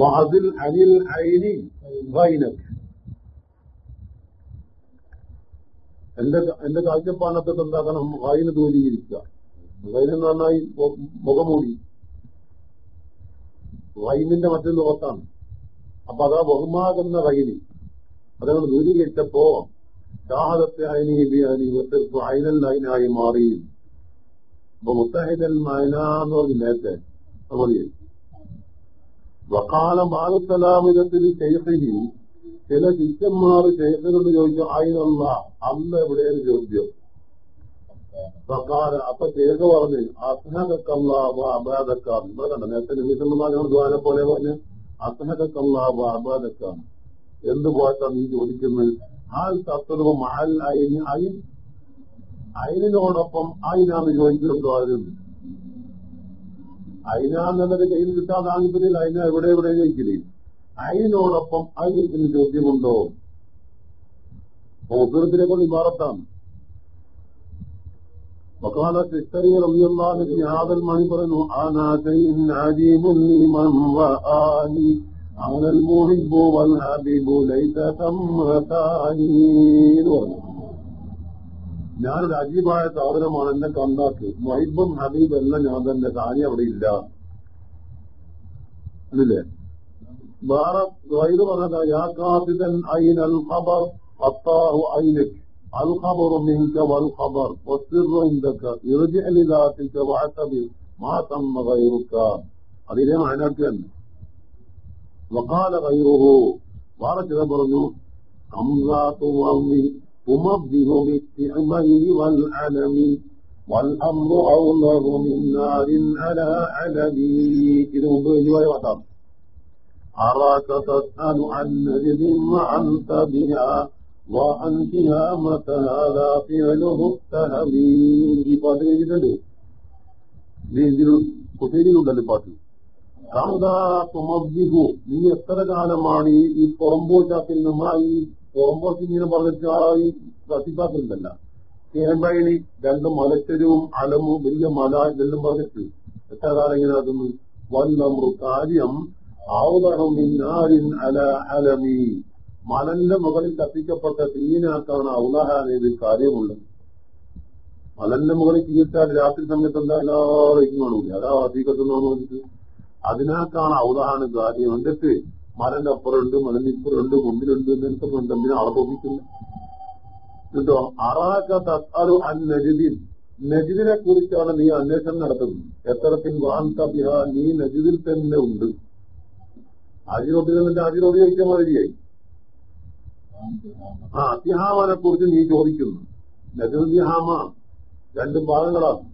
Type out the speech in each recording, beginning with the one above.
വഅദിൽ عن ഐനി غينك. എന്റെ എന്റെ കാഴ്ചപ്പാടത്തൊക്കെ എന്താക്കണം വായിന് ദൂരീകരിക്കുക വൈനെന്ന് പറഞ്ഞാൽ മുഖമൂടി. വൈനിന്റെ മറ്റൊരു ലോകത്താണ് അപ്പൊ അതാ ബഹുമാകുന്ന വൈനി അതുകൊണ്ട് ദൂരീകരിച്ചപ്പോ ഷാഹദത്തെ അയനി ബിയാനി ഒത്തിരി അയിനൽ അയിനായി മാറി. അപ്പൊ മുത്തഹിദൽ മൈന എന്ന് പറഞ്ഞ് നേരത്തെ? മതി വക്കാല ബാലത്തലാമിതത്തിൽ ശൈഖിഹി. ചില ശിഷ്യന്മാർ ശൈഖിനോട് ചോദിച്ചു അയിനല്ല അന്ന് എവിടെയാണ് ചോദ്യം. അപ്പൊ ശേഖ പറഞ്ഞു അസ്ഹകക്കല്ലാഹു അബാദക്കാം. കണ്ട? നേരത്തെ നിമിഷങ്ങൾ ദ്വാനെ പോലെ പറഞ്ഞ് അസ്ഹകക്കല്ലാഹു അബാദക്കാം. എന്ത് പോയിട്ടാ നീ ചോദിക്കുന്നത്? ആ തത്വ അയിന് അയിൻ അയിനോടൊപ്പം അയിനാന്ന് ചോദിക്കുന്നുണ്ടോ അതിന് അയിനാന്നുള്ളത് കയ്യിൽ കിട്ടാതാണെങ്കിൽ അയിന എവിടെ എവിടെ ചോദിക്കില്ലേ അയിനോടൊപ്പം അയിനത്തിന് ചോദ്യമുണ്ടോ ഉത്തരത്തിനെ കൊണ്ട് ഇമാറത്താണ് وقالت السري رضي الله عنه في هذا المعنى പറയുന്നു أنا شيء عجيب لمن رآني أنا المحب والحبيب ليس ثم ثاني എന്ന് പറഞ്ഞു ഞാനൊരു അജീബായ സാധനമാണ് എന്നെ കണ്ടാക്ക് മൈബും ഹബീബ് എന്ന ഞാൻ തന്റെ കാര്യം അവിടെ ഇല്ല. അല്ലേ? വേറെ വൈദ് പറഞ്ഞത് യാ കാസിതൻ ഐൻ ഖബർ അത്താഹു ഐനക് അൽ മിൻക വൽ ഖബർ. വസിർറു ഇൻദക. ഇർജി ലിദാതിക വഅതബി മാ തമ്മ ഗൈറുക. അതിലെ മാനാക്ക് വഖാല ഗൈറുഹു. വേറെ ചില പറഞ്ഞു ഹംസാത്തു വമ്മി تمضه بالتعمين والعلم والأمر أولغ من نار على علمي إذا مبين ويوتر أراك تسأل عن نجد وأنت بها وأنتها متى هذا فعله التهمين ഈ പാട്ട് കഴിഞ്ഞിട്ടുണ്ട് കുട്ടിയിലുണ്ടല്ലോ പാട്ട് തുമബ്ദിഹു നീ എത്ര കാലമാണ് ഈ- ഈ പുറമ്പോച്ചാക്കിൽ നിന്ന് ഇങ്ങനെ പറഞ്ഞിട്ട് ആ ഈ കത്തിപ്പാക്കുന്നുണ്ടല്ല കേമ്പഴി രണ്ട് മലച്ചരവും അലമും വലിയ മല ഇതെല്ലാം പറഞ്ഞിട്ട് എത്ര കാലം ഇങ്ങനെ ആക്കുന്നു വന്നമൃ കാര്യം ആവുതണം അല അലമി. മലന്റെ മുകളിൽ കത്തിക്കപ്പെട്ട തീനാക്കാണ് ഔദാഹാനയിൽ കാര്യമുള്ളത്. മലന്റെ മുകളിൽ തീർച്ചാൽ രാത്രി സമയത്ത് എന്താ എല്ലാവരും കാണൂല അതാ അധികത്തുനിന്ന് നോക്കിട്ട് അതിനാക്കാണ് ഔദാഹരണ കാര്യം. എന്നിട്ട് മലന്റെ അപ്പുറമുണ്ട് മലന്റെ ഇപ്പുറമുണ്ട് മുമ്പിലുണ്ട് നിൽക്കുന്നുണ്ട് എന്തിനാ അളപ്പൊപ്പിക്കുന്നു എന്നിട്ടോ അറാക്ക തത്താറു അൻ നജിദിൻ നജിദിനെ കുറിച്ചാണ് നീ അന്വേഷണം നടത്തുന്നത്. എത്തരത്തിൽ വാൻ ബിഹ നീ നജിദിൽ തന്നെ ഉണ്ട്. നിന്നിട്ട് അതിനോട് ചോദിച്ച മാതിരിയായി. ആ അത്യഹാമനെ കുറിച്ച് നീ ചോദിക്കുന്നു. നജിദിഹാമ രണ്ടും ഭാഗങ്ങളാണ്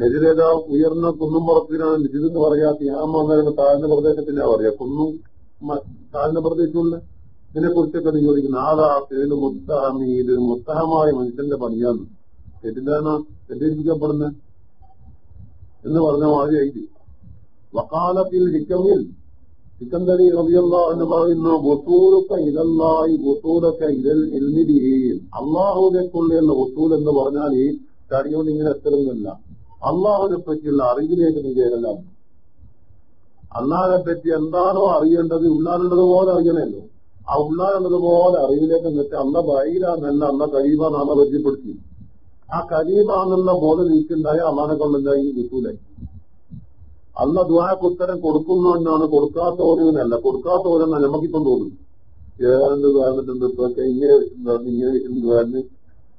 നെതിരേത ഉയർന്ന കുന്നും പുറത്തിനാണ് നജിദ് എന്ന് പറയാ തിഹാമ എന്നതിന് താഴ്ന്ന പ്രദേശത്തിനാ പറയാ കുന്നും താഴ്ന്ന ഇതിനെ കുറിച്ചൊക്കെ നീ ചോദിക്കുന്നു ആദാ പേര് മുത്തഹമി ഇത് മുത്തഹമായ മനുഷ്യന്റെ പണിയാന്ന് തെറ്റിദ്ധാരണ തെറ്റിദ്ധരിക്കപ്പെടുന്നത് എന്ന് പറഞ്ഞ മാതിരി ആയിട്ട് വക്കാലത്തിൽ ഹിക്കമിൽ സിക്കന്ദരി റബിയല്ല എന്ന് പറയുന്നു ബുത്തൂലൊക്കെ ഇതല്ലായി ബുത്തൂലൊക്കെ ഇതൽ എൽമിരിയും എന്ന വസൂൽ എന്ന് പറഞ്ഞാൽ ഈ തടിയോട് ഇങ്ങനെ എത്തരുന്നില്ല അള്ളാഹുവിനെ പറ്റിയുള്ള അറിവിലേക്ക് നീ അള്ളാഹിനെ പറ്റി എന്താണോ അറിയേണ്ടത് ഉള്ളാറുള്ളത് പോലെ അറിയണമല്ലോ ആ ഉള്ളാറുള്ളത് പോലെ അറിവിലേക്ക് എന്നിട്ട് അന്ന ബൈരാന്നല്ല അന്ന കരീബാന്നാണ് പരിചയപ്പെടുത്തി ആ കരീബാന്നുള്ള ബോധം നീക്കുണ്ടായി അള്ളാനെ കൊണ്ടുണ്ടായി കിട്ടൂലായി. അല്ല ദുഹാക്ക് ഉത്തരം കൊടുക്കുന്നവനാണ് കൊടുക്കാത്ത ഓരോന്ന നമുക്കിപ്പം തോന്നുന്നു ഏതാണ്ട് വേണ്ടിട്ടുണ്ട് ഇപ്പൊക്കെ ഇങ്ങനെ ഇരുന്ന് ഇങ്ങനെ ഇരുന്ന്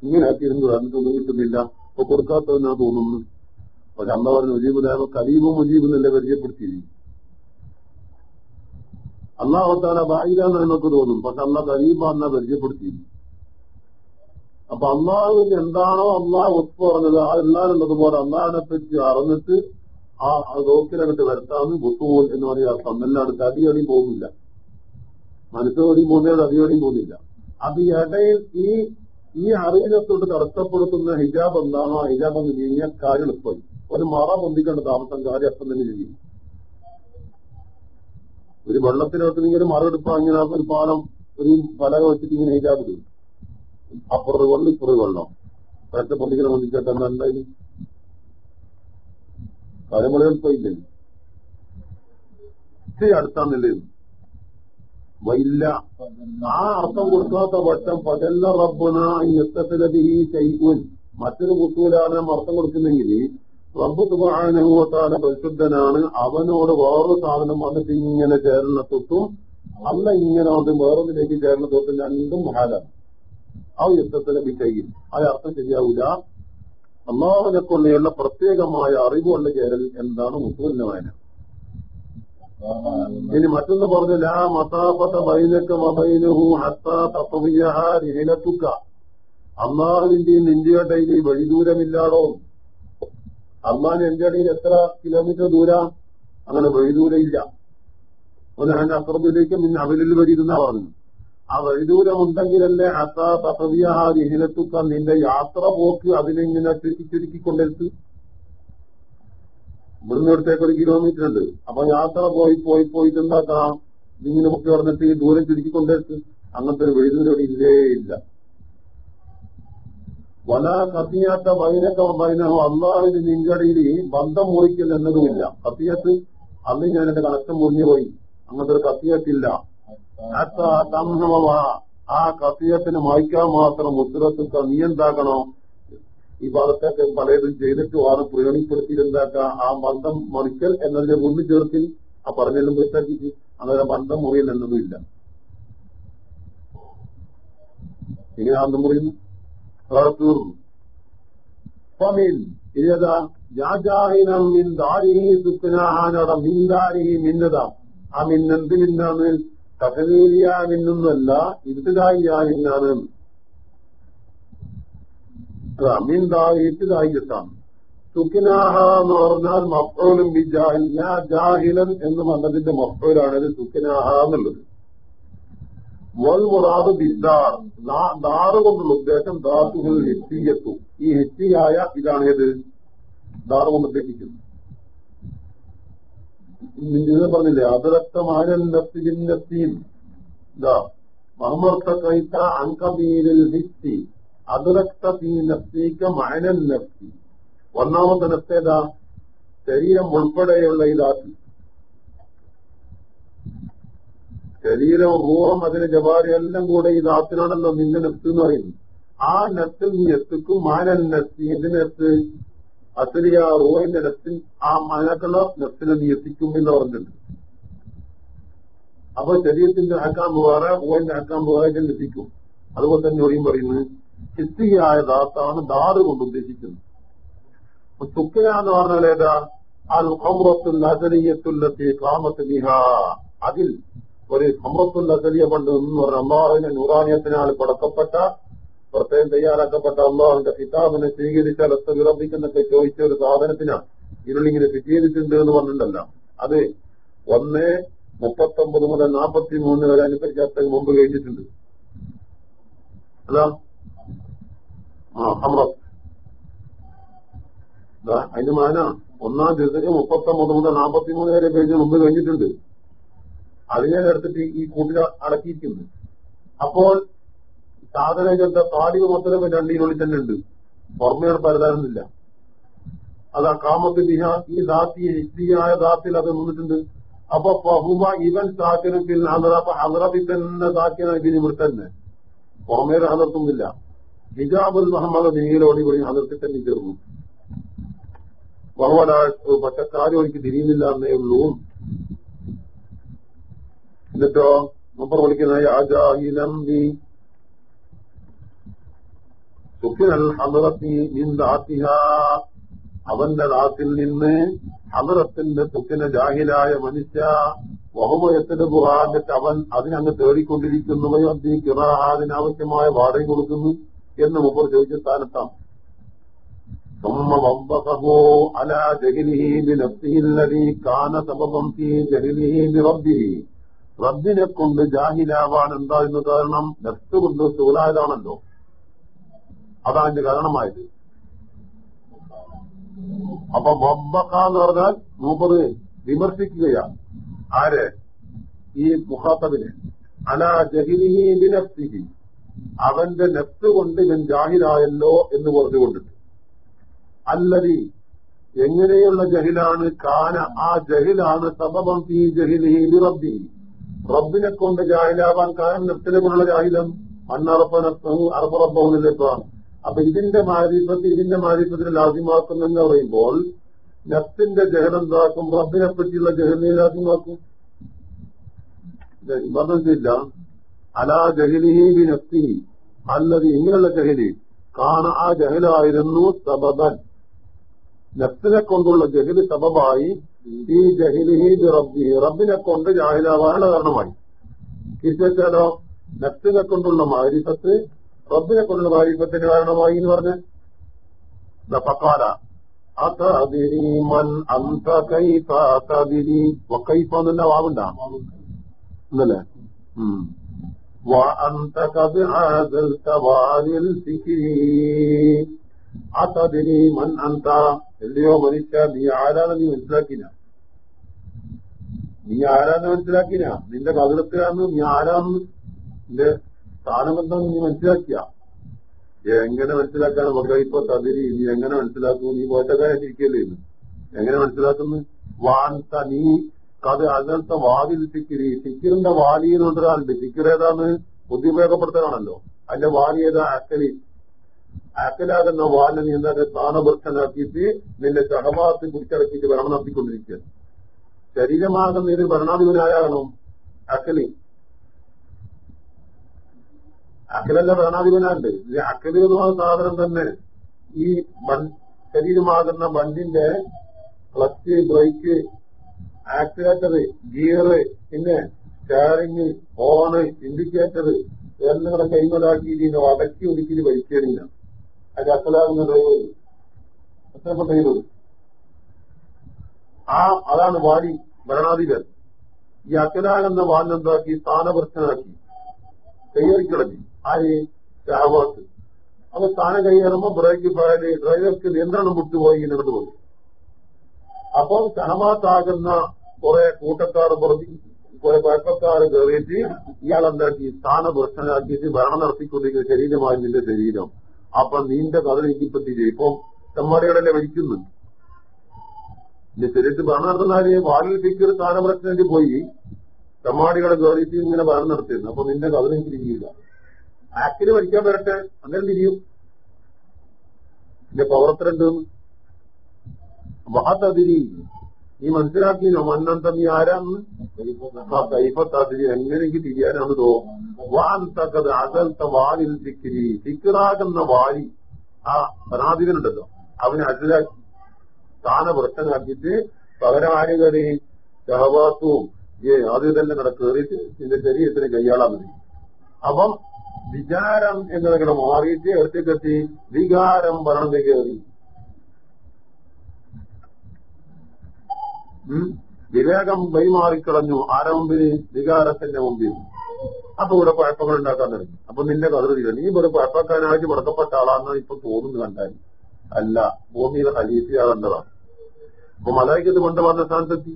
ഇങ്ങനെ ആക്കിയിരുന്നു വേണ്ടിട്ടൊന്നും കിട്ടുന്നില്ല. അപ്പൊ കൊടുക്കാത്തവനാ തോന്നുന്നു പക്ഷെ അമ്മ പറഞ്ഞു മുജീബ് കരീബും മുജീബ് എന്നല്ലേ പരിചയപ്പെടുത്തിയിരിക്കും അള്ളാഹുത്താല ബായിരാന്ന് നമുക്ക് തോന്നും. പക്ഷെ അള്ളാഹ് കരീബാന്ന പരിചയപ്പെടുത്തി അപ്പൊ അള്ളാഹുവിന് എന്താണോ അള്ളാഹ് ഒത്തു പറഞ്ഞത് ആ എല്ലാരുള്ളതുപോലെ അള്ളാഹിനെ പറ്റി അറിഞ്ഞിട്ട് ആ നോക്കിലകത്ത് വരുത്താന്ന് ബുത്തൂൻ എന്ന് പറയുക അല്ലാണ്ട് തടിയോടിയും പോകുന്നില്ല. മനസ്സോടിയും പോകുന്നതിന് അടിയോടിയും പോകുന്നില്ല. അത് ഇടയിൽ ഈ ഈ അറിവിനെ തടസ്സപ്പെടുത്തുന്ന ഹിജാബ് എന്താണോ ആ ഹിജാബ് എന്ന് നീങ്ങിയാൽ കാര്യം എളുപ്പമായി. ഒരു മറ പൊന്തിക്കേണ്ട താമസം കാര്യം അപ്പം തന്നെ ചെയ്യും. ഒരു വെള്ളത്തിലോട്ട് ഇങ്ങനെ ഒരു അങ്ങനെ ഒരു പാലം ഒരു പല വെച്ചിട്ട് ഇങ്ങനെ ഹിജാബ് അപ്പുറത് വെള്ളം ഇപ്പുറത്ത് വെള്ളം. ഒറ്റ പൊന്തിക്കണ പൊന്തിക്കട്ടെ നല്ല കാര്യം പോയില്ലേ പറ്റേ അടുത്താന്നില്ലേ വൈല്ല ആ അർത്ഥം കൊടുക്കാത്ത വട്ടം പകല്ല റബ്ബുന എത്തത്തിലതി ചെയ്യും മറ്റൊരു കുത്തൂലാണ് അർത്ഥം കൊടുക്കുന്നെങ്കിൽ റബ്ബ് സുബാനുഭവത്താല പരിശുദ്ധനാണ്. അവനോട് വേറൊരു സാധനം വന്നിട്ട് ഇങ്ങനെ ചേർന്ന തൊട്ടും അല്ല ഇങ്ങനെ വന്ന് വേറൊന്നിലേക്ക് ചേർന്ന തൊട്ടും രണ്ടും മഹാലാണ് ആ യുദ്ധത്തിലെ വിജയിൽ ആ അർത്ഥം ശരിയാവില്ല അള്ളാഹുവിനെ കൊണ്ടുള്ള പ്രത്യേകമായ അറിവുള്ള ചേരൽ എന്താണ് മുത്തുവന്നവായന ഇനി മറ്റൊന്ന് പറഞ്ഞു ലാ മതാപത ബൈനക്ക മബൈനഹു ഹത്താ അള്ളാഹുവിന്റെയും നിന്റെ ഇടയിൽ വഴിദൂരമില്ലാടോ. അള്ളാഹിന് എന്റെ ഇടയിൽ എത്ര കിലോമീറ്റർ ദൂര? അങ്ങനെ വഴിദൂരയില്ല ഇല്ല ഒന്ന് നിന്ന് അവരിൽ വരിയിരുന്ന പറഞ്ഞു ആ വഴിദൂരം ഉണ്ടെങ്കിലല്ലേ ഹത്താ ആ രഹിലത്തുക്ക നിന്റെ യാത്ര പോക്ക് അതിനെങ്ങനെ ചുരുക്കി ചുരുക്കിക്കൊണ്ടെടുത്ത് ഇവിടുന്ന് ഇവിടത്തേക്ക് ഒരു കിലോമീറ്റർ ഉണ്ട്. അപ്പൊ യാത്ര പോയി പോയി പോയിട്ട് എന്താക്കാം ഇങ്ങനെ പൊക്കി പറഞ്ഞിട്ട് ഈ ദൂരം ചുരുക്കിക്കൊണ്ടെടുത്ത് അങ്ങനത്തെ ഒരു വഴിദൂരം ഇല്ലേ ഇല്ല. വല കത്തിയാത്ത വൈനക്ക വൈനഹോ അള്ളാഹിന് നിഞ്ചടിയിൽ ബന്ധം മുറിക്കൽ എന്നതുമില്ല കത്തിയത്ത് അന്ന് ഞാൻ എന്റെ കണക്ഷൻ മുറിഞ്ഞു പോയി അങ്ങനത്തെ ഒരു കത്തിയത്തില്ല. ആ കത്തിയത്തിന് മായ്ക്കാൻ മാത്രം ഉത്തരത്തുക്ക നീ എന്താക്കണോ? ഈ ഭാഗത്തൊക്കെ പലതും ചെയ്തിട്ട് ആണ് പ്രയോണിപ്പെടുത്തിയിട്ട് എന്താക്കുക ആ ബന്ധം മറിക്കൽ എന്നതിനെ മുന്നിൽ ചേർത്തിൽ ആ പറഞ്ഞെല്ലാം വ്യക്താക്കിയിട്ട് അങ്ങനെ ബന്ധം മുറിയൽ എന്നതുമില്ല ഇങ്ങനെ ബന്ധം മുറിയുന്നു. ഫമിൻ ഇതേതാ മിൻ മിൻ മിന്നൊന്നുമല്ല ഇരുത്തതായിയാ മിന്നാണ്? സുഖിനാഹ എന്ന് ജാഹിലൻ എന്ന് പറഞ്ഞതിന്റെ മഫ്രോലാണ് ഇത് സുഖിനാഹ എന്നുള്ളത് വൽ മുറാദ് ബിദ്ദാർ. ദാറ് കൊണ്ടുള്ള ഉദ്ദേശം ധാതുകൾ ഹെറ്റിയത്തു ഈ ഹെറ്റിയായ ഇതാണ് ഏത്? ദാറ് കൊണ്ട് പറഞ്ഞില്ലേ? അതിരക്തമായ മഹമ്മർത്ത കൈത്ത അങ്കബീരിൽ ഹിറ്റി അതിരക്ത തീ നഫ്സീക്ക മഴനൻ നഫ്സി. ഒന്നാമത്തെ നഫ്സേതാ ശരീരം ഉൾപ്പെടെയുള്ള ഇതാക്കി ശരീരം റൂഹം അതിന് ജവാരി എല്ലാം കൂടെ ഈ ദാത്തിനാണല്ലോ നിന്റെ നെത്ത് എന്ന് പറയുന്നത്. ആ നെത്തിൽ നീ എത്തിക്കും. മാനൻ നെത്തി എന്തിന് നെത്ത് അസലിയ റൂഹിന്റെ നെത്തിൽ ആ മനക്കുള്ള നെത്തിനെ നീ എത്തിക്കും എന്ന് പറഞ്ഞിട്ടുണ്ട്. അപ്പൊ ശരീരത്തിന്റെ ആക്കാൻ വേറെ റൂഹിന്റെ ആക്കാൻ വേറെ എത്തിക്കും. അതുപോലെ തന്നെ ഒടിയും പറയുന്നത് ചിത്തിയായ ദാത്താണ് ദാറ് കൊണ്ട് ഉദ്ദേശിക്കുന്നത്. തുക്കയ എന്ന് പറഞ്ഞാൽ ഏതാ? അൽ അതിൽ ഒരു സമത്വം അസലിയ പണ്ട് എന്ന് പറഞ്ഞ അള്ളാഹുവിന്റെ നൂറാനിയത്തിനാൽ പടക്കപ്പെട്ട പ്രത്യേകം തയ്യാറാക്കപ്പെട്ട അള്ളാഹുവിന്റെ കിതാബിനെ സ്വീകരിച്ചാൽ അസ്ത വിറപ്പിക്കുന്നൊക്കെ ചോദിച്ച ഒരു സാധനത്തിനാണ് ഇരുളിങ്ങനെ ഫിറ്റ് ചെയ്തിട്ടുണ്ട് എന്ന് പറഞ്ഞിട്ടുണ്ടല്ലോ. അത് ഒന്ന് മുപ്പത്തൊമ്പത് മുതൽ നാൽപ്പത്തി മൂന്ന് വരെ അനുസരിച്ച് മുമ്പ് കഴിഞ്ഞിട്ടുണ്ട് അല്ല അതിന്റെ മാന ഒന്നാം ദിവസം മുപ്പത്തൊമ്പത് മുതൽ നാൽപ്പത്തി മൂന്ന് വരെ പേജ് മുമ്പ് കഴിഞ്ഞിട്ടുണ്ട് അതിനെ എടുത്തിട്ട് ഈ കൂട്ടിൽ അടക്കിയിരിക്കുന്നു. അപ്പോൾ സാധനങ്ങളുടെ താടിവ് മൊത്തം രണ്ടിനുള്ളിൽ തന്നെ ഉണ്ട്. പുറമേ പരതാനൊന്നുമില്ല അത് ആ കാമത്തിൽ ഈ ദാത്തി ഹിസ്തിയായ ദാത്തിൽ അത് നിന്നിട്ടുണ്ട്. അപ്പൊ ഫഹുമ ഇവൻ സാക്കിനത്തിൽ ഹസറ അപ്പൊ ഹസറബി തന്നെ സാക്കിന ഇതിന് ഇവിടെ തന്നെ. പുറമേരെ ഹദർത്തുന്നില്ല ഹിജാബുൽ മുഹമ്മദ് നീങ്ങിലോടി കൂടി ഹസർത്തിൽ തന്നെ ചേർന്നു. വളരെ പക്ഷെ എനിക്ക് തിരിയുന്നില്ല എന്നേ ഉള്ളൂ. എന്നിട്ടോ നമ്പർ വിളിക്കുന്ന യാജാഹിലംബി സുഖിനൽ ഹദറത്തി നിന്ദാത്തിഹ അവന്റെ ദാത്തിൽ നിന്ന് ഹദറത്തിന്റെ തുക്കിന ജാഹിലായ മനുഷ്യ വഹുമയത്തിന്റെ ഗുഹാന്നിട്ട് അവൻ അതിനങ്ങ് തേടിക്കൊണ്ടിരിക്കുന്നു അതി കിറാഹാദിന് ആവശ്യമായ വാടക കൊടുക്കുന്നു എന്ന് മുമ്പ് ചോദിച്ച സ്ഥാനത്താണ് ثم وبخه على جهله بنفسه الذي كان سببا في جهله بربه റബ്ബിനെ കൊണ്ട് ജാഹിലാവാൻ എന്താ എന്ന് കാരണം നെഫ്റ്റ് കൊണ്ട് സൂലായതാണല്ലോ അതാണ് അതിന്റെ കാരണമായത്. അപ്പൊ മൊബക്ക എന്ന് പറഞ്ഞാൽ മൂപ്പത് വിമർശിക്കുകയാണ് ആര്? ഈ മുഹാത്തബിനെ അല ജഹിലിഹി ബിനഫ്സിഹി. അവന്റെ നെഫ്റ്റ് കൊണ്ട് ഇവൻ ജാഹിലായല്ലോ എന്ന് പറഞ്ഞുകൊണ്ടിട്ട്. അല്ലതി എങ്ങനെയുള്ള ജഹിലാണ്? കാന ആ ജഹിലാണ് സബബം ഈ ജഹിലിഹി റബ്ബി റബ്ബിനെ കൊണ്ട് ജാഹിലാവാൻ കാരണം നെഫ്റ്റിനെ കൊണ്ടുള്ള ജാഹിലം അണ്ണറപ്പന അറബറബ്ബില്ല ഇപ്പൊ അപ്പൊ ഇതിന്റെ മാരിഫത്ത് ഇതിന്റെ മാരീപത്തിൽ ലാദ്യമാക്കുന്നെന്ന് പറയുമ്പോൾ നെഫ്റ്റിന്റെ ജഹലെന്താക്കും റബ്ബിനെ പറ്റിയുള്ള ജഹലിനെ ലാദ്യമാക്കും പറഞ്ഞില്ല അലാ ജഹലിഹി ബി നഫ്സിഹി അല്ലത് ഇങ്ങനെയുള്ള ജഹലി. കാണ ആ ജഹലായിരുന്നു സബബൻ. നഫ്സിനെ കൊണ്ടുള്ള ജഹലി സബബായി ഈ ജഹിലിഹി ബി റബ്ബി റബ്ബിനെ കൊണ്ട് ജാഹിലാവാനുള്ള കാരണമായി തിരിച്ചാലോ നഫ്സിനെ കൊണ്ടുള്ള മാരിഫത്ത് റബ്ബിനെ കൊണ്ടുള്ള മാരിഫത്തിന് കാരണമായി എന്ന് പറഞ്ഞ് ഫക്കാല അതതിരി മൻ അന്ത കൈഫ തതിരി വക്കൈഫ എന്നുള്ള വാവുണ്ടാ എന്നല്ലേ وأنت قد عازلت والي الفكر أتدري من أنت എല്ലയോ മനുഷ്യ നീ ആരാണ് നീ മനസ്സിലാക്കിന നീ ആരാന്ന് മനസ്സിലാക്കിന നിന്റെ കതിരത്തിലാന്ന് നീ ആരാന്ന് നിന്റെ സ്ഥാനബന്ധം നീ മനസ്സിലാക്കിയ എങ്ങനെ മനസ്സിലാക്കാണ് മക്കളെ ഇപ്പൊ തതിരി നീ എങ്ങനെ മനസ്സിലാക്കുന്നു നീ പോറ്റക്കാരിക്കല്ലേ എങ്ങനെ മനസ്സിലാക്കുന്നു വാൻത നീ അത് അങ്ങനത്തെ വാതിൽ സിക്കിരി സിക്കിറിന്റെ വാലി എന്ന് പറഞ്ഞൊരാളുണ്ട് സിക്കിർ ഏതാന്ന് ബുദ്ധി ഉപയോഗപ്പെടുത്തലാണല്ലോ അതിന്റെ വാലി ഏതാ അക്കലി അക്കലാകുന്ന വാലിനെ നീ എന്താ സ്ഥാനഭ്രഷ്ടനാക്കിയിട്ട് നിന്റെ സഹഭാഗത്തിൽ കുറിച്ചിറക്കിയിട്ട് ഭരണം നടത്തിക്കൊണ്ടിരിക്കുക ശരീരമാകുന്ന ഇതിൽ ഭരണാധിപനായാകണം അക്കലി അക്കലല്ല ഭരണാധിപനാണ്ട്. അക്കൽ എന്ന് സാധനം തന്നെ ഈ ശരീരമാകുന്ന ബണ്ടിന്റെ ക്ലച്ച് ബ്രേക്ക് ആക്സിലേറ്റർ ഗിയർ പിന്നെ സ്റ്റാറിങ് ഹോണ് ഇൻഡിക്കേറ്റർ എല്ലാം കൈമലാക്കിയിട്ട് അടക്കി ഒതുക്കിയിട്ട് വലിക്കേണില്ല അത് അസലാകുന്ന ഡ്രൈവർ എത്രപ്പെട്ട ആ അതാണ് വാടി ഭരണാധിപൻ ഈ അക്കലാകുന്ന വാലിനെന്താക്കി? സ്ഥാനപ്രശ്നനാക്കി കൈയറിക്കളഞ്ഞി ആര്? ഷാവാത്ത് അപ്പൊ സ്ഥാനം കൈയേറുമ്പോ ബ്രേക്ക് ഫയൽ ഡ്രൈവർക്ക് നിയന്ത്രണം വിട്ടുപോയി എന്നിട്ട് പോയി. അപ്പൊ ഷഹമാത്താകുന്ന കുറെ കൂട്ടക്കാർ പ്രതി കുറെ കുഴപ്പക്കാർ കയറിയിട്ട് ഇയാൾ എന്താക്കി സ്ഥാനഭ്രഷ്ടനാക്കിയിട്ട് ഭരണം നടത്തിക്കൊണ്ടിരിക്കുന്ന ശരീരമായി നിന്റെ ശരീരം. അപ്പൊ നീന്റെ കഥ എനിക്കിപ്പത്തില്ല ഇപ്പൊ തെമ്മാടികളല്ലേ മരിക്കുന്നുണ്ട് നിന്റെ ശരീരത്തിൽ ഭരണം നടത്തുന്നാൽ വാലിൽ ഫിക്കർ സ്ഥാനഭ്രഷ്ടനായിട്ട് പോയി. തെമ്മാടികളെ കയറിയിട്ട് ഇങ്ങനെ ഭരണം നടത്തിയിരുന്നു. അപ്പൊ നിന്റെ കഥ എനിക്ക് തിരിയില്ല ആക്ടിന് മരിക്കാൻ വരട്ടെ. അങ്ങനെ തിരിയും. നിന്റെ പവർത്തരുണ്ട് വാതതിരി നീ മനസ്സിലാക്കിയോ മന്നന്ത നീ ആരാന്ന്? കൈഫത്താതിരി എങ്ങനെ എനിക്ക് തിരിയാനാണ് തോന്നുന്നു അകൽത്ത വാലിൽ തിക്കിരി തിക്കിറാകുന്ന വാലി. ആ ഭരണാധിപനുണ്ടല്ലോ അവനെ അസിലാക്കി സ്ഥാനഭ്രഷ്ടനാക്കിയിട്ട് പകരം ആര് കയറി അത് തന്നെ നട കയറിയിട്ട് നിന്റെ ശരീരത്തിന് കൈയാളാൻ മതി. അപ്പം വിചാരം എന്നതൊക്കെ മാറിയിട്ട് എടുത്തിക്കെത്തി വികാരം ഭരണം കയറി. വിവേകം വൈമാറിക്കളഞ്ഞു ആരെ മുമ്പിൽ വികാരത്തിന്റെ മുമ്പിൽ. അപ്പൊ ഇവിടെ കുഴപ്പങ്ങൾ ഉണ്ടാക്കാൻ തുടങ്ങി. അപ്പൊ നിന്റെ കതിരില്ല നീ ഇവിടെ കുഴപ്പക്കാരനായിട്ട് മുടക്കപ്പെട്ട ആളാന്ന് ഇപ്പൊ തോന്നുന്നു കണ്ടാൽ. അല്ല ഭൂമിയുടെ ഹലീഫിയാകേണ്ടതാണ് അപ്പൊ മലായിക്കത്ത് കൊണ്ട് വന്ന സ്ഥാനത്തെത്തി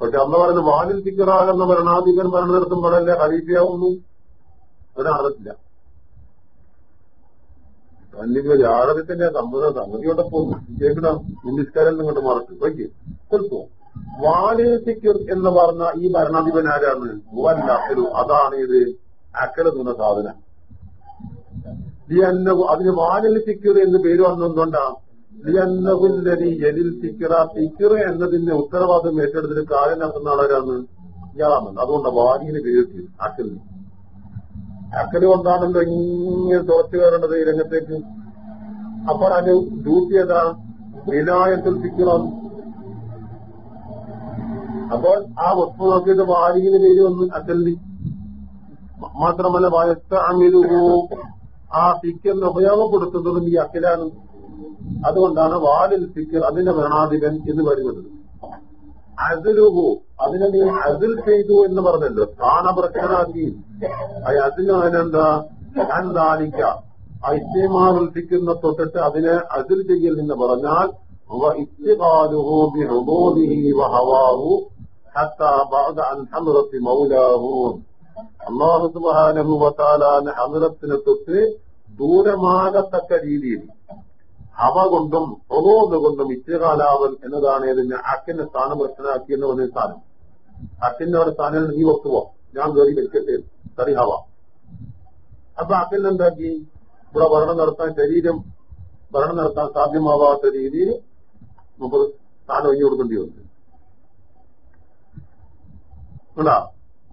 പക്ഷെ അന്ന് പറയുന്ന വാലിൽ സിക്കറാകുന്ന ഭരണാധിപൻ ഭരണനിർത്തുമ്പോഴല്ലേ ഹലീഫിയാവുന്നു അതിനറിയത്തില്ല അല്ലെങ്കിൽ ജാഗ്രതത്തിന്റെ സംബന്ധ സമ്മതിയോടെ പോകുന്നു കേൾക്കണം നിസ്കാരം നിങ്ങോട്ട് മറക്കും ഓക്കെ ചിലപ്പോ വാലേസിക്കർ എന്ന് പറഞ്ഞ ഈ ഭരണാധിപൻ ആരാണ്? അക്കലു അതാണ് ഇത് അക്കൽ എന്ന സാധനം. ലിയന്നഹു അതിന് വാലിൽ സിക്കർ എന്ന് പേര് വന്നതുകൊണ്ടാണ് ലിയന്നവുല്ലരി എലിൽ സിക്കറ. സിക്കർ എന്നതിന്റെ ഉത്തരവാദിത്വം ഏറ്റെടുത്തിട്ട് കാര്യം നടത്തുന്ന ആളാരാണ്? ഇയാളാണ്. അതുകൊണ്ടാണ് വാലിന് പേര് അക്കലിന്. അക്കൽ കൊണ്ടാണല്ലോ ഇങ്ങനെ തുറച്ചു കയറേണ്ടത് ഈ രംഗത്തേക്ക്. അപ്പോൾ അത് ഡ്യൂട്ടി ഏതാ? വിനായത്തിൽ സിക്കണം അപ്പോൾ ആ വസ്തു നോക്കിയിട്ട് വാലിന് പേര് വന്ന് അക്കലിന് മാത്രമല്ല വയസ്സ അമിരുവോ ആ സിക്കലിന് ഉപയോഗപ്പെടുത്തുന്നതും ഈ അക്കലാണ് അതുകൊണ്ടാണ് വാലിൽ സിക്കൽ അതിന്റെ ഭരണാധിപൻ എന്ന് വരുന്നത് അസിലുഹു അതിനെ നീ അസിൽ ചെയ്തു എന്ന് പറഞ്ഞല്ലോ. സ്ഥാനപ്രശ്നമാക്കി അതിന് അതിനെന്താ എന്താണിക്ക ഐത്യമാവർത്തിക്കുന്ന തൊട്ടിട്ട് അതിനെ അസിൽ ചെയ്യൽ എന്ന് പറഞ്ഞാൽ അള്ളാഹു സുബാനഹുവത്താലാന് ഹസരത്തിനെ തൊട്ട് ദൂരമാകത്തക്ക രീതിയിൽ. ഹവ കൊണ്ടും പ്രബോധ കൊണ്ടും ഇച്ചകാലാവൽ എന്നതാണ് ഇതിന്റെ അക്കിന്റെ സ്ഥാനം പ്രശ്നമാക്കി എന്ന് പറഞ്ഞ സ്ഥാനം അക്കിന്റെ അവിടെ സ്ഥാനം നീ വെക്കുവോ? ഞാൻ കയറി വെക്കട്ടെ. സറി ഹവ. അപ്പൊ അക്കിൽ എന്താക്കി? ഇവിടെ ഭരണം നടത്താൻ ശരീരം ഭരണം നടത്താൻ സാധ്യമാവാത്ത രീതിയിൽ നമുക്ക് സ്ഥാനം ഒഴിഞ്ഞു കൊടുക്കേണ്ടി വന്നു.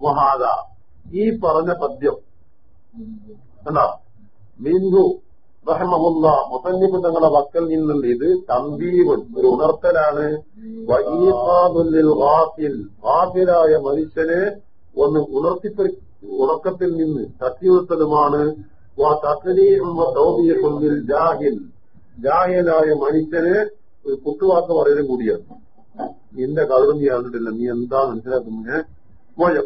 മഹാദ ഈ പറഞ്ഞ പദ്യം. കണ്ടാ? മിന്ദു റഹമുല്ല മുസന്നിഫ് തങ്ങളുടെ വക്കൽ നിന്നുള്ള ഇത് തമ്പീവൻ ഒരു ഉണർത്തലാണ്. വാഫിലായ മനുഷ്യനെ ഒന്ന് ഉണർത്തിപ്പ് ഉറക്കത്തിൽ നിന്ന് തട്ടിയുത്തലുമാണ് ജാഹിൽ. ജാഹിലായ മനുഷ്യനെ ഒരു കുത്തുവാക്ക് പറയുന്നത് കൂടിയാണ്. നിന്റെ കഴിവ് നീ അറിഞ്ഞിട്ടില്ല നീ എന്താ മനസ്സിലാക്കുന്നേ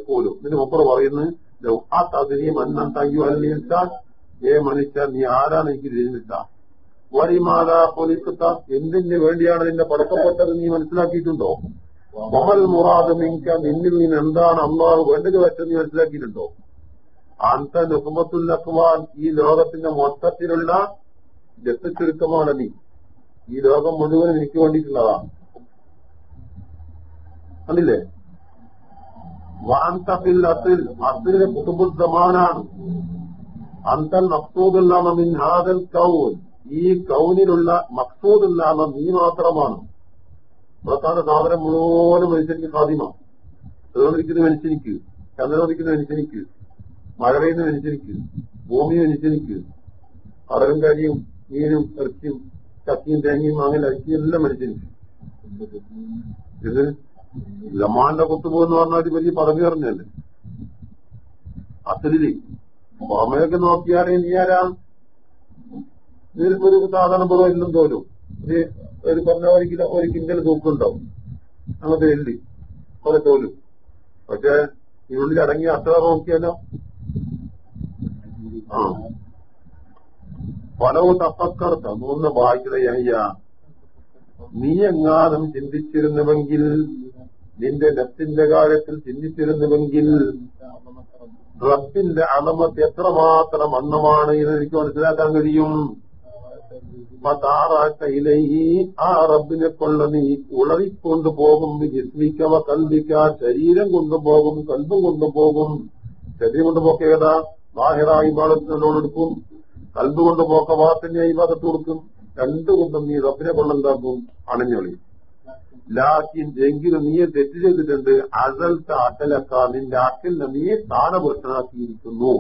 പോലും നിന്റെ മുപ്പർ പറയുന്നത് ആ തതിരിയും അന്നം അല്ലിട്ടാൽ ഏ മനുഷ്യ നീ ആരാണ് എനിക്ക് തിരിഞ്ഞിട്ട വരിമാല പൊലിക്കത്ത എന്തിന് വേണ്ടിയാണ് നിന്റെ പടക്കപ്പെട്ടത് നീ മനസ്സിലാക്കിയിട്ടുണ്ടോ? മഹൽ മുറാദ് മിങ്ക നിന്നിൽ നിന്ന് എന്താണ് അമ്മാവ് വേണ്ടത് വെച്ചത് നീ മനസ്സിലാക്കിയിട്ടുണ്ടോ? അന്ത നുഹമ്മത്തുൽ അക്വാൻ ഈ ലോകത്തിന്റെ മൊത്തത്തിലുള്ള രക്തചുരുക്കമാണ് നീ. ഈ ലോകം മുഴുവൻ എനിക്ക് വേണ്ടിയിട്ടുള്ളതാണ് കണ്ടില്ലേ? വാന്തഫിൽ അസിൽ അസിലെ കുത്തുബുദ്ധമാനാണ് അന്തൽ മക്സൂദുല്ലാമ ഹാദൽ കൗൻ. ഈ കൗനിലുള്ള മക്സൂദുല്ലാമ നീ മാത്രമാണ്. പ്രധാന സാധനം മുഴുവനും മനുഷ്യനിക്ക് സാധ്യമാണ് ചേർന്നിരിക്കുന്ന മനുഷ്യനിക്ക് ചന്ദ്രനിരിക്കുന്ന മനുഷ്യനിക്ക് മഴ പെയ്യുന്ന മനുഷ്യനിക്ക് ഭൂമി മനുഷ്യനിക്ക് കടലും കരിയും മീനും ഇറച്ചിയും ചക്കിയും തേങ്ങയും മാങ്ങയും അരിക്കും എല്ലാം മനുഷ്യനിക്ക്. ഇത് ലമാന്റെ കൊത്തുപോകുന്ന പറഞ്ഞാൽ വലിയ പറഞ്ഞു പറഞ്ഞല്ലേ? അസലിൽ പുറമേക്ക് നോക്കിയാൽ നീ ആരാ? ഇതിലിപ്പോ ഒരു സാധനം പോലെ ഇല്ലും തോലും ഒരു ഒരു പറഞ്ഞ ഒരു കിലോ ഒരു കിങ്കൽ തൂക്കുണ്ടാവും. അങ്ങനത്തെ എല്ലി കുറെ തോലും പക്ഷെ ഇതിനുള്ളിൽ അടങ്ങി അത്ര നോക്കിയാലോ? ആ. പലവും തപ്പക്കർത്ത മൂന്ന് അയ്യ നീ എങ്ങാനും ചിന്തിച്ചിരുന്നുവെങ്കിൽ നിന്റെ ലത്തിന്റെ കാര്യത്തിൽ ചിന്തിച്ചിരുന്നുവെങ്കിൽ റബ്ബിന്റെ അണമത്ത് എത്രമാത്രം അന്നമാണ് ഇത് എനിക്ക് മനസ്സിലാക്കാൻ കഴിയും. ഇലഹി ആ റബ്ബിനെ കൊള്ള നീ ഉളറിക്കൊണ്ടു പോകും. ജിസ്മിക്കവ കൽവിക്ക ശരീരം കൊണ്ടുപോകും കൽബും കൊണ്ടുപോകും ശരീരം കൊണ്ടുപോക്കെ ഏതാ? ബാഹിറായി ബാളത്തിനോടെടുക്കും കൽബ് കൊണ്ടുപോക്ക വാത്തിന്റെ ഈ ഭാഗത്ത് കൊടുക്കും. രണ്ടുകൊണ്ടും നീ റബ്ബിനെ കൊണ്ടെന്താക്കും അണഞ്ഞൊളി ലാക്കിൻ എങ്കിലും നീ തെറ്റ് ചെയ്തിട്ടുണ്ട്. അസൽത്ത് അക്കലക്ക നിന്റെ അക്കലിനെ നീ സ്ഥാനപുരുഷനാക്കിയിരിക്കുന്നു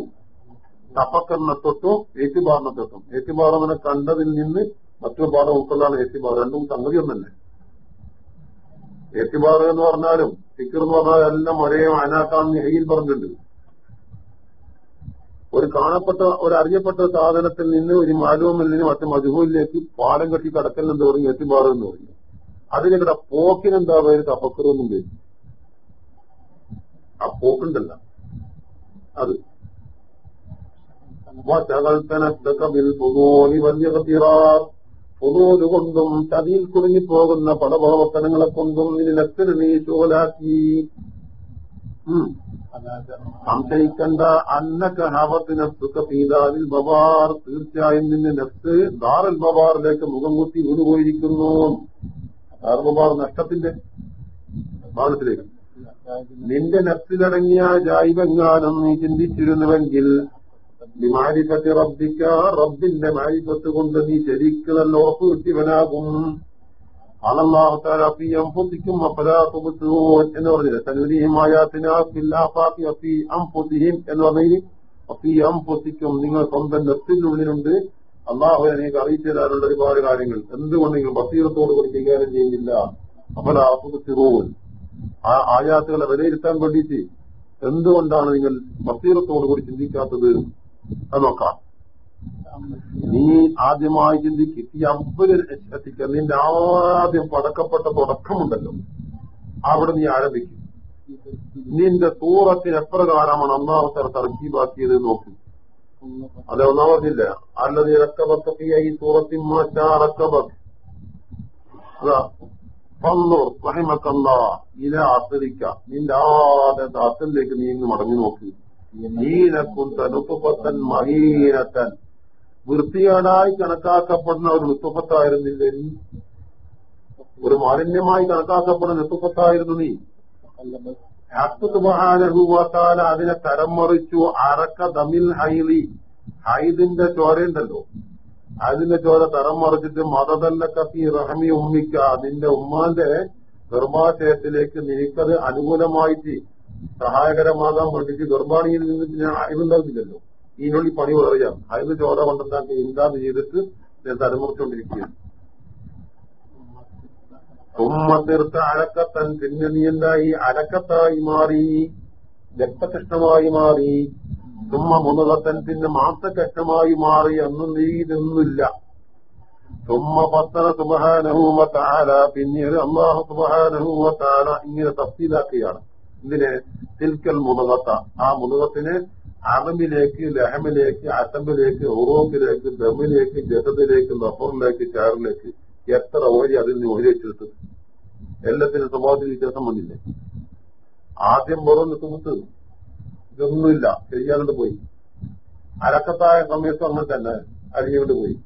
തപ്പക്കറിനെ തൊട്ടും ഏറ്റുപാറിനെ തൊട്ടും ഏറ്റുപാറവനെ കണ്ടതിൽ നിന്ന് മറ്റൊരു പാഠം ഉൾക്കൊള്ളാണ് ഏറ്റുപാറ് രണ്ടും സംഗതി ഒന്നല്ലേ ഏറ്റുപാറ് എന്ന് പറഞ്ഞാലും സിക്കർ എന്ന് പറഞ്ഞാൽ എല്ലാം ഒരേ അനാക്കാന്ന് ഹെയിൽ പറഞ്ഞിട്ടുണ്ട്. ഒരു കാണപ്പെട്ട ഒരു അറിയപ്പെട്ട സാധനത്തിൽ നിന്ന് ഒരു മാലൂമിൽ നിന്ന് മറ്റു മധുഹൂലിലേക്ക് പാടം കെട്ടി കടക്കൽ എന്ന് തുടങ്ങി എന്ന് പറയും അതിനിവിടെ പോക്കിനെന്താ പേര് തപ്പക്കറൊന്നും പേര്? ആ പോക്കുണ്ടല്ല. അത്. കൊണ്ടും ചതിയിൽ കുടുങ്ങിപ്പോകുന്ന പല പ്രവർത്തനങ്ങളെ കൊണ്ടും നീ ചോലാക്കി സംശയിക്കണ്ട അന്നക്ക ഹവത്തിനീതാരിൽ ബബാർ തീർച്ചയായും നിന്റെ നെഫ്റ്റ് ദാറൽ ബവാറിലേക്ക് മുഖം കുത്തി വീണുപോയിരിക്കുന്നു ദാറുബാർ നഷ്ടത്തിന്റെ ഭാഗത്തിലേക്ക്. നിന്റെ നഫ്സിലടങ്ങിയ ജൈവങ്ങാനം നീ ചിന്തിച്ചിരുന്നുവെങ്കിൽ വിമാരിപ്പത്തി റബ്ബിക്ക റബ്ബിന്റെ മാരിപ്പത്ത് കൊണ്ട് നീ ശരിക്ക് നല്ല ഉറപ്പ് കിട്ടിയവനാകും അനല്ലാഹുത്താലും എന്ന് പറഞ്ഞില്ല? അംഫുസിഹിം എന്ന് പറഞ്ഞതിൽ അഫി അംഫുസിക്കും നിങ്ങൾ സ്വന്തം നെഫ്റ്റിനുള്ളിലുണ്ട് അള്ളാഹു എനിക്ക് അറിയിച്ചു തരാനുള്ള ഒരുപാട് കാര്യങ്ങൾ. എന്തുകൊണ്ട് നിങ്ങൾ ബസീറത്തോട് കൂടി കൈകാര്യം ചെയ്യുന്നില്ല? അഫലാഫുസിറൂൻ ആ ആയാത്തുകളെ വിലയിരുത്താൻ വേണ്ടിയിട്ട് എന്തുകൊണ്ടാണ് നിങ്ങൾ ബസീറത്തോട് കൂടി ചിന്തിക്കാത്തത്? അത് നോക്കാം. നീ ആദ്യമായി ചിന്തിക്ക്. ഈ അബ്ബലിൽ എത്തിക്കാൻ നിന്റെ ആദ്യം പടക്കപ്പെട്ട തുടക്കമുണ്ടല്ലോ. അവിടെ നീ ആരംഭിക്കും. നിന്റെ സൂറത്തിന് എപ്രകാരമാണ് അന്നാമത്തെ തർക്കീബാക്കിയത് നോക്കി. അത് ഒന്നാമതില്ല. അല്ലത് ഇറക്കബക്കത്തിയ ഈ സൂറത്തിൽ പന്നൂർ റഹിമക്കല്ല ഇല ആസ്വദിക്ക നിന്റെ ആദ്യ അസലിലേക്ക് നീ ഇന്ന് മടങ്ങി നോക്കി. തനുപ്പത്തൻ മഹീനത്തൻ വൃത്തികേടായി കണക്കാക്കപ്പെടുന്ന ഒരു നുത്തുപ്പത്തായിരുന്നില്ലേ നീ? ഒരു മാലിന്യമായി കണക്കാക്കപ്പെടുന്ന നുത്തുപ്പത്തായിരുന്നു നീ. ഹസ്തുബാനഹുവാത്താല അതിനെ തരം മറിച്ചു അറക്ക ദമിൽ ഹൈലി. ഹൈദിന്റെ ചോരയുണ്ടല്ലോ അതിന്റെ ചോര തരം മറിച്ചിട്ട് മതതല്ല കത്തി റഹമി ഉമ്മിക്ക. നിന്റെ ഉമ്മാന്റെ ഗർഭാശയത്തിലേക്ക് നിനക്കത് അനുകൂലമായിട്ട് സഹായകരമാകാൻ വേണ്ടിട്ട് ഗർഭാണിയിൽ നിന്നിട്ട് ഞാൻ ഇതുണ്ടാകുന്നില്ലല്ലോ ഇതിനുള്ളിൽ പണി പറയാം അതിന് ചോര കൊണ്ടെന്താക്കി എന്താന്ന് ചെയ്തിട്ട് ഞാൻ തലമുറിച്ചുകൊണ്ടിരിക്കുകയാണ് ഉമ്മത്തിർത്ത അലക്കത്തൻ പിന്നെ നീ എന്തായി അലക്കത്തായി മാറി രക്തകൃഷ്ണമായി മാറി. തുമ്മ മുതലത്തൻ പിന്നെ മാംസകഷ്ണമായി മാറി അന്നും നീ ഇതൊന്നുമില്ല തുമ്മ പത്തന സുബഹാനഹൂമത്താല പിന്നീട് അള്ളാഹു സുബഹാനഹൂമത്താല ഇങ്ങനെ തഫ്സീലാക്കുകയാണ്. ഇതിനെ തിൽക്കൽ മുതലത്ത ആ മുതലത്തിന് അറമിലേക്ക് ലഹമിലേക്ക് അസമ്പിലേക്ക് ഉറോക്കിലേക്ക് ദമ്മിലേക്ക് ജസദിലേക്ക് നഫറിലേക്ക് ചാറിലേക്ക് എത്ര ഓരി അതിൽ നിന്ന് ഓരി എല്ലാത്തിനും സ്വഭാവത്തിൽ വ്യത്യാസം വന്നില്ലേ? ആദ്യം വെറും സുഹൃത്ത് ഇതൊന്നുമില്ല. ചെയ്യാണ്ട് പോയി. അരക്കത്തായ സമയത്ത് അങ്ങനെ തന്നെ അരിഞ്ഞുകൊണ്ട് പോയി.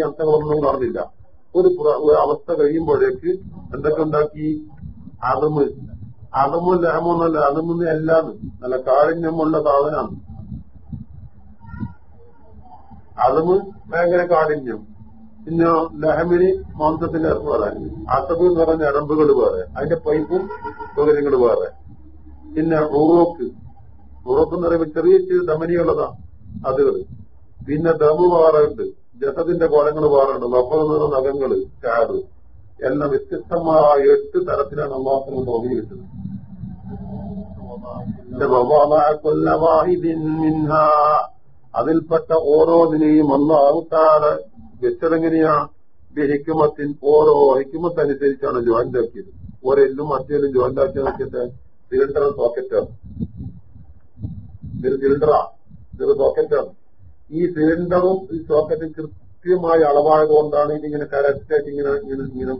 അർത്ഥങ്ങളൊന്നും കാണുന്നില്ല. ഒരു ഒരു അവസ്ഥ കഴിയുമ്പോഴേക്ക് എന്തൊക്കെ ഉണ്ടാക്കി? അതമ് അതമും ലഹമൊന്നല്ല അതമൊന്നും എല്ലാന്ന്. നല്ല കാഠിന്യമുള്ള സാധനമാണ്. അതമ് ഭയങ്കര കാഠിന്യം. പിന്നെ ലഹമിന് മാംസത്തിന്റെ വേറെ അസബ് എന്ന് പറഞ്ഞ ഇടമ്പുകൾ വേറെ അതിന്റെ പൈപ്പും സൗകര്യങ്ങൾ വേറെ. പിന്നെ ഉറോക്ക്. ഉറോക്ക് എന്ന് പറയുമ്പോൾ ചെറിയ ചെറിയ ധമനിയുള്ളതാ അതുകൾ. പിന്നെ ദമു ഉണ്ട്. ജസത്തിന്റെ കോലങ്ങൾ വേറുണ്ട് നിറ നഖങ്ങൾ ചാറ്. എല്ലാം വ്യത്യസ്തമായ എട്ട് തരത്തിലാണ് അള്ളാഹത്തിന് തോന്നി കിട്ടുന്നത്. അതിൽപ്പെട്ട ഓരോന്നിനെയും അള്ളാഹുത്താറ് വെച്ചതെങ്ങനെയാ ഹിക്കുമത്തിൻ ഓരോ ഹിക്കുമത്ത് അനുസരിച്ചാണ് ജോയിന്റ് ആക്കിയത് ഓരോ എല്ലും മറ്റേലും ജോയിന്റ് ആക്കി നോക്കിയിട്ട് സിലിണ്ടർ സോക്കറ്റാണ് ഇതൊരു സിലിണ്ടറാ. ഇതൊരു സോക്കറ്റാണ് ഈ സിലിണ്ടറും ഈ സോക്കറ്റും കൃത്യമായ അളവായത് കൊണ്ടാണ് ഇതിങ്ങനെ കറക്റ്റായിട്ട് ഇങ്ങനെ ഇങ്ങനെ ഇങ്ങനെ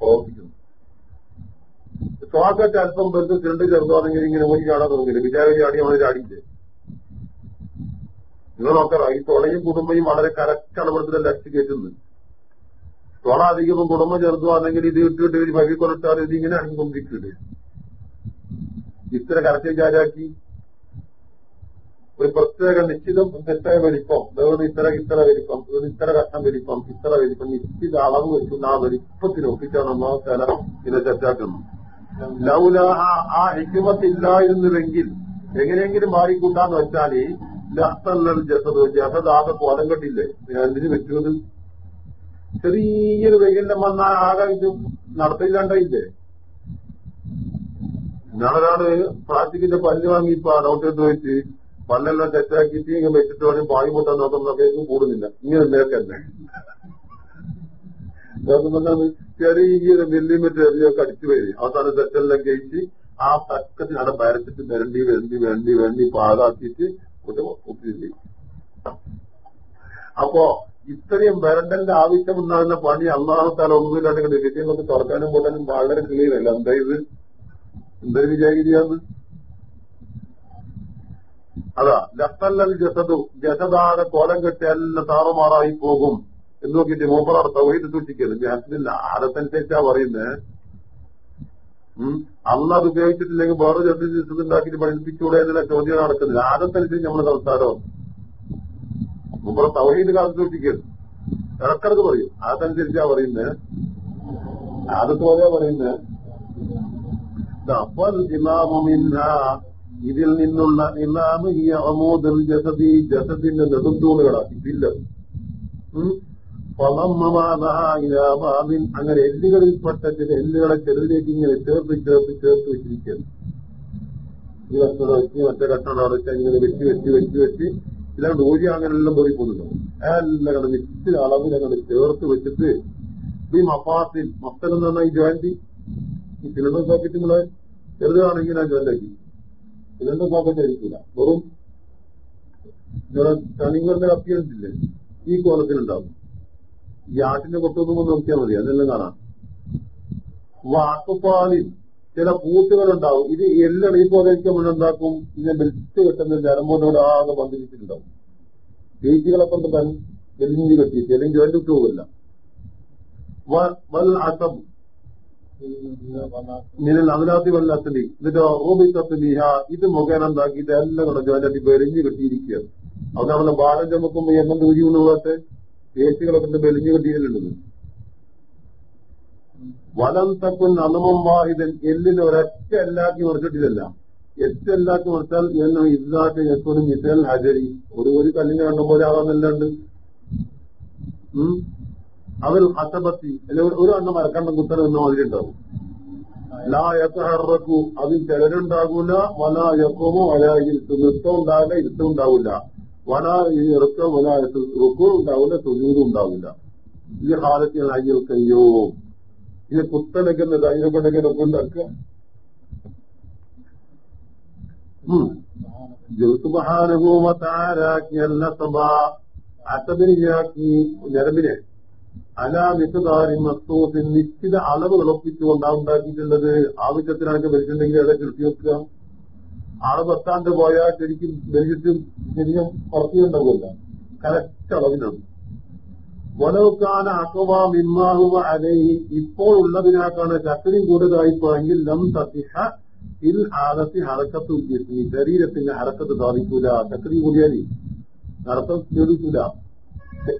പ്രവർത്തിക്കുന്നത്. സോക്കറ്റ് അല്പം ബന്ധു സിലിണ്ടർ ചെറുതാണെങ്കിൽ ഇങ്ങനെ ഒരു ചാടാൻ തോന്നില്ല വിചാരിച്ച് അടിയാണ് ചാടിയില്ലേ? നിങ്ങൾ നോക്കാം ഈ തുളയും കുടുംബയും വളരെ കറക്റ്റ് അളവെടുത്തിലല്ല ലക്ഷ്യം കയറ്റുന്നത് തുള അധികവും കുടുംബം ചെറുതുവാണെങ്കിൽ ഇത് ഇട്ടിട്ട് ഒരു ഭവി കൊലട്ടാൽ ഇത് ഇങ്ങനെ അണിക്കൊണ്ടിരിക്കില്ലേ ഇത്ര കറക്റ്റ് വിചാരാക്കി ഒരു പ്രത്യേക നിശ്ചിതം തെറ്റായ വലിപ്പം. വേറെ ഇത്ര ഇത്ര വലിപ്പം. വേറെ ഇത്ര കഷ്ണം വലിപ്പം. ഇത്ര വലിപ്പം. നിശ്ചിത അളവ് വെച്ചു ആ വലിപ്പത്തിന് ഒപ്പിച്ചാണ് ചില ഇതിനെ തെറ്റാക്കുന്നത്. ലൗല ആ ഹിക്കുമത്തില്ലായിരുന്നുവെങ്കിൽ എങ്ങനെയെങ്കിലും മാറിക്കൂട്ടാന്ന് വെച്ചാൽ ലഹ്തല്ലൽ ജസദ് ജസദ് ആകെ കോലം കെട്ടില്ലേ എന്തിനു വെച്ചത് ചെറിയൊരു വൈകല്യം വന്നാൽ ആകെ ഇത് നടത്തില്ലാണ്ടായില്ലേ ഞാനൊരാൾ പ്ലാസ്റ്റിക്കിന്റെ പല്ല് വാങ്ങി ഇപ്പൊ ഡോക്ടറെ വെച്ച് പല്ലെല്ലാം തെറ്റാക്കിയിട്ട് ഇങ്ങനെ വെച്ചിട്ട് വേണം പായി പൊട്ടാൻ നോക്കുന്നൊക്കെ കൂടുന്നില്ല. ഇങ്ങനെ നേരത്തെ ചെറിയൊരു മില്ലിമീറ്റർ എറിയൊക്കെ അടിച്ചു വരും. അവസാനം തെറ്റെല്ലാം കഴിച്ച് ആ തക്കത്തിനവിടെ പരച്ചിട്ട് വരണ്ടി വരണ്ടി വരണ്ടി വരണ്ടി പാകാക്കിയിട്ട് ഒത്തിരി അപ്പോ ഇത്രയും വരണ്ടന്റെ ആവശ്യമുണ്ടാകുന്ന പണി അന്നാമത്താല ഒന്നുമില്ലാണ്ട് കിട്ടിയെന്നൊക്കെ തുറക്കാനും പോട്ടാനും വളരെ ക്ലിയർ അല്ല? എന്താ ഇത്? എന്തൊരു വിചാരിക്കുകയാണ് അതാ ലഫല്ലൽ ജസദു. ജസദാകെ കോലം കെട്ടി എല്ലാം താറുമാറായി പോകും. എന്ന് നോക്കിയിട്ട് മൂപ്പറാർ തവൈത് സൂക്ഷിക്കരുത്. ജഹത്തില്ല ആരത്തനുസരിച്ചാ പറയുന്നത് അന്ന് അത് ഉപയോഗിച്ചിട്ടില്ലെങ്കിൽ വേറെ ജസ്റ്റിസ് ഉണ്ടാക്കിയിട്ട് പഠിപ്പിച്ചൂടെ എന്നുള്ള ചോദ്യം നടക്കുന്നില്ല. ആദത്തനുസരിച്ച് നമ്മുടെ സംസാരം നമ്മളെ തവഹീദ് കാലത്ത് സൂക്ഷിക്കരുത്. ഇടക്കിടക്ക് പറയും. അതനുസരിച്ചാ പറയുന്നത് ആദത്ത് പോലെയാ പറയുന്നത് ഇതിൽ നിന്നുള്ള ഇമാമ് ഈ അമോദൽ ജസതി ജസദിന്റെ നെടുന്തൂണുകളാക്കി. പില്ലർ ഇലാമാമിൻ അങ്ങനെ എല്ലുകളിൽ ചില എല്ലുകളെ ചെറുതിലേക്ക് ഇങ്ങനെ ചേർത്ത് ചേർത്ത് ചേർത്ത് വെച്ചിരിക്കുന്നു. ഈ കഷ്ടം വെച്ച് മറ്റേ കഷ്ടം അവിടെ വെച്ചാൽ ഇങ്ങനെ വെച്ച് വെച്ച് വെച്ച് വെച്ച് ചില ഓരി അങ്ങനെല്ലാം പോയി പോകുന്നു എല്ലാം കണ്ട് നിശ്ചിത അളവിൽ അങ്ങനെ ചേർത്ത് വെച്ചിട്ട് ഈ മപ്പാസിൽ മഫ്തൽ എന്ന് പറഞ്ഞാൽ ഈ ജോയിന്റ് ഈ സിലിണ്ടർ സോക്കറ്റ് നിങ്ങൾ ചെറുതാണെങ്കിൽ ഞാൻ ജോയിന്റ് ആക്കി. സിലിണ്ടർ സോക്കറ്റ് ആയിരിക്കില്ല വെറും തണിങ്ങളുടെ കപ്പിയിട്ടില്ലേ ഈ കോലത്തിലുണ്ടാവും. ഈ ആട്ടിന്റെ കൊട്ടൊന്നും നോക്കിയാൽ മതി അതെല്ലാം കാണാം. വാക്കുപാലിൽ ചില പൂട്ടുകളുണ്ടാവും ഇത് എല്ലാം ഈ പോലെ ഉണ്ടാക്കും ഇതിനെ ബെൽറ്റ് കെട്ടുന്ന ഞരമ്പോനോട് ആകെ ബന്ധിച്ചിട്ടുണ്ടാവും ബീച്ചുകളെ കൊണ്ട് തൻ എലിഞ്ഞു കെട്ടിയിട്ട് അല്ലെങ്കിൽ ജോലി വിട്ടു പോകില്ല വൽ അതിനകത്ത് വല്ലാത്തലി എന്നിട്ട് ഹാ ഇത് മുഖേന എന്താക്കി ഇതെല്ലാം കൂടെ ജോലി വെളിഞ്ഞു കെട്ടിയിരിക്കുകയാണ്. നമ്മുടെ ഭാരം ചുമക്കുമ്പോ എണ്ണം തൂരി പേച്ചുകളെ കൊണ്ട് വെളിഞ്ഞു വലം തക്കുൻ അന്നമം വാഹിതൻ എല്ലിന് ഒരൊറ്റ എല്ലാക്കി മറിച്ചിട്ടില്ല എട്ട് എല്ലാക്കി മറിച്ചാൽ എന്നും ഇതാക്കി എപ്പോഴും മിസൽ ഹാജരി. ഒരു ഒരു കല്ലിനെ കണ്ട പോലെ ആവാന്നല്ലാണ്ട് അവർ അസബത്തി അല്ലെങ്കിൽ ഒരു എണ്ണം മരക്കണ്ടം കുത്തൻ എന്ന മാതിരി ഉണ്ടാവും. ലാ യത്തഹറക്കു അതിൽ ചിലരുണ്ടാകൂല. വല യക്കോമോ വല നൃത്തം ഉണ്ടാകില്ല ഇരുത്തം ഉണ്ടാവില്ല. വല ഇറക്കം വല റുക്കും ഉണ്ടാവില്ല സുജൂതും ഉണ്ടാവില്ല. ഈ ഹാലത്തിൽ അയ്യൽ കയ്യോ ഇത് കുത്തനൊക്കെ അതിനെക്കൊണ്ടൊക്കെ ഉണ്ടാക്കുക അസബിനിയാക്കി ഞരമ്പിനെ. അലാ മിക്കതാരി മസ്തൂസിൽ നിശ്ചിത അളവുകൾ ഒപ്പിച്ചുകൊണ്ടാണ് ഉണ്ടാക്കിയിട്ടുള്ളത്. ആവശ്യത്തിനൊക്കെ വലിച്ചിട്ടുണ്ടെങ്കിൽ അതൊക്കെ കൃഷി വെക്കുക. അളവ് പത്താണ്ട് പോയാൽ ശരിക്കും ബെനിഫിറ്റും ശരിക്കും പുറത്തുണ്ടാവില്ല കറക്റ്റ് അളവിനാണ് വലവുക്കാന അക്കവ മിമ്മാഹുവ അലൈഹി. ഇപ്പോൾ ഉള്ളതിനാക്കാണ് ചക്രി കൂടുതലായി പോയെങ്കിൽ ലം സത്യഹ ഇൽ ഹാലത്തി ഹറക്കത്ത് ഉദ്ദേശിക്കും ശരീരത്തിന്റെ ഹറക്കത്ത് സാധിക്കൂല. ചക്കരി കൂടിയാൽ നടത്തം ചോദിക്കൂല.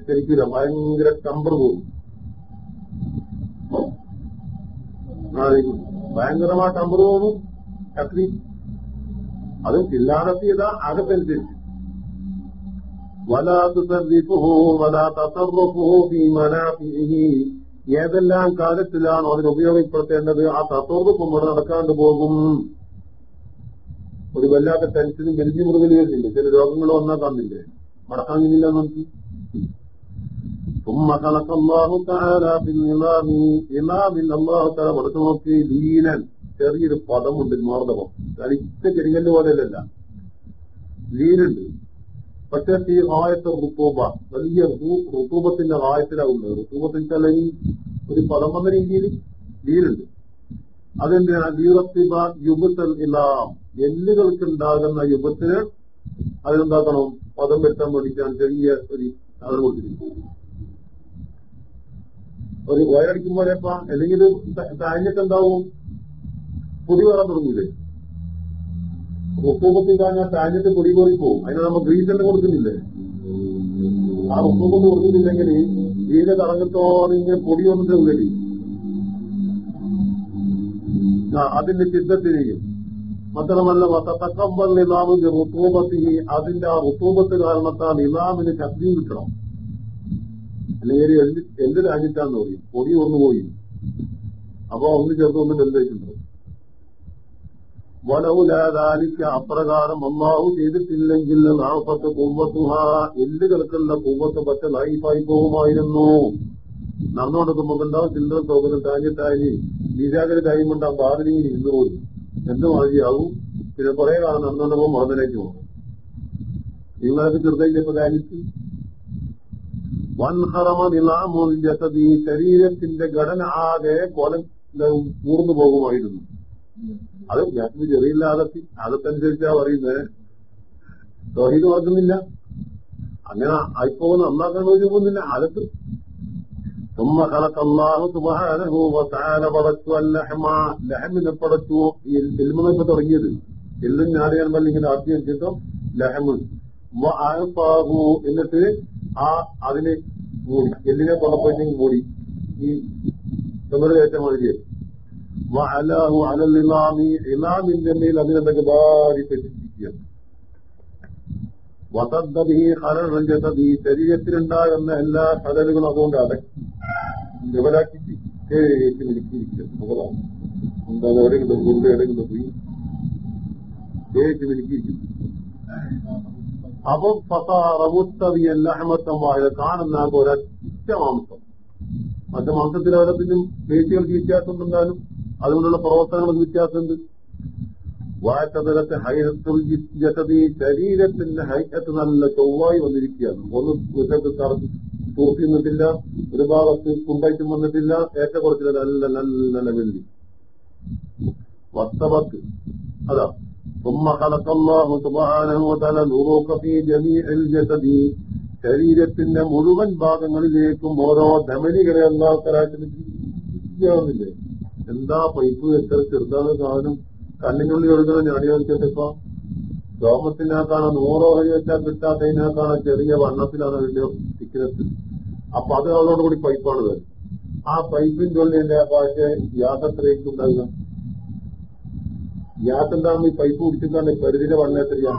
ശരിക്കൂല. ഭയങ്കര കമ്പർ പോകും. ഭയങ്കരമായ കമ്പർ പോകും. ചക്രി അത് ഇല്ലാതെത്തിയതാ അകത്തനുസരിച്ച് ولا تصرفه ولا تصرفه في منافعه ഏതെല്ലാം കാലത്തിലാണോ അതിന് ഉപയോഗപ്പെടുത്തേണ്ടത് ആ തത്വറുപ്പം ഇവിടെ നടക്കാണ്ട് പോകും ഒരു വല്ലാത്ത ടെൻഷനും വലിഞ്ഞു മുറുകൽ വരുന്നില്ല ചില രോഗങ്ങൾ വന്നാൽ കാണില്ലേ മടക്കാൻ കഴിയില്ല നമുക്ക് ثم خلق الله تعالى في الإمام إمام الله تعالى പഠിച്ചു നോക്കി ലീനൻ ചെറിയൊരു പദമുണ്ട് മാർദ്ദവം. തനിച്ച ചെരികല്ല് പോലെയല്ല ലീനുണ്ട് പക്ഷെ ഈ ആയത്തെ റുത്തൂബ വലിയ റുത്തൂബത്തിന്റെ ആയത്തിലാവുന്നത് റുത്തൂബത്തിൽ അല്ലെങ്കിൽ ഒരു പദം വന്ന രീതിയിൽ ലീനുണ്ട് അതിന്റെ ലീറത്തിബ യുബത്തൽ ഇലാം. എല്ലുകൾക്കുണ്ടാകുന്ന യുബത്തിന് അതെന്താക്കണം? പദം വരുത്താൻ വേണ്ടിക്കാൻ ചെറിയ ഒരു അത് കൊടുത്തിരിക്കും ഒരു വയറടിക്കുമ്പോഴേപ്പ അല്ലെങ്കിൽ താഞ്ഞിട്ടുണ്ടാവും പൊടി വരാൻ തുടങ്ങൂലേ? ഉപ്പൂപ്പത്തിൽ കഴിഞ്ഞാൽ ടാങ്കിന്റെ പൊടി പോയി പോവും അതിന് നമ്മൾ ഗ്രീസ് തന്നെ കൊടുക്കുന്നില്ലേ? ആ ഉപ്പൂപ്പത്ത് കൊടുക്കുന്നില്ലെങ്കിൽ വീട് കറങ്ങത്തോടെ ഇങ്ങനെ പൊടി ഉള്ളി ആ അതിന്റെ ചിദ്ധത്തിനെയും മാത്രമല്ല തക്കമ്പൽ നിലാമിന്റെ ഉപ്പൂപത്തി അതിന്റെ ആ ഉപ്പൂപത്ത് കാരണത്താൽ നിലാമിന് ശക്തിയും കിട്ടണം. അല്ലെങ്കിൽ എന്ത് രാജ്യത്താന്ന് പറയും പൊടി ഒന്ന് അപ്പൊ ഒന്ന് ചേർത്ത് ഒന്ന് വലവുലാതാലിക്ക് അപ്രകാരം ഒന്നാവും ചെയ്തിട്ടില്ലെങ്കിൽ നാൽപ്പത്ത് കുമ്പത്തുഹ എല്ലുകൾക്കുള്ള കുമ്പത്ത് പറ്റ ലൈഫായി പോകുമായിരുന്നു. നടന്നുകൊടുക്കുമ്പോ ഉണ്ടാവും ചില്ലറ തോക്കുന്ന താഞ്ഞിട്ടായി ബീജാകര് കഴിയുമ്പോണ്ടാവും ബാധനയിൽ ഇന്ന് പോയി എന്ത് മാതിരിയാവും? പിന്നെ കുറെ കാലം നടന്നുകൊണ്ടപ്പോ മതലേക്ക് പോകും. നിങ്ങളൊക്കെ ചെറുതായിട്ടപ്പോ കാര്യത്തിൽ വൻഹറമ നിലാമോ ശരീരത്തിന്റെ ഘടന ആകെ കൊല കൂർന്നു പോകുമായിരുന്നു. അത് ഞാൻ ചെറിയില്ലാതെ അതനുസരിച്ചാ പറയുന്നത് തൊഹീദ് ഓർക്കുന്നില്ല അങ്ങനെ ആയിപ്പോ നന്നാക്കാൻ പോകുന്നില്ല അകത്ത് ثم خلق الله سبحانه وتعالى പടച്ചു അല്ലഹമ ലഹമിനെ പടച്ചു എൽമെന്നൊക്കെ തുടങ്ങിയത് എല്ലും ഞാറിയാൻ പറഞ്ഞ ഇങ്ങനെ ആക്കി വെച്ചിട്ടോ ലഹമ് ആയപ്പാഹു എന്നിട്ട് ആ അതിനെ മൂടി എല്ലിനെ പുറപ്പോയിട്ടെങ്കിൽ മൂടി ഈ നമ്മുടെ കയറ്റ മാതിരി വഅലാഹു അലൽ ഇമാമി ഇമാമിന്റെ മേൽ അതിനെന്തൊക്കെ ഭാരി തെറ്റിപ്പിക്കുക വസദ്ദബി ഹലൽ ജസദി ശരീരത്തിലുണ്ടാകുന്ന എല്ലാ ഹലലുകളും അതുകൊണ്ട് അടക്കി ലെവലാക്കി തേച്ച് മിനുക്കിയിരിക്കുക മുകളാണ് കൊണ്ട് എവിടെയെങ്കിലും പോയി? തേച്ച് മിനുക്കിയിരിക്കും അപ്പം ഫസാറമുത്തവി അല്ലഹമത്തം വായ കാണുന്ന ഒരൊറ്റ മാംസം. മറ്റു മാംസത്തിൽ ഓരോത്തിനും പേശികൾക്ക് വ്യത്യാസമുണ്ടെന്നാലും അതുകൊണ്ടുള്ള പ്രവർത്തനങ്ങൾക്ക് വ്യത്യാസമുണ്ട് വായത്തലത്തെ ഹൈറത്തുൽ ജസതി ശരീരത്തിന്റെ ഹൈറ്റ് നല്ല ചൊവ്വായി വന്നിരിക്കുകയാണ് ഒന്ന് വിധത്തിൽ തൂക്കി നിന്നിട്ടില്ല ഒരു ഭാഗത്ത് കുണ്ടായിട്ടും വന്നിട്ടില്ല ഏറ്റക്കുറച്ചിൽ നല്ല നല്ല നല്ല വെള്ളി വസ്തവത്ത് അതാ ثم خلق الله سبحانه وتعالى نروق في جميع الجسد ശരീരത്തിന്റെ മുഴുവൻ ഭാഗങ്ങളിലേക്കും ഓരോ ധമനികളെ എല്ലാ തരാട്ടില്ലേ എന്താ പൈപ്പ് എത്ര ചെറുതാണ് സാധനം കണ്ണിനുള്ളിൽ ഒഴുകുന്ന ഞാടി ഇപ്പൊ രോമത്തിനാക്കാണ് നൂറോ ഹരി വെച്ചാൽ കിട്ടാത്തതിനകത്താണ് ചെറിയ വണ്ണത്തിലാണ് അതിന്റെ തിക്നെസ് അപ്പൊ അത് അതോടുകൂടി പൈപ്പാണ് വരുന്നത് ആ പൈപ്പിന്റെ ഉള്ളിൽ പക്ഷേ യാത്രയ്ക്ക് ഉണ്ടാകുക യാത്രണ്ടാകുമ്പോൾ ഈ പൈപ്പ് കുടിച്ചിട്ടാണ് പരിധിയുടെ വണ്ണം എത്രയാ?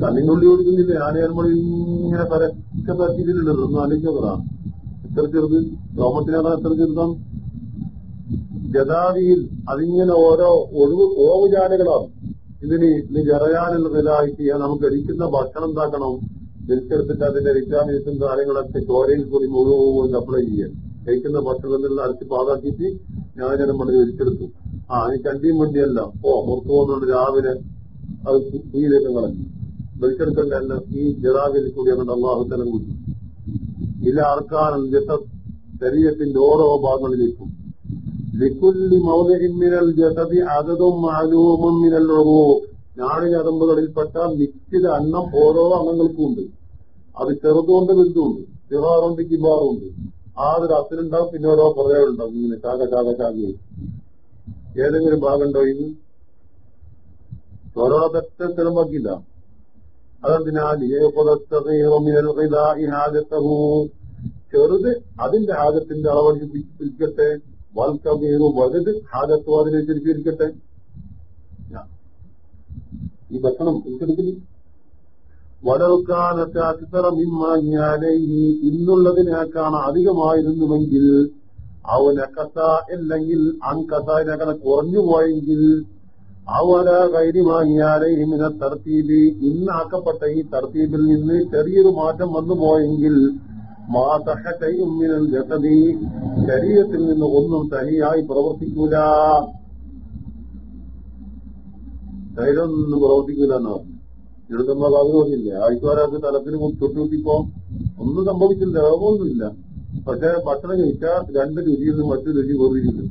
കണ്ണിനുള്ളി കൊടുക്കുന്നില്ല നമ്മൾ ഇങ്ങനെ പരക്കെ പറ്റിയിട്ടുണ്ട് ഒന്ന് ആലോചിക്കറാ എത്ര ചെറുത് രോമത്തിനാണ് എത്ര ചെറുതാണ് ഗതാവിയിൽ അതിങ്ങനെ ഓരോ ഒഴിവ് ഓവുചാലുകളാണ്. ഇതിന് ഇനി ജറയാനുള്ളതിലായി ചെയ്യാൻ നമുക്ക് കഴിക്കുന്ന ഭക്ഷണം എന്താക്കണം? തിരിച്ചെടുത്തിട്ട് അതിന്റെ വിറ്റാമിൻസും കാര്യങ്ങളൊക്കെ ചോരയിൽ കൂടി മുഴുവൻ അപ്ലൈ ചെയ്യാൻ കഴിക്കുന്ന ഭക്ഷണത്തിൽ അരച്ച് പാകാക്കിയിട്ട് ഞാൻ ജനം കൊണ്ട് തിരിച്ചെടുത്തു ആ ഈ കണ്ടിയും വണ്ടിയല്ല ഓ മുറുത്തു പോകുന്നുണ്ട് രാവിലെ അത് കുയിലേക്ക് കളഞ്ഞു. വെളിച്ചെടുക്കണ്ട എന്നെ ഈ ജറാവിൽ കൂടി അങ്ങോട്ട് അള്ളാഹുത്തലം കൂട്ടി ഇല അർക്കാനും ശരീരത്തിന്റെ ഓരോ ഭാഗങ്ങളിലേക്കും. ലിക്കുല്ലി മൗലിമിനൽ ജസതി അതതും മാലൂമും മിനൽ ഞാണിനതമ്പുകളിൽപ്പെട്ട നിശ്ചിത അന്നം ഓരോ അംഗങ്ങൾക്കും ഉണ്ട്. അത് ചെറുതുകൊണ്ട് വലുതുണ്ട്. ചിറാറുണ്ട് കിബാറുണ്ട്. ആ ഒരു അസിലുണ്ടാവും പിന്നെ ഓരോ കുറവുണ്ടാവും ഇങ്ങനെ ചാക ചാക ചാകി. ഏതെങ്കിലും ഉണ്ടോ ഇത്? ഓരോ തെറ്റ ചിലമ്പാക്കില്ല അതെന്തിനാൽ ചെറുത് അതിന്റെ ഹാജത്തിന്റെ അളവടിപ്പിക്കട്ടെ വൽക്കമീറു വലുത് ഹാജത്വം അതിനനുസരിച്ചിരിക്കട്ടെ ഈ ഭക്ഷണം തിരിച്ചെടുക്കില്ല വലൽക്കാലത്തെ ഈ ഇന്നുള്ളതിനേക്കാണ് അധികമായിരുന്നുവെങ്കിൽ അവനക്കഥ അല്ലെങ്കിൽ അല്ലെങ്കിൽ അൻകഥനകണ കുറഞ്ഞു പോയെങ്കിൽ അവന കൈരിമാങ്ങിയാലേ ഇമിന തർത്തീബി. ഇന്നാക്കപ്പെട്ട ഈ തർത്തീബിൽ നിന്ന് ചെറിയൊരു മാറ്റം വന്നു പോയെങ്കിൽ മാതഹുമ്മിനൽ ജസതി ശരീരത്തിൽ നിന്ന് ഒന്നും തനിയായി പ്രവർത്തിക്കൂല. ശരീരമൊന്നും പ്രവർത്തിക്കൂല എന്ന് പറഞ്ഞു. അത് പറഞ്ഞില്ലേ? ആഴ്ചവരാക്ക് തലത്തിന് തൊട്ടുകൂട്ടിപ്പോ ഒന്നും സംഭവിച്ചില്ല രോഗമൊന്നുമില്ല പക്ഷെ ഭക്ഷണം കഴിച്ചാൽ രണ്ട് രുചിയിൽ നിന്ന് മറ്റു രുചി വേറിയിരിക്കും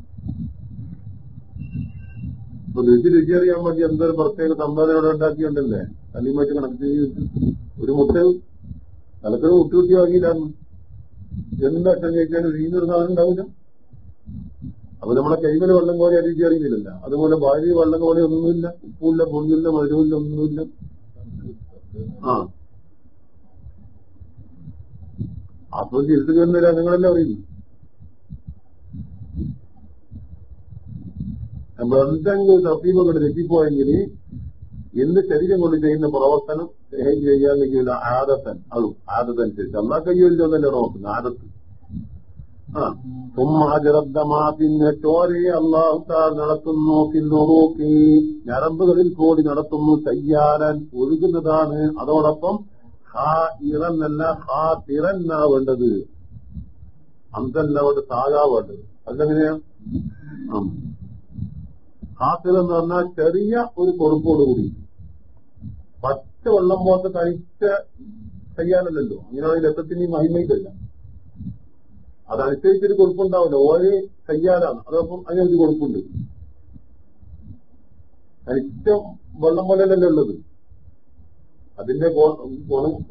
അപ്പൊ രുചി രുചി അറിയാൻ വേണ്ടി എന്തൊരു പ്രത്യേക സംഭാവന ഉണ്ടാക്കിയുണ്ടല്ലേ അല്ലെങ്കിൽ മറ്റു കണക്ട് ചെയ്ത് ഒരു മുട്ട തലത്തിന് മുട്ടുകുട്ടി വാങ്ങിയില്ലാന്ന് എന്താ അച്ഛൻ കഴിക്കാൻ രുചിന്നൊരു സാധനം ഉണ്ടാവില്ല. അപ്പൊ നമ്മളെ കൈമല വെള്ളം കോരി രുചി അറിയുന്നില്ല അതുപോലെ ഭാര്യ വെള്ളം കോരി ഒന്നുമില്ല ഉപ്പുമില്ല പൊടിയില്ല മധുരമില്ല ഒന്നുമില്ല. ആ. അപ്പൊ ചിരിച്ചു കയറുന്നില്ല നിങ്ങളെല്ലാം അറിയുന്നു എന്തെങ്കിലും തർത്തീപം കൊണ്ട് തെറ്റിപ്പോയെങ്കിൽ എന്ത് ശരീരം കൊണ്ട് ചെയ്യുന്ന പ്രവർത്തനം ചെയ്യാൻ കഴിയില്ല ആദത്തൻ അതും ആദത്തനുസരിച്ച്. അന്നാ കഴിയില്ലോ എന്നല്ലേ നോക്കുന്നത്? ആദത്ത്. ആ. തുമ്മാജറബ്ദമാ പിന്നെ ചോരയെ അള്ളാഹുത്താർ നടത്തുന്നു. പിന്നോക്കി ഞരമ്പുകളിൽ കൂടി നടത്തുന്നു. തയ്യാരൻ ഒഴുകുന്നതാണ് അതോടൊപ്പം ഹാ ഇറന്നല്ല ഹാ തിറന്നാ വേണ്ടത് അന്തല്ല അവിടെ താഴാ വേണ്ടത്. അതെങ്ങനെയാ? ഹാത്തിർ എന്ന് പറഞ്ഞാൽ ചെറിയ ഒരു കൊടുപ്പോടുകൂടി പച്ച വെള്ളം പോലത്തെ കഴിച്ച ചെയ്യാനല്ലല്ലോ അങ്ങനെയാണെങ്കിൽ രക്തത്തിന് മഹിമയില്ല അതനുസരിച്ചൊരു കൊടുപ്പുണ്ടാവില്ല ഓരോ കയ്യാലാണ്. അതപ്പം അതിനൊരു കൊടുപ്പുണ്ട് കഴിച്ച വെള്ളം പോലെയല്ലല്ലോ ഉള്ളത്. അതിന്റെ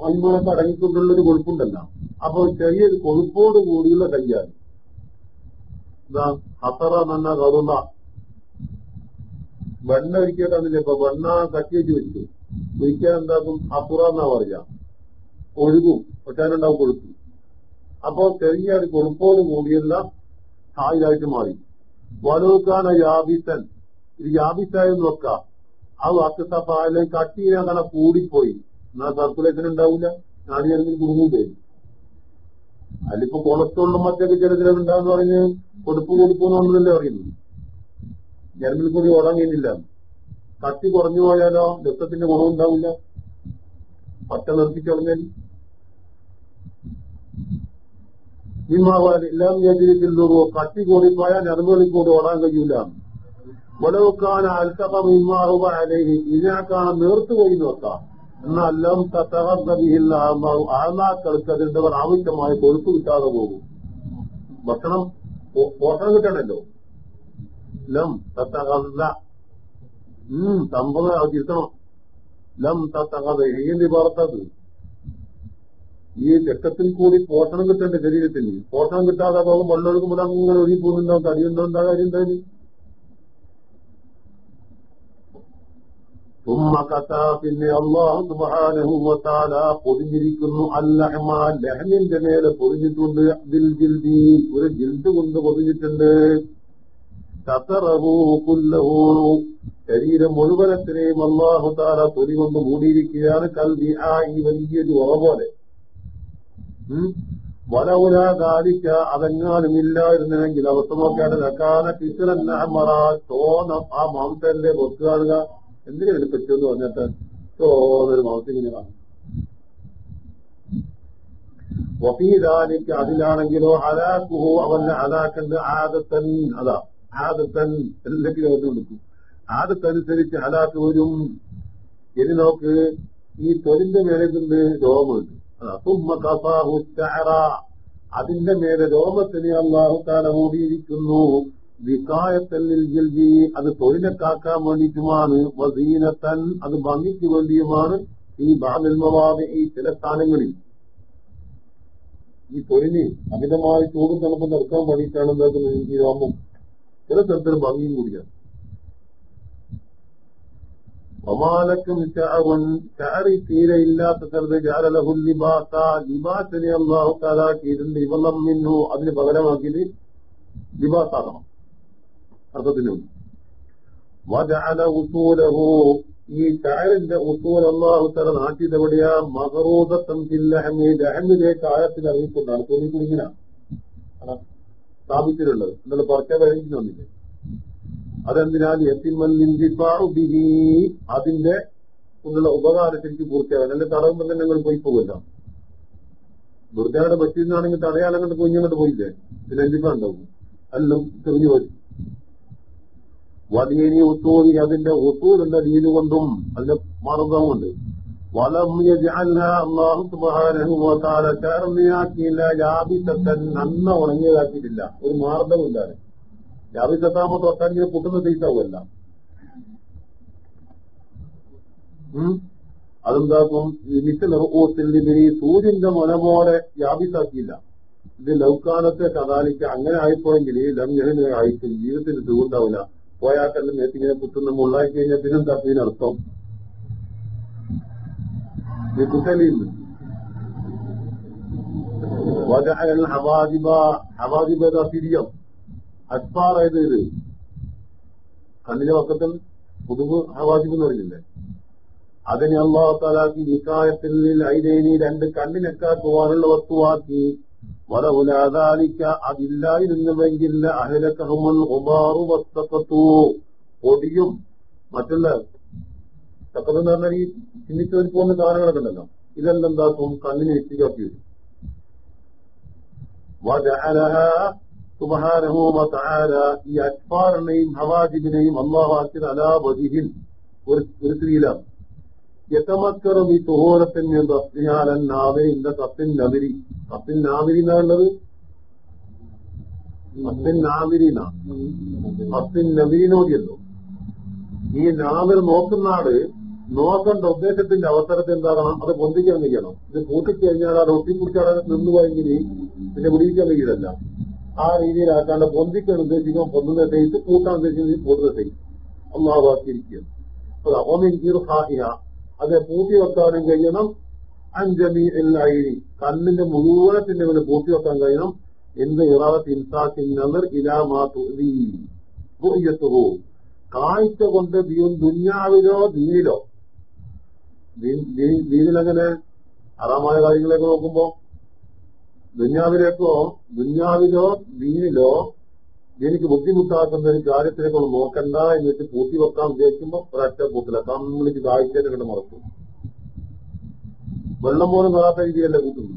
മഹിമകളൊക്കെ അടങ്ങിക്കൊണ്ടുള്ളൊരു കൊഴുപ്പുണ്ടല്ല. അപ്പൊ ചെറിയൊരു കൊഴുപ്പോട് കൂടിയുള്ള കയ്യാണ് എന്താ ഹസറ നന്ന കറുന്ന വെണ്ണ ഒരിക്കലില്ല ഇപ്പൊ വെണ്ണ കട്ടി വെച്ച് വെച്ചു ഒരിക്കൽ എന്താക്കും? അപ്പുറന്നാ പറയാ ഒഴുകും ഒറ്റാനുണ്ടാവും കൊഴുപ്പ്. അപ്പോ ചെറിയ ഒരു കൊഴുപ്പോട് കൂടിയുള്ള ഹായിലായിട്ട് മാറി. വലൂക്കാന യാബിസൻ ഇത് യാബിസായെന്ന് വെക്കാം ആ വാക്കത്തപ്പായാലും കട്ടിയിനങ്ങനെ കൂടിപ്പോയി. എന്നാ സർക്കുലേഷൻ ഉണ്ടാവില്ല നാടിയാണെങ്കിൽ കുടുങ്ങിയിട്ടേ അതിലിപ്പോ കൊളസ്ട്രോളിലും മറ്റൊക്കെ ചിലതിലുണ്ടാന്ന് പറഞ്ഞ് കൊടുപ്പ് കൊടുക്കുന്നുണ്ടല്ലേ പറയുന്നത്. ഞരമ്പിൽ കൂടി ഓടാൻ കത്തി കുറഞ്ഞു പോയാലോ? രക്തത്തിന്റെ ഗുണമുണ്ടാവില്ല പച്ച നിർത്തിക്കളഞ്ഞാൽ ഭീമാവാൻ എല്ലാം വിചാരിച്ചിട്ടുള്ളൂ കട്ടി കൂടിപ്പോയാൽ ഞരമ്പുകളിൽ കൂടി ഓടാൻ കഴിയില്ല വലവുക്കാൻ അൽത്തക അല്ലെങ്കിൽ അലഹി. നേർത്തു പോയി നോക്കാം. എന്നെല്ലാം തത്തകർദ്ദില്ല ആത്മാക്കൾക്ക് അതിന്റെ ആവശ്യമായ കൊഴുപ്പ് കിട്ടാതെ പോകും. ഭക്ഷണം പോഷണം കിട്ടണല്ലോ. ലം തത്തകല്ല ഉം സംഭവം അത് തിരുത്തണം ലം തത്തകത എഴുതി പറത്തത് ഈ രക്തത്തിൽ കൂടി പോഷണം കിട്ടേണ്ട ശരീരത്തിന്. പോഷണം കിട്ടാതെ പോകും വെള്ളമൊഴുക്കുമ്പോൾ അങ്ങനെ ഒഴുകി പോകുന്നുണ്ടാവും തടിയുണ്ടോ എന്താ കാര്യം എന്തായാലും. പിന്നെ അള്ളാഹു പൊതിഞ്ഞിരിക്കുന്നു. അല്ലഹമ ലഹമിന്റെ മേലെ പൊതിഞ്ഞിട്ടുണ്ട്. ദിൽ ജിൽദി. ഒരു ജിൽദ് കൊണ്ട് പൊതിഞ്ഞിട്ടുണ്ട്. ശരീരം മുഴുവനത്തിനെയും അള്ളാഹു താല തൊലി കൊണ്ട് മൂടിയിരിക്കുകയാണ്. കൽവി ആ ഈ വലിയൊരു ഉറ പോലെ. വലവുല കാലിക്ക അതെങ്ങാനും ഇല്ലായിരുന്നെങ്കിൽ അവസ്ഥ നോക്കിയാണ് അക്കാല കിച്ചറന്ന മറ ചോന്ന ആ മാംസന്റെ ഒത്തു കാണുക എന്തിനാണ് പറ്റുമെന്ന് പറഞ്ഞിട്ട് ചോന്നൊരു മാംസം ഇങ്ങനെ കാണും. വഫീദാനിക്ക് അതിലാണെങ്കിലോ ഹലാക്കുഹോ അവന്റെ ഹലാക്കന്റെ ആദത്തൻ. അതാ. ആദത്തൻ എന്തെങ്കിലും ഒന്ന് കൊടുക്കും? ആദത്തനുസരിച്ച് ഹലാക്ക് വരും. ഇനി നോക്ക് ഈ തൊലിന്റെ മേലെ നിന്ന് രോമുണ്ട് അതിന്റെ മേലെ രോമത്തിന് അള്ളാഹു താല മൂടിയിരിക്കുന്നു. വികായത്തല്ലിൽ ജൽജി അത് തൊഴിലെ കാക്കാൻ വേണ്ടിയിട്ടുമാണ്. വസീനത്തൻ അത് ഭംഗിക്ക് വേണ്ടിയുമാണ് ഈ ബാലന്മവാദ ഈ ചില സ്ഥാനങ്ങളിൽ. ഈ തൊഴിലിന് അമിതമായി ചൂടും തണുപ്പും നടക്കാൻ വേണ്ടിയിട്ടാണ് എന്താക്കുന്നത് ഈ രോമം? ചില സ്ഥലത്തിന് ഭംഗിയും കൂടിയാണ്. ഒമാലക്കും ചാറി തീരെ ഇല്ലാത്ത സ്ഥലത്ത് ജാലലഹുൽ ലിബാസ ലിബാസിനെ അള്ളാഹു താലാക്കിയിട്ടുണ്ട് ഇവളം മിന്നു അതിന് പകരമാക്കിയത് ലിബാസാകണം. അർത്ഥത്തിനും വജഅല ഉസൂലഹു ഈ ഷാരിന്റെ ഉസൂൽ അള്ളാഹു തല നാട്ടിയതെവിടെയാ മകറോദത്തം ജില്ലഹമി ലഹമിലേക്ക് ആയത്തിൽ അറിയിക്കൊണ്ടാണ് തോന്നി കുടുങ്ങിന സ്ഥാപിച്ചിട്ടുള്ളത് എന്നുള്ള വഴിഞ്ഞു വന്നില്ല അതെന്തിനാൽ അതിന്റെ ഉള്ള ഉപകാരം ശരിക്കും പൂർത്തിയാകാൻ അല്ലെങ്കിൽ തടവുമ്പോൾ തന്നെ നിങ്ങൾ പോയി പോകില്ല വെറുതെ പറ്റിയിരുന്നാണെങ്കിൽ തടയാലങ്ങോട്ട് കുഞ്ഞങ്ങോട്ട് പോയില്ലേ? പിന്നെ എന്തിപ്പാ ഉണ്ടാവും. എല്ലാം തെളിഞ്ഞു വരും വലിയ ഉത്തൂരി അതിന്റെ ഉത്തൂരിന്റെ ദീന് കൊണ്ടും അതിന്റെ മാർഗമുണ്ട്. വലം അള്ളാഹു സുബാനഹുല ചേർന്നയാക്കിയില്ല യാബിസത്തൻ നന്ന ഉണങ്ങിയതാക്കിയിട്ടില്ല ഒരു മാർഗമില്ലാതെ യാബിസത്താകുമ്പോ തൊട്ടാൽ പൊട്ടുന്ന തീറ്റാവുമല്ല അതെന്താക്കും മിസ്സിൽ സൂര്യന്റെ മുല പോലെ യാബിസാക്കിയില്ല ഇത് ലൗക്കാലത്തെ കഥാലിക്ക് അങ്ങനെ ആയിപ്പോയെങ്കിൽ ലം ആയിട്ടും ജീവിതത്തിന് സുഖമുണ്ടാവില്ല പോയാക്കെല്ലാം മേത്തിങ്ങനെ കുത്തുന്ന മുള്ളായി കഴിഞ്ഞാൽ പിന്നെന്താ ഇതിനർത്ഥം കുത്തലിന്ന് ഹവാദിബ ഹവാദിബ ഏതാ തിരിയം അസ്പാർ ഏത് ഇത് കണ്ണിന്റെ പക്കത്തിൽ പുതുവ് ഹവാജിബ് എന്ന് പറഞ്ഞില്ലേ അതിനെ അള്ളാഹു താലാക്കി വികായത്തിൽ ഐതേനി രണ്ട് കണ്ണിനെക്കാക്കുവാനുള്ള വസ്തുവാക്കി വരവുലാതാലിക്ക അതില്ലായിരുന്നുവെങ്കിൽ അഹിലക്കഹുമൻ ഒബാറു വസ്തക്കത്തു പൊടിയും മറ്റുള്ള തക്കതെന്ന് പറഞ്ഞാൽ ഈ ചിന്തിച്ചവർ പോകുന്ന സാധനങ്ങളൊക്കെ ഉണ്ടല്ലോ. ഇതെല്ലാം എന്താക്കും? കണ്ണിന് എത്തിക്കാക്കി വരും. ഈ അറ്റ്ഫാറിനെയും ഹവാജിബിനെയും അള്ളാഹാക്കിൽ അലാബദിഹിൻ ഒരു സ്ത്രീയിലാണ് യഥമക്കറും ഈ തുഹോരത്തിന് തസ്തിഹാലൻ നാവിന്റെ തത്തിൻ നവിരി തത്തിൻ നാവിരി എന്നാണുള്ളത് തത്തിൻ നാവിരിന തത്തിൻ നവിരിനോടിയല്ലോ ഈ നാവിൽ നോക്കുന്ന ആൾ നോക്കേണ്ട ഉദ്ദേശത്തിന്റെ അവസരത്തിൽ എന്താകണം? അത് പൊന്തിക്കാൻ നിൽക്കണം ഇത് കൂട്ടിക്കഴിഞ്ഞാൽ ആ റൊട്ടി കുടിച്ചാൽ നിന്നു പോയെങ്കിൽ പിന്നെ പിടിക്കാൻ കഴിയില്ല ആ രീതിയിലാക്കാണ്ട് പൊന്തിക്കാൻ ഉദ്ദേശിക്കുമ്പോൾ പൊന്നുന്ന തേച്ച് കൂട്ടാൻ ഉദ്ദേശിക്കുന്നത് പൊതുന്ന തേച്ച് ഒന്നാവാക്കിയിരിക്കുക അതാ ഒന്നിരിക്കും ഹാഹിയ അതെ പൂട്ടി വെക്കാനും കഴിയണം. അഞ്ചമി എല്ലായി കണ്ണിന്റെ മുഴുവനത്തിന്റെ മേലെ പൂട്ടി വെക്കാൻ കഴിയണം. എന്ത് ഇറാദത്ത് ഇൻസാക്കിൻ നദർ ഇലാമാ കാഴ്ച കൊണ്ട് ദുന്യാവിലോ ദീനിലോ ദീനിലെങ്ങനെ അറാമായ കാര്യങ്ങളൊക്കെ നോക്കുമ്പോ ദുന്യാവിലേക്കോ ദുന്യാവിലോ ദീനിലോ എനിക്ക് ബുദ്ധിമുട്ടാക്കുന്ന ഒരു കാര്യത്തിലേക്ക് നോക്കണ്ട എന്നിട്ട് പൂട്ടി വെക്കാൻ ഉദ്ദേശിക്കുമ്പോ ഒരൊറ്റ കൂട്ടില്ല കമ്മ്യൂണിക്ക് ദാഹിച്ചതിനെ കണ്ട് മറക്കും. വെള്ളം പോലും വരാത്ത രീതിയല്ല കൂട്ടുന്നു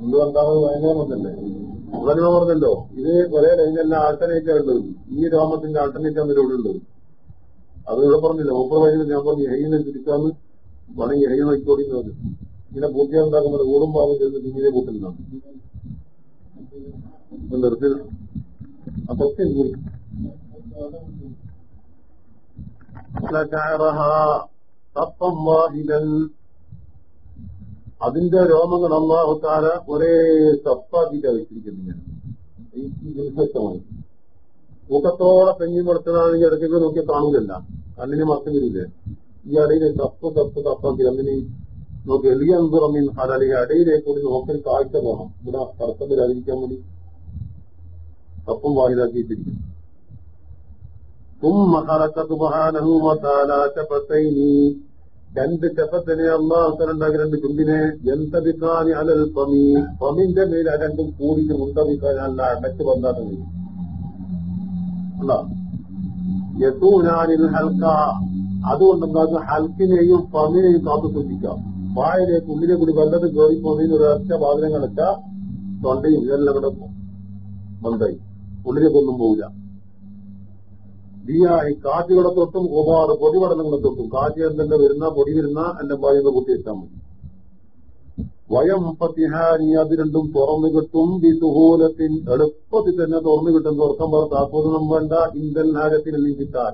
എന്തുകൊണ്ടാണ് വന്നല്ലേ അങ്ങനെ പറഞ്ഞല്ലോ? ഇത് ഒരേ ലൈനല്ല ആൾട്ടർനേറ്റീവ് ഉള്ളത് ഈ രോമത്തിന്റെ ആൾട്ടർനേറ്റ് അവരോടുള്ളത് അത് ഇവിടെ പറഞ്ഞില്ല. ഓപ്പർ വയസ്സിൽ ഞാൻ പറഞ്ഞു ഹെയ്നെ ചുരുക്കാന്ന് വേണമെങ്കിൽ ഹെയ്യ നോക്കിക്കോടി പറഞ്ഞു. ഇങ്ങനെ പൂർത്തിയാകുമ്പോൾ ഊടും പാവം ചെന്ന് ഇങ്ങനെ കൂട്ടുന്നതാണ് നിർത്തി. അതൊക്കെ അതിന്റെ രോമങ്ങൾ അള്ളാഹുക്കാര ഒരേ സപ്പാക്കിട്ടാ വെച്ചിരിക്കുന്നത് വ്യത്യസ്തമായി മുഖത്തോടെ പെഞ്ഞി കൊടുത്തതാണെങ്കിൽ ഇടയ്ക്കൊക്കെ നോക്കിയാൽ കാണൂലല്ല കണ്ണിന് മറക്കം വരില്ലേ ഈ അടയിൽ തപ്പ് തപ്പ് തപ്പാക്കി കണ്ണിന് നോക്കി എളിയ അന്തുറമീൻ ഹലാലി അടയിലേക്ക് കൂടി നോക്കൽ കാഴ്ച പോകണം ഇവിടെ തർക്കം വരാതിരിക്കാൻ വേണ്ടി തപ്പും വാഹിതാക്കിയിട്ടിരിക്കും ثم خلق سبحانه وتعالى شفتين രണ്ട് ചപ്പത്തിനെ അള്ളാഹുത്തലുണ്ടാക്കി രണ്ട് ചുണ്ടിനെ എന്തപിക്കാനി അലൽ പമി പമിന്റെ മേൽ ആ രണ്ടും കൂടിയിട്ട് മുന്തപിക്കാൻ അല്ല അടച്ച് വന്നാട്ട് അല്ല യസൂനാനിൽ ഹൽക്ക. അതുകൊണ്ട് എന്താക്കും ഹൽക്കിനെയും പന്നിനെയും കാത്തു സൂക്ഷിക്കാം. വായനെ കുഞ്ഞിനെ കൂടി വല്ലത് കയറി ഒരു ഒരൊറ്റ വാതിലും കളിച്ച തൊണ്ടയും ഇതെല്ലാം കൂടെ ഉള്ളിനെ കൊന്നും പോവില്ല. തീയായി കാറ്റുകളെ തൊട്ടും പൊടി പൊടിപടലങ്ങളെ തൊട്ടും. കാറ്റ് എന്തെല്ലാം വരുന്ന പൊടി വരുന്ന എന്റെ ബായുന്ന കൂട്ടി വെച്ചാൽ മതി. വയം പത്തിഹാനി അത് രണ്ടും തുറന്നു കിട്ടും. വിസുഹൂലത്തിൻ സുഹൂലത്തിൻ എളുപ്പത്തിൽ തന്നെ തുറന്നു കിട്ടും. തുറക്കം പറ താക്കോലം വേണ്ട. ഇന്ത്യൻ നാരത്തിൽ കിട്ടാൻ.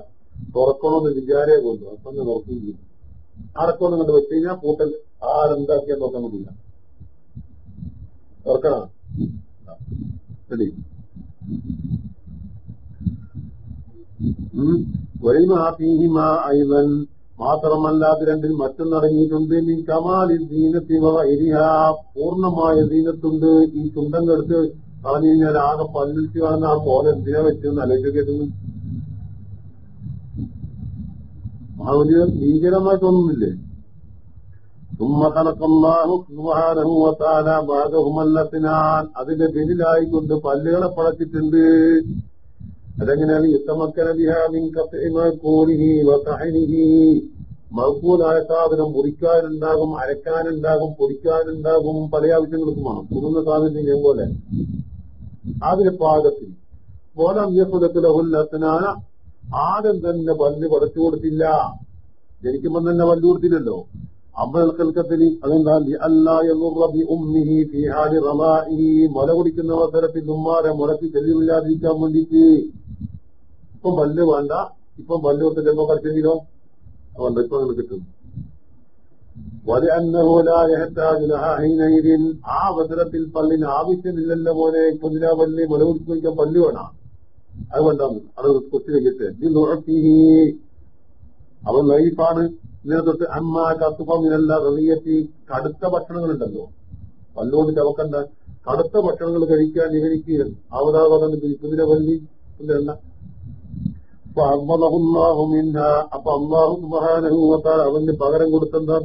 തുറക്കണമെന്ന് വിചാരേ കൊണ്ടു. അപ്പം തുറക്കുകയും അടക്കമൊന്നും കണ്ട് വെച്ച് കഴിഞ്ഞാൽ കൂട്ടൽ ആരെന്താക്കിയാൽ നോക്കാൻ തുറക്കണ? റെഡി. വൈമാഫീഹിമ ഐവൻ മാത്രമല്ല അത് രണ്ടിൽ മറ്റൊന്നടങ്ങിയിട്ടുണ്ട് ഈ കമാലി ദീനത്തിവ പൂർണമായ ദീനത്തുണ്ട്. ഈ ചുണ്ടം കെടുത്ത് പറഞ്ഞു കഴിഞ്ഞാൽ ആകെ പല്ലിച്ച് കാണുന്ന ആ പോലെ എന്തിനാ വെച്ചെന്ന് ആലോചിക്കുന്നു ആ ഒരു ഭീകരമായിട്ടൊന്നുമില്ലേ അതിന്റെ പിന്നിലായിക്കൊണ്ട് പല്ലുകളെ പടച്ചിട്ടുണ്ട്. അതെങ്ങനെയാണ് മഹൂദായ സാധനം മുറിക്കാനുണ്ടാകും അരക്കാനുണ്ടാകും പൊടിക്കാനുണ്ടാകും പല ആവശ്യങ്ങൾക്കും വേണം. പുതുന്ന സാധനം ഞാൻ പോലെ. അതിന് പാകത്തിൽ പോലം യസുലത്തിലഹുല്ലത്തിനാന ആദ്യം തന്നെ പല്ല് പടച്ചു കൊടുത്തില്ല. ജനിക്കുമ്പോൾ തന്നെ പല്ല് കൊടുത്തില്ലല്ലോ. അമ്മൽ കൽക്കത്തിന് അതെന്താ? മുല കുടിക്കുന്ന അവസരത്തിൽ ഉമ്മാരെ മുലക്ക് ചെല്ലുമില്ലാതിരിക്കാൻ വേണ്ടിയിട്ട് ഇപ്പം മല്ല് വേണ്ട. ഇപ്പൊ മല്ല് കൊടുത്ത് ജന്മം കളിച്ചെങ്കിലോ? അതുകൊണ്ട് ഇപ്പൊ അങ്ങനെ കിട്ടും. ആ വസരത്തിൽ പള്ളിന് ആവശ്യമില്ലല്ലോ പോലെ ഇപ്പൊ ഇതിനാ പല്ല് പള്ളി വയ്ക്കാൻ പല്ല് വേണം. അത് വേണ്ടാന്ന് അത് കൊച്ചു കഴിയട്ടെ അവൻ ലൈഫാണ്. ഇതിനെ തൊട്ട് അമ്മ കത്തുപ്പമിനല്ല റളിയത്തി. കടുത്ത ഭക്ഷണങ്ങളുണ്ടല്ലോ. പല്ലുകൊണ്ട് ചവക്കണ്ട. കടുത്ത ഭക്ഷണങ്ങൾ കഴിക്കാൻ ഇവനിക്ക് അവതാപകരണം പിരിപ്പതിനെ വല്ലി എണ്ണ അപ്പൊ അള്ളാഹു സുബാനഹൂത്താൽ അവന് പകരം കൊടുത്തെന്താ?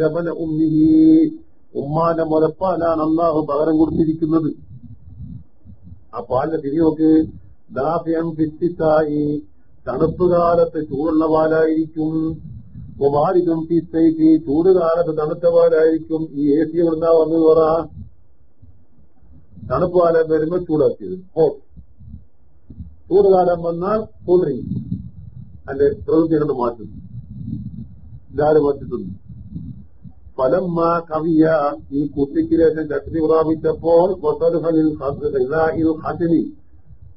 ലബന ഉമ്മിഹി. ഉമ്മാന്റെ മുലപ്പാലാണ് അള്ളാഹു പകരം കൊടുത്തിരിക്കുന്നത്. ആ പാലിന്റെ തിരിവൊക്കെ ദാഫ്യം ഫിത്തിത്തായി തണുപ്പ് കാലത്ത് ചൂടുള്ള പാലായിരിക്കും. കുമാരിക്കും ഫിസ്തൈക്ക് ചൂട് കാലത്ത് തണുത്ത പാലായിരിക്കും. ഈ എ സി എവിടുന്നാ വന്നു പറ. തണുപ്പ് കാലം വരുമ്പോ ചൂടാക്കിയത്. ഹോട്ട് ചൂടുകാലം വന്നാൽ കൂടി അല്ലെ പ്രവൃത്തി കൊണ്ട് മാറ്റുന്നു മാറ്റിട്ടുണ്ട് ഫലം മാ കവിയ. ഈ കുട്ടിക്ക് ശേഷം ശക്തി പ്രാപിച്ചപ്പോൾ ഹസിനി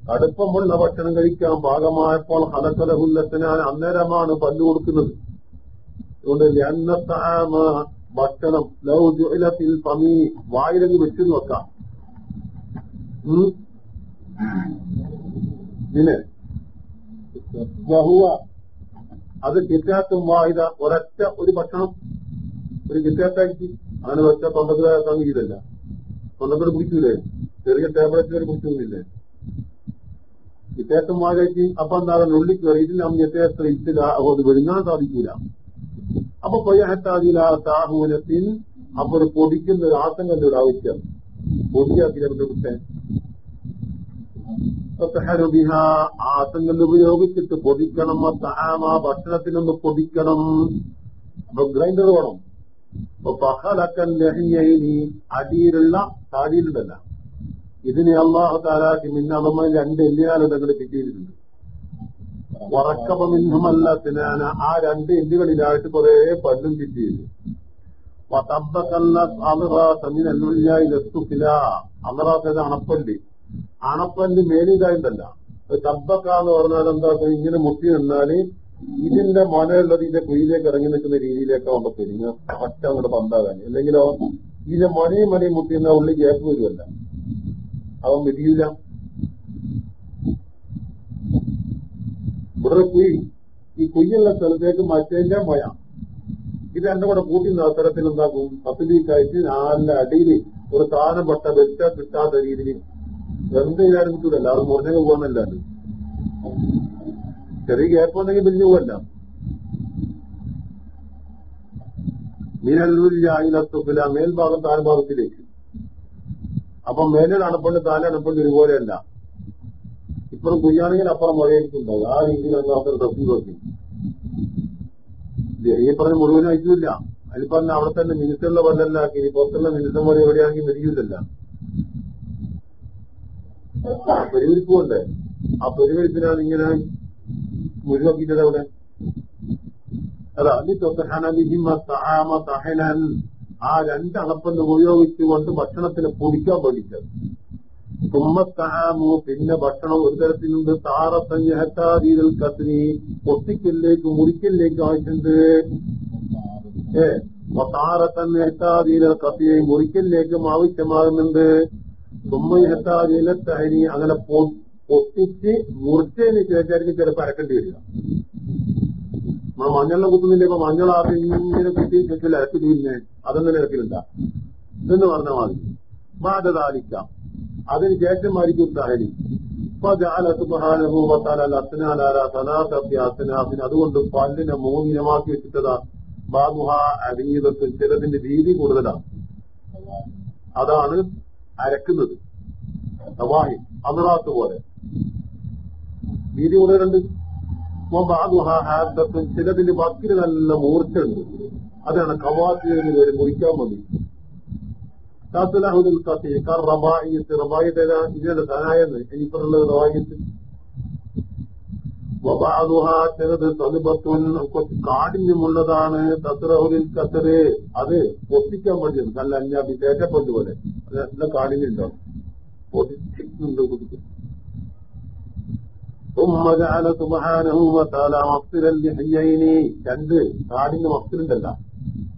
കടുപ്പമുള്ള ഭക്ഷണം കഴിക്കാൻ ഭാഗമായപ്പോൾ ഹലക്കലഹുല്ലത്തിനാൽ അന്നേരമാണ് പല്ലു കൊടുക്കുന്നത്. അതുകൊണ്ട് ലന്നത്താമ ഭക്ഷണം ലൗ ജുലത്തിൽ സമീ വായിലങ്ങ് വെച്ചു നോക്കാം. പിന്നെ ബഹുവ അത് കിറ്റാത്തും വായുത ഒരൊറ്റ ഒരു ഭക്ഷണം ഒരു കിറ്റാറ്റാക്കി അങ്ങനെ ഒറ്റ തൊണ്ടത്തിൽ സംഗീതല്ല തൊണ്ടത്തിൽ കുടിക്കൂലേ? ചെറിയ ടേബിളത്തിൽ കുടിക്കുന്നില്ലേ കിറ്റാത്തും വാഴയ്ക്ക് അപ്പൊ എന്താകും ഉള്ളി കയറിയിട്ട് നാം വ്യത്യാസ ഇത്തില്ല അത് വിഴുങ്ങാൻ സാധിക്കൂല. അപ്പൊ കൊയ്യഹത്താതിൽ ആ താഹൂനത്തിൽ അപ്പൊ ഒരു പൊടിക്കുന്ന ഒരു ആസംഗന്റെ ഒരു ആവശ്യം. പൊടിയാക്കില്ല കുട്ടൻ ആസങ്ങൾ ഉപയോഗിച്ചിട്ട് പൊതിക്കണം താമ ഭക്ഷണത്തിനൊന്ന് പൊതിക്കണം. അപ്പൊ ഗ്രൈൻഡർ വേണം. അപ്പൊ പഹലക്കൻ ലഹിയനി അടിയിലുള്ള താടിയിലുണ്ടല്ല. ഇതിനെ അള്ളാഹു താലാക്കി മിന്നമ്മ രണ്ട് എല്ലിനാലും തങ്ങളെ കിട്ടിയിട്ടുണ്ട്. ഉറക്കമിന്നുമല്ല തിനാന ആ രണ്ട് എല്ലുകളിലായിട്ട് കുറെ പല്ലും തമ്മിനല്ലുള്ളിലായി ലസ്തുക്കില. അമറാത്തത് അണപ്പല്ല് മേലിതായിട്ടല്ല. തബ്ബക്ക എന്ന് പറഞ്ഞാൽ എന്താ ഇങ്ങനെ മുട്ടി നിന്നാൽ ഇതിന്റെ മനയുള്ളത് ഇതിന്റെ കുയിലേക്ക് ഇറങ്ങി നിൽക്കുന്ന രീതിയിലേക്ക് നമ്മൾ തിരിഞ്ഞ് ഒറ്റ അങ്ങോട്ട് പന്താകാൻ അല്ലെങ്കിലോ ഇതിന്റെ മനയും മനയും മുട്ടി നിന്നാൽ ഉള്ളി ഗ്യാപ്പ് വരുമല്ല അവൻ വിധിയില്ല. ഇവിടെ കുയി ഈ കുയ്യുള്ള സ്ഥലത്തേക്ക് മറ്റേന്റെ മഴ ഇത് എന്റെ കൂടെ കൂട്ടുന്ന അവസരത്തിൽ എന്താക്കും പത്തിലീക്കായിട്ട് നാലിന്റെ അടിയിൽ ഒരു താനം പെട്ട വെച്ച കിട്ടാത്ത രീതിയിൽ എന്ത് ചെയ്താലും കിട്ടൂലല്ല. അത് മുറിഞ്ഞങ്ങ് പോകുന്നല്ലാണ്ട് ചെറിയ ഗ്യാപ്പ് ഉണ്ടെങ്കിൽ പിരിഞ്ഞു പോകല്ല മീനല്ലൂരിലായിലത്തുക്കില്ല മേൽഭാഗം താഴ്ഭാഗത്തിലേക്ക്. അപ്പൊ മേലെ അണപ്പണ്ട് താഴെ അണപ്പണ്ട് ഇതുപോലെയല്ല. ഇപ്പുറം കുയ്യാണെങ്കിൽ അപ്പുറം മഴയായിരിക്കുണ്ടാവും ആ രീതിയിലാണ് അവർ തപ്പി നോക്കി ഈ പറഞ്ഞ മുഴുവനും അയച്ചില്ല അതിൽ പറഞ്ഞ അവിടെ തന്നെ മിനിറ്റുള്ള ഇനി പുറത്തുള്ള മിനിറ്റം പോലെ എവിടെയാണെങ്കിൽ വരികയില്ല പെരുവിരിപ്പുണ്ട് ആ പെരുവിരിപ്പിനാണ് ഇങ്ങനെ മുഴുവക്കിട്ടത് അവിടെ അതാ തഹനൻ ആ രണ്ട് അളപ്പെന്ന് ഉപയോഗിച്ചുകൊണ്ട് ഭക്ഷണത്തിന് പൊടിക്കാൻ പഠിച്ചത് തുമ്മത്താമു പിന്നെ ഭക്ഷണം ഒരു തരത്തിലുണ്ട് താറത്തഞ്ഞഹത്താരീതൽ കത്തിനി പൊട്ടിക്കലിലേക്ക് മുറിക്കലിലേക്ക് ആവശ്യമുണ്ട് ഏ താറത്തഞ്ഞഹത്താരീതൽ കത്തിനെ മുറിക്കലിലേക്കും ആവശ്യമാകുന്നുണ്ട് തുമ്മയഹത്താരീലത്തഹനി അങ്ങനെ പൊട്ടിച്ച് മുറിച്ചതിന് ശേഷമായിരിക്കും ചിലപ്പോൾ അരക്കേണ്ടി വരിക. നമ്മൾ മഞ്ഞളിനെ കുത്തുന്നില്ല? ഇപ്പൊ മഞ്ഞൾ ആദ്യം കുത്തി ശേഷം അരക്കി പിന്നെ അതൊന്നും ഇറക്കില്ല എന്ന് പറഞ്ഞാൽ മതി. ബാധതാലിക്കാം. അതിനുശേഷമായിരിക്കും തഹരി അതുകൊണ്ട് പല്ലിനെ മൂന്നിനമാക്കി വെച്ചിട്ടതാ. ബാബുഹ അരീതത്തിൽ ചിലതിന്റെ രീതി കൂടുതലാണ് അതാണ് അരക്കുന്നത്. വാഹി അമറാത്ത് പോലെ. വീതി ഹാദത്തും ചിലതിന്റെ വക്കിന് നല്ല മൂർച്ചുണ്ട് അതാണ് കവാത്തിന് വരെ മുറിക്കാൻ മതി. താത്തലാഹുദുൽ കത്തി കാർ റബായി റബായി ഇതിന്റെ ധനായെന്ന് എനിക്കുള്ളത് റബായിത്ത് വബാദുഹാറ്റത് തതുപത്തുൻ കാഠിന്യമുള്ളതാണ് തസ്രഹുലിൽ കത്തര് അത് പൊട്ടിക്കാൻ വേണ്ടിയത് കല്ലഞ്ഞാബി തേറ്റപ്പണ്ട് പോലെ നല്ല കാഠിന്യം ഉണ്ടാവും പൊട്ടിക്കുന്നുണ്ട് കുടിക്കും ഉമ്മജാല സുബാനഹുമത്താല മഫ്സിലൽ ലിഹയ്യൈനി രണ്ട് കാടിന്റെ മഫ്സിലുണ്ടല്ല.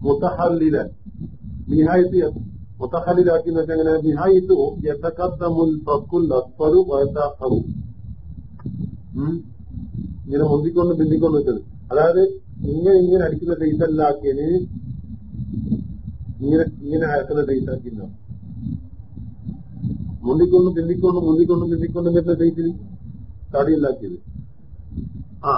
മുത്തഹല്ലിലൻ മിഹായിത്ത് മുത്തഹല്ലിലാക്കി എന്ന് വെച്ചാൽ എങ്ങനെ? മിഹായിത്തു യഥകദ്ദമുൽ ഫക്കുൽ അസ്ഫറു വയത്താഹറു ഇങ്ങനെ മുന്തിക്കൊണ്ട് ബിന്ദിക്കൊണ്ട് വെച്ചത്. അതായത് ഇങ്ങനെ ഇങ്ങനെ അടിക്കുന്ന ടൈറ്റല്ലാക്കിയതിന് ഇങ്ങനെ ഇങ്ങനെ അയക്കുന്ന ടൈറ്റാക്കില്ല മുന്തിക്കൊണ്ട് ബിന്ദിക്കൊണ്ട് മുന്തിക്കൊണ്ട് ബിന്ദിക്കൊണ്ട് വരുന്ന ടൈറ്റിൽ തടിയില്ലാക്കിയത് ആ.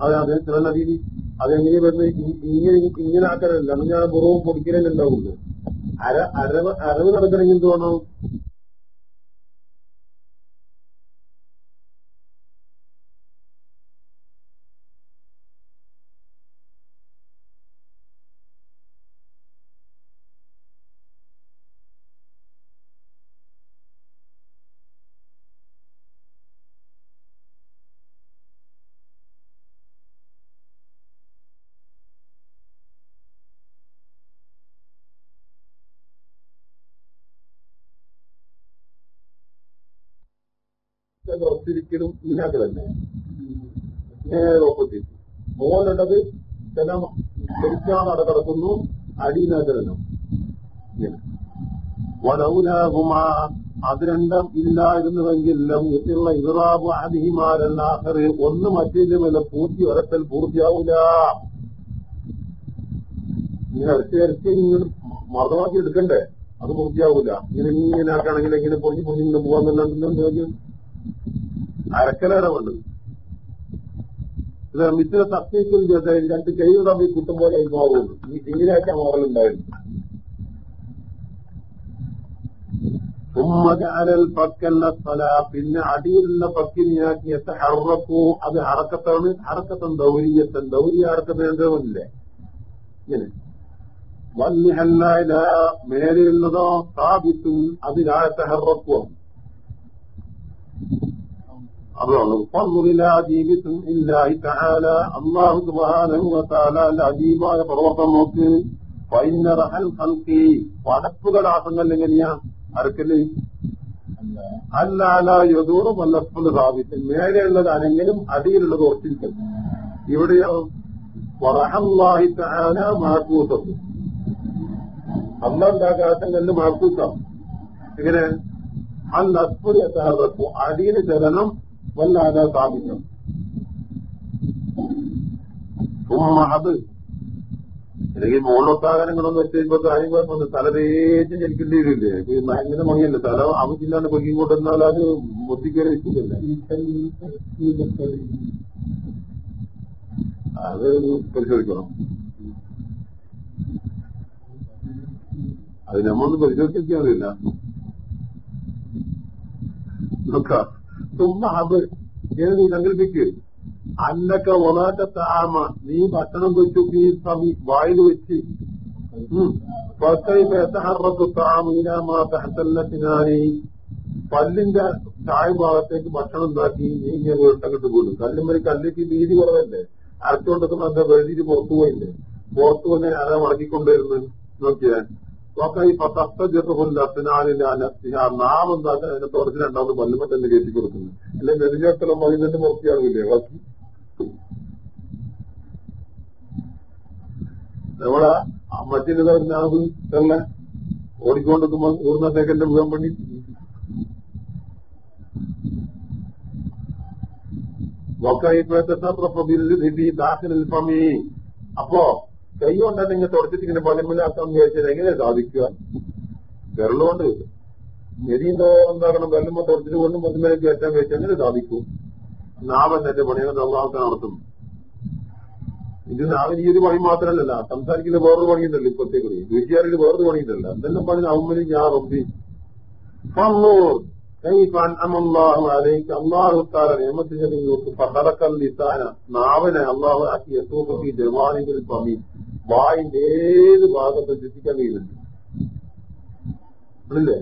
അതെ അതെ ചില രീതി. അതെങ്ങനെ വരുന്നത്? ഇങ്ങനെ ഇങ്ങനെ ആക്കാനല്ല ഞാൻ പുറവും പൊടിക്കലല്ലേ ഉണ്ടാവുള്ളൂ. അര അരവ് അരവ് നടക്കണമെങ്കിൽ എന്ത് വേണം? ഒത്തിരിക്കലും ഇതിനകത്ത് തന്നെ നേരെ ഓപ്പോസിറ്റ് മോളുള്ളത് ചില ശരിക്കാതെ അവിടെ കിടക്കുന്നു. തന്നെ ഇങ്ങനെ. വലൗലാഹുമ അത് രണ്ടും ഇല്ലായിരുന്നുവെങ്കിൽ ലംഘിച്ചുള്ള ഇറാബ് അധിമാരല്ലാഹറ് ഒന്ന് മറ്റേതിന്റെ മേലെ പൂർത്തി വരത്തൽ പൂർത്തിയാവൂല. ഇങ്ങനെ ഇറച്ചി ഇറച്ചി ഇങ്ങനെ എടുക്കണ്ടേ? അത് പൂർത്തിയാവൂല. ഇങ്ങനെ ഇങ്ങനെ ആക്കാണെങ്കിൽ എങ്ങനെ പൊങ്ങി പോകാൻ പോകാന്നുണ്ടെന്നും ചോദ്യം? അരക്കലാണ് വേണ്ടത് ഇത് മിത്ര സത്യത്തിൽ രണ്ട് കൈ തമ്മിൽ കുട്ടുമ്പോൾ മാറുള്ളൂ ഈ ഇങ്ങനെയൊക്കെ മാറലുണ്ടായിരുന്നു ഉമ്മജാലൽ പക്കല്ല സ്ഥല പിന്നെ അടിയിലുള്ള പക്കിനെയാക്കി ഹറക്കൂ അത് ഹറക്കത്താണ് ഹറക്കത്തൻ ദൗര്യത്തൻ ദൗര്യ ഹറക്കത്ത് എന്തോന്നില്ലേ ഇങ്ങനെ. വല്ലിഹല്ല മേലെയുള്ളതോ സ്ഥാപിത്തും അതിനാഴത്തെ ഹറക്കുവാണ് അതാണ് ഫضലില ജീവിതം ഇല്ലാഹി തആല അല്ലാഹു സുബ്ഹാനഹു വ തആല അജീബായ പ്രവർത്തനം നോക്ക്. ഫൈന റഹൽ ഖൽഖി പടപ്പുകളാസങ്ങൾ എങ്ങനെയാ? അരക്കൽ അല്ല അല്ല യദൂറും വല്ലപ്പോൾ സ്ഥാപിക്കും മേലെയുള്ളത് അനങ്ങലും അടിയിലുള്ളത് ഉറച്ചിരിക്കും ഇവിടെയോ? വറഹല്ലാഹി തആല മാക്കൂസത്ത് അള്ളാഹ് കല്ല് മാക്കൂസാം എങ്ങനെ? അൽ അസ്ഫുരി തഹറക്കു അടിയിൽ ചലനം വല്ലാതെ സ്ഥാപിക്കും അത്. അല്ലെങ്കിൽ മുകളിലൊത്താകാരങ്ങളൊന്നും വെച്ച് കഴിയുമ്പോൾ കാര്യങ്ങളൊന്നും തല തേച്ച് ജനിക്കേണ്ടി വരില്ലേ? ഭയങ്കര മണിയല്ലേ തല ആവശ്യമില്ലാണ്ട് പൊക്കി കൊണ്ടുവന്നാൽ അത് മുത്തിക്കറി വെച്ചിട്ടില്ല അത് പരിശോധിക്കണം. അത് നമ്മൊന്നും പരിശോധിക്കാറില്ല നോക്കാം. തുമ്മ അത്. ഏത് നീ സങ്കല്പിക്ക്? അന്നക്ക ഒലാറ്റ ആമ നീ ഭക്ഷണം വെച്ചു ഈ സമി വായിൽ വെച്ച്. പല്ലിന്റെ ചായ ഭാഗത്തേക്ക് ഭക്ഷണം ഉണ്ടാക്കി നീ ഇങ്ങനെ വീട്ടങ്ങോട്ട് കല്ലും വരെ കല്ലേക്ക് വീതി കുറവല്ലേ? അരച്ചോണ്ടൊക്കെ എന്താ വെഴുതിട്ട് പുറത്തു പോയില്ലേ? പുറത്തു വന്ന് അര മടക്കിക്കൊണ്ടിരുന്നു നോക്കിയാൽ നാം രണ്ടാമത് പല്ലുമറ്റല്ലേ കയറ്റി കൊടുക്കുന്നു അല്ലെ നെടുഞ്ഞോട്ടലും മതിന്റെ പുറത്തിയാകില്ലേ ബാക്കി നമ്മളെ മറ്റൊരു നാവ് തന്നെ ഓടിക്കൊണ്ടിരിക്കുമ്പോ ഊർന്നത്തേക്കെന്റെ മുഖം പണി അപ്പോ കൈ കൊണ്ടാ നിങ്ങൾ തുടച്ചിട്ട് ഇങ്ങനെ പലമില്ലാക്കാൻ വിചാരിച്ചത് എങ്ങനെ സാധിക്കുക വിരലുകൊണ്ട് നെരിയുമ്പോ എന്താകണം വെല്ലുമ്പോ തുടച്ചിട്ട് കൊണ്ടും പതിമേലേക്ക് കയറ്റാൻ വെച്ച് എങ്ങനെ സാധിക്കും? എന്റെ പണിയാണ് അള്ളാഹത്തെ നടത്തുന്നു. ഇത് നാവിന് ഈ ഒരു പണി മാത്രമല്ലല്ല. സംസാരിക്കുന്ന വേറൊരു പണിയുണ്ടല്ലോ ഇപ്പത്തേക്ക് വീട്ടുകാരിൽ വേറൊരു പണിയുണ്ടല്ലോ. എന്തെല്ലാം പണി? അവമ്മലി ഞാൻ റബ്ബി അള്ളാഹുത്താല നിയമത്തിന്റെ നിങ്ങൾക്ക് പതറക്കൽ ലിസാന. നാവനെ അള്ളാഹു ആക്കി എത്തൂപ്പി ജമാനികൾ പമി വായിന്റെ ഏത് ഭാഗത്തും ചിന്തിക്കാൻ കഴിയുന്നുണ്ട്. അല്ലേ?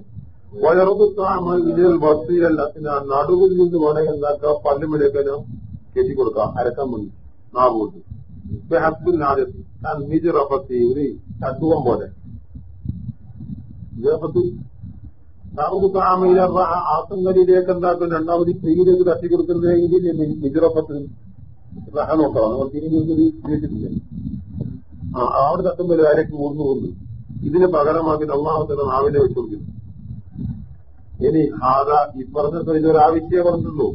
നടുവിൽ നിന്ന് വേണമെങ്കിൽ എന്താക്കാം പല്ലുമിടക്കനും കെട്ടി കൊടുക്കാം അരക്കാൻ വേണ്ടി നാവ് കൊണ്ട് ഹസ്ബില്ലാതെത്തി മിജിറപ്പത്തി ഒരു തത്വം പോലെ. ആസങ്കലിയിലേക്ക് എന്താക്കും രണ്ടാമത് സ്ത്രീയിലേക്ക് തട്ടിക്കൊടുക്കുന്ന രീതിയിൽ മിജിറപ്പത്തിന് സഹ നോക്കാം നമ്മൾ തിരിഞ്ഞിട്ടില്ല ആ അവിടെ തട്ടുമ്പോൾ ആരൊക്കെ ഊർന്നു പോകുന്നു ഇതിന് പകരമാക്കി അള്ളാഹത്തിന്റെ നാവിനെ വെച്ചു കൊടുക്കുന്നു. ഇനി ആദാ ഈ പറഞ്ഞ ഇതൊരു ആവശ്യമേ പറഞ്ഞുള്ളൂ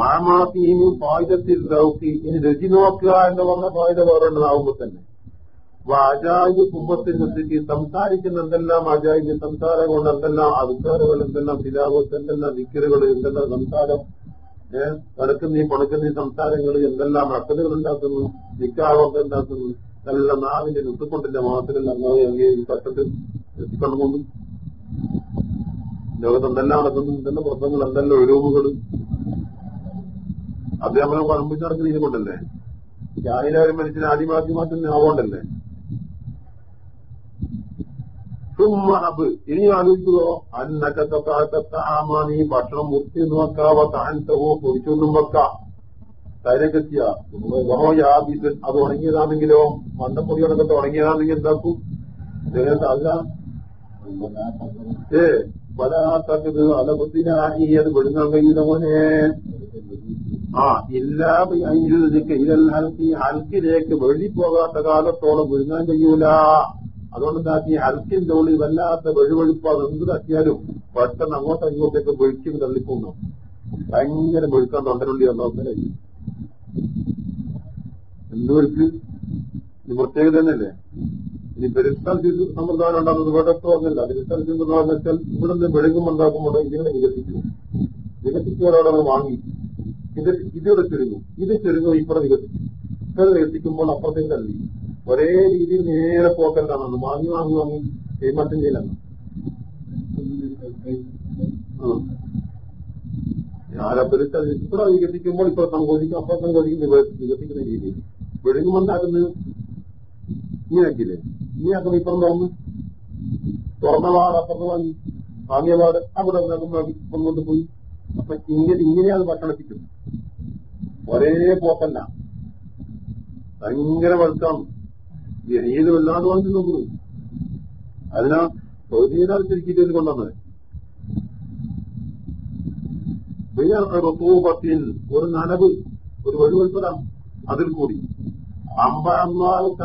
മാമാത്തിയും ഫായുധത്തിൽ ദൗക്കി ഇനി രുചി നോക്കുക എന്ന് പറഞ്ഞ പായുധ വേറെ ഉണ്ടാവുമ്പോൾ തന്നെ. അജായിബ് കുമ്പത്തിന്റെ സ്ഥിതി സംസാരിക്കുന്ന എന്തെല്ലാം ആചാര്യ സംസാരം കൊണ്ട് എന്തെല്ലാം അധികാരങ്ങൾ എന്തെല്ലാം ശിലാവത്ത് എന്തെല്ലാം വിക്കറുകൾ എന്തെല്ലാം സംസാരം ഏഹ് പണക്കുന്ന ഈ പണക്കുന്ന ഈ സംസാരങ്ങൾ എന്തെല്ലാം അക്കലുകൾ ഉണ്ടാക്കുന്നു നിക്കാവൊക്കെ ഉണ്ടാക്കുന്നു എല്ലാം നാവിന്റെ നിത്തുകൊണ്ടിന്റെ മാസത്തിൽ പട്ടത്തിൽ എത്തിക്കൊണ്ടുകൊണ്ട് ലോകത്ത് എന്തെല്ലാം നടക്കുന്നു എന്തെല്ലാം പ്രശ്നങ്ങൾ എന്തെല്ലാം ഒഴിവുകൾ. അദ്ദേഹം പഴമ്പിച്ച് നടക്കുന്ന ഇത് കൊണ്ടല്ലേ? ആയിരം മനുഷ്യന് ആദ്യമാദ്യമാറ്റം ആവോണ്ടല്ലേ? സുമ്മഹബ് ഇനി ആലോചിക്കുവോ അന്നക്കത്തൊക്കെ നീ ഭക്ഷണം മുത്തി നോക്കാവോ താഴ്ത്തവോ പൊടിച്ചൊന്നും വെക്കാം. തൈരക്കെത്തിയ. അത് ഉണങ്ങിയതാണെങ്കിലോ മണ്ടപ്പൊടിയോടൊക്കെ തുടങ്ങിയതാണെങ്കിൽ എന്താക്കും? അല്ല. ഏ പലാത്തത് അലബത്തിനായി അത് വിടുങ്ങാൻ കഴിയുന്ന പോലെ ആ ഇല്ലാ ഇതെല്ലാം ഹൽക്കി. ഹൽക്കിലേക്ക് വെള്ളിപ്പോകാത്ത കാലത്തോളം വിഴുങ്ങാൻ കഴിയൂല. അതുകൊണ്ട് ഈ ഹൽക്കിന്റെ ഉള്ളിൽ വല്ലാത്ത വെഴുവെഴുപ്പ് അത് എന്ത് തട്ടിയാലും പെട്ടെന്ന് അങ്ങോട്ടും ഇങ്ങോട്ടേക്ക് വെളിക്കും തള്ളിപ്പോന്നു ഭയങ്കര വെളുക്കാൻ തൊണ്ടനുള്ളി വന്നോക്കല്ലേ എന്തുവർക്ക് ഇത് പ്രത്യേകത തന്നെയല്ലേ? ഇനി പെരിസ്ഥാൻ സമ്പ്രദായം ഉണ്ടാകുന്നത് ഇവിടെ തോന്നില്ല പെരിസ്ഥാൻ സമ്പ്രദായം വെച്ചാൽ ഇവിടെ നിന്ന് വെളുകും ഉണ്ടാക്കുമ്പോൾ ഇതിനെ വികസിക്കും. വികസിച്ചവരോടത് വാങ്ങി. ഇത് ഇതിവിടെ ചുരുങ്ങും. ഇത് ചുരുങ്ങും ഇപ്പുറം വികസിക്കും. ഇപ്പുറം വികസിക്കുമ്പോൾ അപ്പുറത്തേക്ക് തള്ളി. ഒരേ രീതിയിൽ നേരെ പോക്കലാണ് വാങ്ങി വാങ്ങി വാങ്ങി കൈമാറ്റം ചെയ്യലാണ്. അത് ഇത്ര വികസിക്കുമ്പോൾ ഇപ്പൊ സങ്കോചിക്കും അപ്പൊ സങ്കോചിക്കും വികസിക്കുന്ന രീതിയിൽ വെളുങ്ങുമെന്നാക്കുന്നത് ഇങ്ങനെയാക്കില്ലേ ഇങ്ങനെയാക്കുന്നു ഇപ്പം തോന്നുന്നു തുറന്ന. വാട് അപ്പുറത്ത് വാങ്ങി. വാങ്ങിയ വാട് അവിടെ കൊണ്ടു പോയി. അപ്പൊ ഇങ്ങനെ ഇങ്ങനെയാണ് ഭക്ഷണത്തിക്കുന്നത് ഒരേ പോക്കല്ല ഭയങ്കര വെളുത്താണ് ഏത് വല്ലാതെ വാങ്ങി നോക്കുന്നു. അതിനാ സൗദിയിലാണ് ചുരുക്കിയിട്ട് കൊണ്ടുവന്നത്. ഒരു നനവ് ഒരു വഴുവൽപ്പത അതിൽ കൂടി. അമ്പ അള്ളാഹു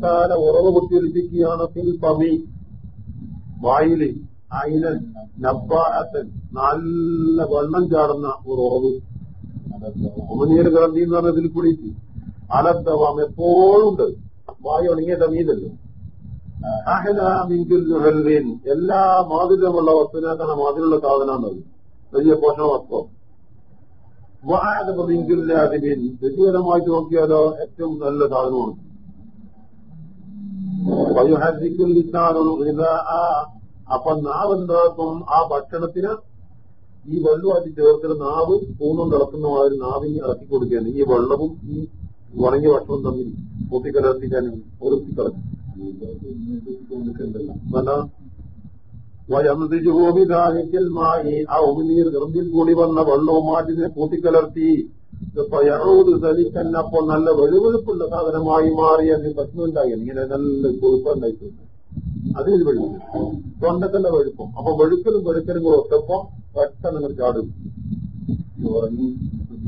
താര ഉറവ് കുത്തിയൊലിപ്പിക്കുകയാണ് ഫിൽ പമി വായിൽ അയിനൻ നബ്ബാത്തൻ നല്ല വെള്ളം ചാടുന്ന ഒരു ഉറവ്. ഉമനീർ ഗ്രന്ഥി എന്ന് പറഞ്ഞ ഇതിൽ കൂടിയിട്ട്. അലദ്ധവാം എപ്പോഴും ഉണ്ട്. വായു ഉണങ്ങിയ തമീതല്ലോ അഹ്ലാമിൻ എല്ലാ മാതിരമുള്ള വസ്തുവിനേക്കാണ് മാതിരിയുള്ള സാധനം വലിയ പോഷണ വസ്തു വാഴമിങ്കില്ലാതിബിൻ വ്യക്തിപരമായിട്ട് നോക്കിയാലോ ഏറ്റവും നല്ല സാധനമാണ്. അപ്പൊ നാവ് എന്താക്കും ആ ഭക്ഷണത്തിന് ഈ വെള്ളമായിട്ട് ചേർത്തിട്ട് നാവ് പൂന്നും തിളക്കുന്ന മാതിരി നാവിന് ഇറക്കി കൊടുക്കുകയാണ്. ഈ വെള്ളവും ഈ ഉണങ്ങിയ ഭക്ഷണം തമ്മിൽ കൂട്ടിക്കലർത്തിക്കാനും ഒരു കളഞ്ഞു വയംതിജോമിതാനിക്കൽമായി ആ ഉമിനീർ ഗ്രന്ഥിൽ കൂടി വന്ന വെള്ളവും മാറ്റിനെ കൂട്ടിക്കലർത്തി സലിക്കന്നപ്പോ നല്ല വെളുവെളുപ്പുള്ള സാധനമായി മാറി അതിന് പ്രശ്നമുണ്ടായി ഇങ്ങനെ നല്ല കൊഴുപ്പുണ്ടായിട്ടുണ്ട് അതിന് വെളുപ്പ്. തൊണ്ടക്കല്ല വെളുപ്പം. അപ്പൊ വെളുക്കലും വെളുക്കലും കൂടെ ഒത്തപ്പോ പെട്ടെന്ന്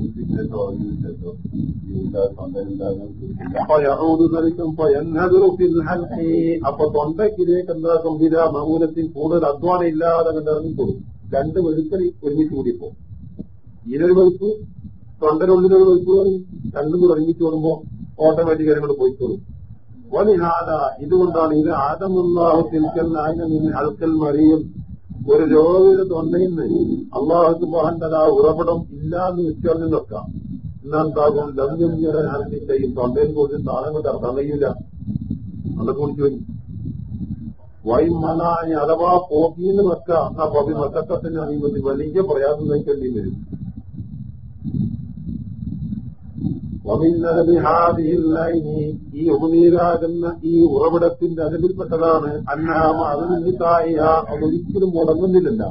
നിങ്ങൾ ചാടും അപ്പൊ തൊണ്ടക്കിലേക്ക് എന്താക്കും വില മൗനത്തിൽ കൂടുതൽ അധ്വാനം ഇല്ലാതെ കണ്ട് ഇറങ്ങിക്കൊടുക്കും രണ്ട് വെളുക്കൽ ഒരുമിച്ച് കൂടിയപ്പോ ഇതിനൊരു വെളുപ്പ് തൊണ്ടനുള്ളിലൊരു വെളുപ്പ് രണ്ടും കൂടെ ഒരുമിച്ച് കൂടുമ്പോ ഓട്ടോമാറ്റിക് കാര്യങ്ങൾ പോയിക്കോളും വലിഹാദ ഇതുകൊണ്ടാണ് ഇത് ആദമുള്ള തിൽക്കൽ അൽക്കൽ മറിയും ഒരു രോഗിയുടെ തൊണ്ടയിൽ നിന്ന് അള്ളാഹു മഹാന്റെ ആ ഉറവിടം ഇല്ലാന്ന് വിശ്വാസം നോക്കാം എന്നാന്താകും ലഭ്യം ചെയ്യാൻ ആരംഭിച്ച ഈ തൊണ്ടയിൽ പോലും സാധനം കൊണ്ട് കഴിയില്ല. അതൊക്കെ പോയി. വൈമനായി അഥവാ പോക്കിന്ന് വെക്കാം. എന്നാ പവി മക്കത്തിന് അനുമതി വലിയ പ്രയാസം നയിക്കേണ്ടി വരും. ഈ ഉപനീരാകുന്ന ഈ ഉറവിടത്തിന്റെ അതിൽപ്പെട്ടതാണ്. അന്നാമ അതിനിത്തായ അതൊരിക്കലും മുടങ്ങുന്നില്ല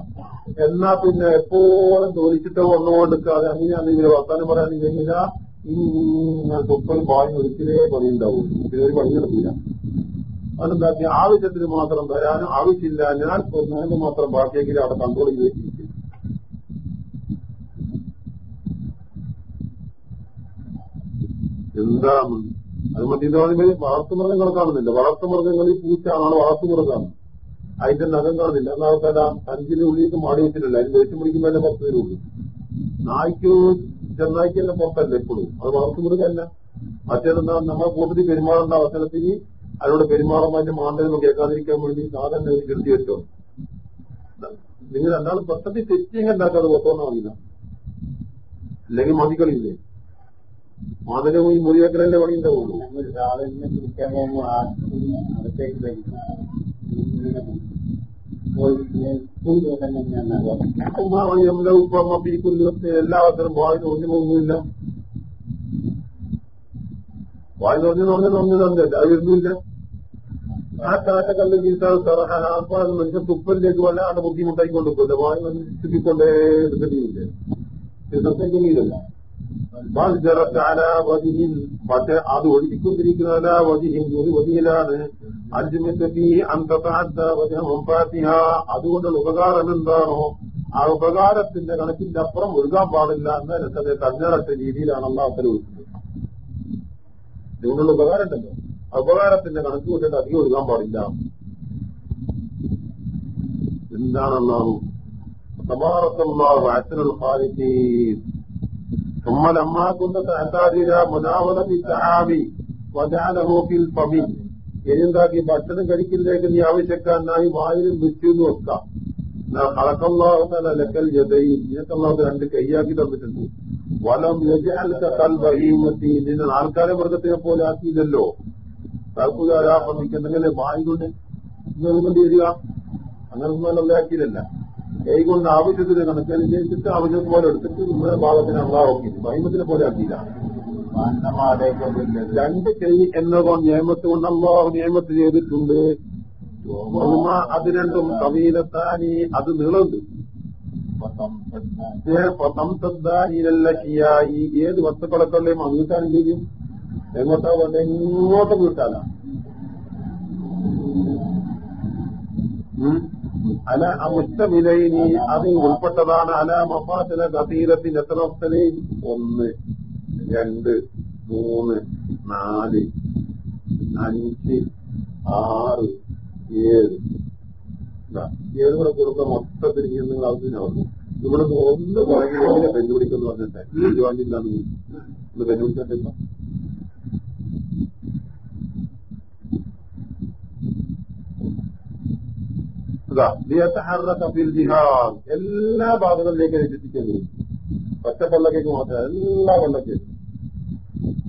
എന്നാ പിന്നെ എപ്പോഴും തോലിച്ചിട്ട് വന്നുകൊടുക്കാതെ അങ്ങനെയാണ് ഇവർ വർത്താനം പറയാൻ ഇങ്ങനെ തൊപ്പൽ പാഞ്ഞ് ഒരിക്കലേ പണിയുണ്ടാവും ഇതിനൊരു പണി നടത്തില്ല അതെന്താക്കി ആവശ്യത്തിന് മാത്രം തരാനും ആവശ്യമില്ല. ഞാൻ ഒരു മാത്രം ബാക്കിയെങ്കിലും അവിടെ കൺട്രോൾ ചെയ്ത് എന്താണ് അത് മറ്റേ വളർത്തുമൃഗങ്ങൾ കാണുന്നില്ല. വളർത്തുമൃഗങ്ങളിൽ വളർത്തു വളർത്തുമൃഗമാണ് അതിന്റെ നഖം കാണുന്നില്ല. എന്നാ അഞ്ചിന്റെ ഉള്ളിലേക്ക് മാടി വെച്ചിട്ടില്ല അതിന് ദേഷ്യം പിടിക്കുമ്പോൾ തന്നെ പുറത്തു വരുള്ളൂ നായ്ക്ക് ചെന്നായ്ക്ക് തന്നെ പുറത്തല്ല എപ്പോഴും. അത് വളർത്തുമൃഗമല്ല മറ്റേതെന്താ നമ്മളെ കൂട്ടത്തിൽ പെരുമാറേണ്ട അവസരത്തിൽ അതിനോട് പെരുമാറുമ്പോൾ മാന്തലൊന്നും കേൾക്കാതിരിക്കാൻ വേണ്ടി സാധനം കിട്ടി വെച്ചോ. നിങ്ങൾ രണ്ടാളും പെട്ടെന്ന് തെറ്റിയെങ്കിൽ ഉണ്ടാക്കാതെ പുറത്തോന്നാ മതിയില്ല. അല്ലെങ്കിൽ മതിക്കളില്ലേ മാതിരി ഈ മുറിയേക്കരന്റെ പണി ഉണ്ടാവുള്ളൂ രാവിലെ കുടിക്കാൻ പോകുമ്പോൾ എല്ലാ അവസരം വായന ഒന്നും പോകുന്നില്ല വായന ഒന്നും ഒന്നും ഒന്നും തന്നില്ല അത് വരുന്നില്ല ആ കാറ്റക്കല്ല് വീട്ടാൽ മനുഷ്യൻ തുപ്പലിലേക്ക് വല്ലാണ്ട് ബുദ്ധിമുട്ടായി കൊണ്ടുപോകില്ല വായു ചുറ്റിക്കൊണ്ടേ എടുക്കുന്നില്ല ഇതൊക്കെ പക്ഷെ അത് ഒരു വതിയിലാണ് അതുകൊണ്ടുള്ള ഉപകാരം എന്താണോ? ആ ഉപകാരത്തിന്റെ കണക്കിന്റെ അപ്പുറം ഒഴുകാൻ പാടില്ല എന്ന രസത്തെ കഞ്ഞറച്ച രീതിയിലാണ് അള്ളാഹത്തിൽ ഒഴുകുന്നത് ഇതുകൊണ്ടുള്ള ഉപകാരം ഉണ്ടല്ലോ. ഉപകാരത്തിന്റെ കണക്ക് കൊണ്ടിട്ട് അധികം ഒഴുകാൻ പാടില്ല. എന്താണെന്നാണ് സമാറത്തുള്ള ആറ്റനുള്ള ഖാലിഖീ ثم لما كنت تحتاج الى مناولة التعابي وجعله في الفم എന്താക്കി ഭക്ഷണം കഴിക്കലിലേക്ക് നീ ആവശ്യക്കാരനായി വായിലും വെച്ചെന്ന് വെക്കാം കളക്കല്ലാഹുന്ന ലക്കൽ ജതയിൽ നിനക്കല്ലാഹു രണ്ട് കൈയാക്കി തന്നിട്ടുണ്ട് വലം യജാൽക്കൽബഹീമത്തി നിന്നെ ആൾക്കാരെ മൃഗത്തിനെ പോലെ ആക്കിയില്ലല്ലോ തൽക്കുകാരാപന്നിക്കുന്നെങ്കിൽ വായി കൊണ്ട് കൊണ്ട് വരിക അങ്ങനെ ആക്കിയില്ലല്ല കൈകൊണ്ട് ആവശ്യത്തിന് കണക്കനുസരിച്ചിട്ട് ആവശ്യം പോലെ എടുത്തിട്ട് നമ്മുടെ ഭാഗത്തിന് അള്ളാഹോക്കി ഭൈമത്തിനെ പോലെ ആക്കിയില്ല. രണ്ട് കൈ എന്നതോ നിയമത്ത് കൊണ്ട് അള്ളാഹു നിയമത്ത് ചെയ്തിട്ടുണ്ട്. അത് രണ്ടും കവീലത്താനി അത് നീളുണ്ട്. ഏത് വസ്തുക്കളൊക്കെ മങ്ങുത്താനും ചെയ്യും. എങ്ങോട്ടാ എങ്ങോട്ടും വീട്ടാല അല മുസ്തമിലൈനി അതിൽ ഉൾപ്പെട്ടതാണ് അല മഫാസില കസീരത്തിന്റെ എത്ര അവസ്ഥയിൽ ഒന്ന് രണ്ട് മൂന്ന് നാല് അഞ്ച് ആറ് ഏഴ്. ഏഴ് കൂടെ കൊടുത്ത മൊത്തത്തിൽ നിങ്ങൾ നിങ്ങൾ ആവശ്യത്തിനാവുന്നു ഇവിടെ ഒന്ന് പറയുന്നില്ല വെല്ലുവിളിക്കെന്ന് പറഞ്ഞിട്ട് ജോയിന്റില്ലാന്ന് ഒന്ന് വെല്ലുവിളിച്ചിട്ടില്ല ഇതാ ലിയതഹറക ഫിൽ ജിഹാദ്. എല്ലാ ഭാഗങ്ങളിലേക്കും എത്തിക്കുന്നത് ഒറ്റ പള്ളക്കേക്ക് മാത്രമല്ല എല്ലാ പള്ളക്കേക്കും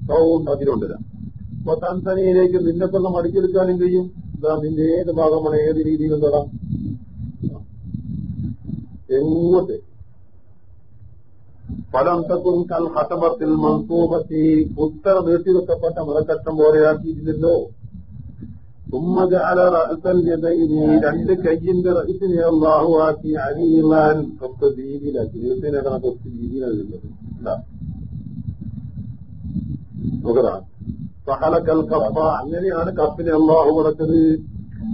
സൗണ്ട് അപ്പൊ തൻസനയിലേക്ക് നിന്നെ കൊന്ന് മടിച്ചെടുക്കാനും കഴിയും നിന്റെ ഏത് ഭാഗമാണ് ഏത് രീതിയിൽ എന്താ എങ്ങോട്ട്? ഫലം തക്കും കൽ ഹട്ടമത്തിൽ മൻസൂബത്തി. ഉത്തര നീട്ടിവെക്കപ്പെട്ട മതക്കട്ടം പോലെയാക്കിയിട്ടില്ലല്ലോ ثم جعل رأس اليدين رأس كي رأس الله واتي عليما. فابتدي بلا جنسين اذا ابتدي بلا لا. نقرأ فحلق الكفة عنني أنا كفني الله ورقل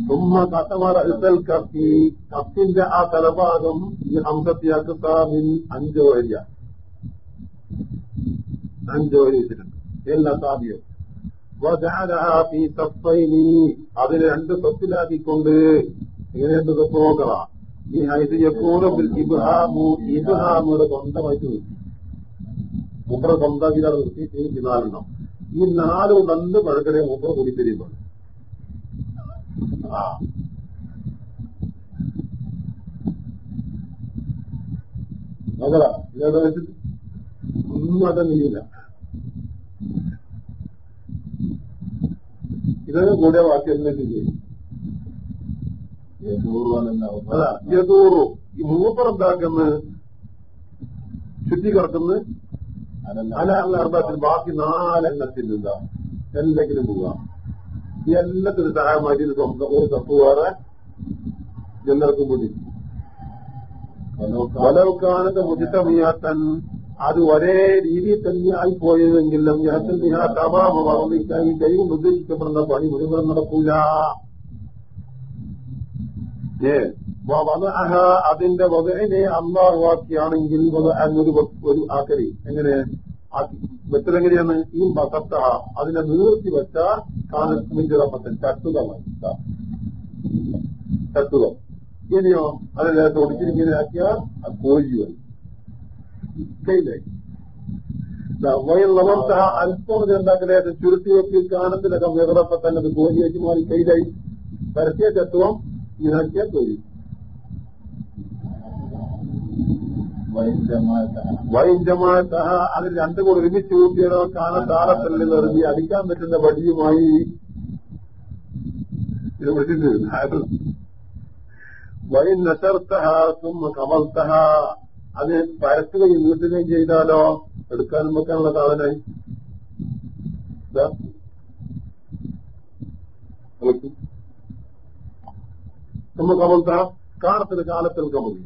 ثم قطم رأس الكفة كفة جاءت لبعضهم من حمسة يقصى من أنجوهرية أنجوهرية إلا صابيه അതിനെ രണ്ട് സ്വത്തിലാക്കിക്കൊണ്ട് ഇങ്ങനെ രണ്ട് സ്വത്ത് നോക്കണം ഈ ഹൈസ് എപ്പോഴും ഇബ്ഹാമു ഇബ്ഹാമുടെ സ്വന്തമായിട്ട് നിർത്തി. മുബ്ര സ്വന്തം ഇതാണ് നിർത്തി ഈ നാലെണ്ണം ഈ നാല് രണ്ട് പഴക്കരെ മുബ്ര കൂടി തരുമ്പോൾ ആ. നോക്കറ ഇതേതാ ഒന്നും അതെന്നില്ല ഇതിന് കൂടിയ വാക്യം എന്തൊക്കെ ചെയ്യും. അല്ല യദൂറു. ഈ മൂപ്പർ എന്താക്കുന്ന? ചുറ്റി കിടക്കുന്ന അല അർത്ഥത്തിൽ ബാക്കി നാലെണ്ണത്തിൽ എന്താ എന്തെങ്കിലും പോവാം ഈ എല്ലാത്തിനും സഹായമായിട്ട് സ്വന്തം ഒരു തപ്പ് വേറെ എല്ലാവർക്കും കൂടി. വലവുക്കാനത് മുജിത്തമിയാത്തൻ അത് ഒരേ രീതിയിൽ തന്നെയായി തമാമവർണിക്കായി ദൈവം നിർദ്ദേശിക്കപ്പെടുന്ന പണി മുഴുവൻ നടക്കൂല. അതിന്റെ വകനെ അള്ളാഹുവാക്കിയാണെങ്കിൽ അങ്ങൊരു ഒരു ആക്കരി എങ്ങനെ? വെച്ചതെങ്ങനെയാണ് ഈ മസത്ത അതിനെ നീർത്തി വെച്ച കാലത്തിന്റെ റപ്പത്തൻ ചട്ടുകമായി ചട്ടുകം ഇനിയോ അതിനെ തൊടിച്ചിരിങ്ങനെ ആക്കിയാൽ അത് കയ്യിലായി വയറുള്ളവർക്ക് അല്പം എന്താക്കലേ? ചുരുട്ടി വെക്കി കാണത്തിലൊക്കെ വിറപ്പ തന്നെ അത് കോഴിയാക്കി മാറി കയ്യിലായി. പരസ്യ തത്വം ഇതാക്കിയ തൊഴിൽ വൈഞ്ചമാത്ത അതിൽ രണ്ടും കൂടെ ഒരുമിച്ച് കൂട്ടിയതോ കാലത്താളത്തിൽ നിർത്തി അടിക്കാൻ പറ്റുന്ന വടിയുമായി ഇത് വിട്ടിട്ട് വൈൻ നശർത്തഹ തുമ്മ കമൽത്തഹ. അത് പരത്തുകയും നീട്ടുകയും ചെയ്താലോ എടുക്കാനും വെക്കാനുള്ള സാധനമായി തുമ്മ കമൽത്ത കാലത്തിന് കാലത്തിൽ കമതി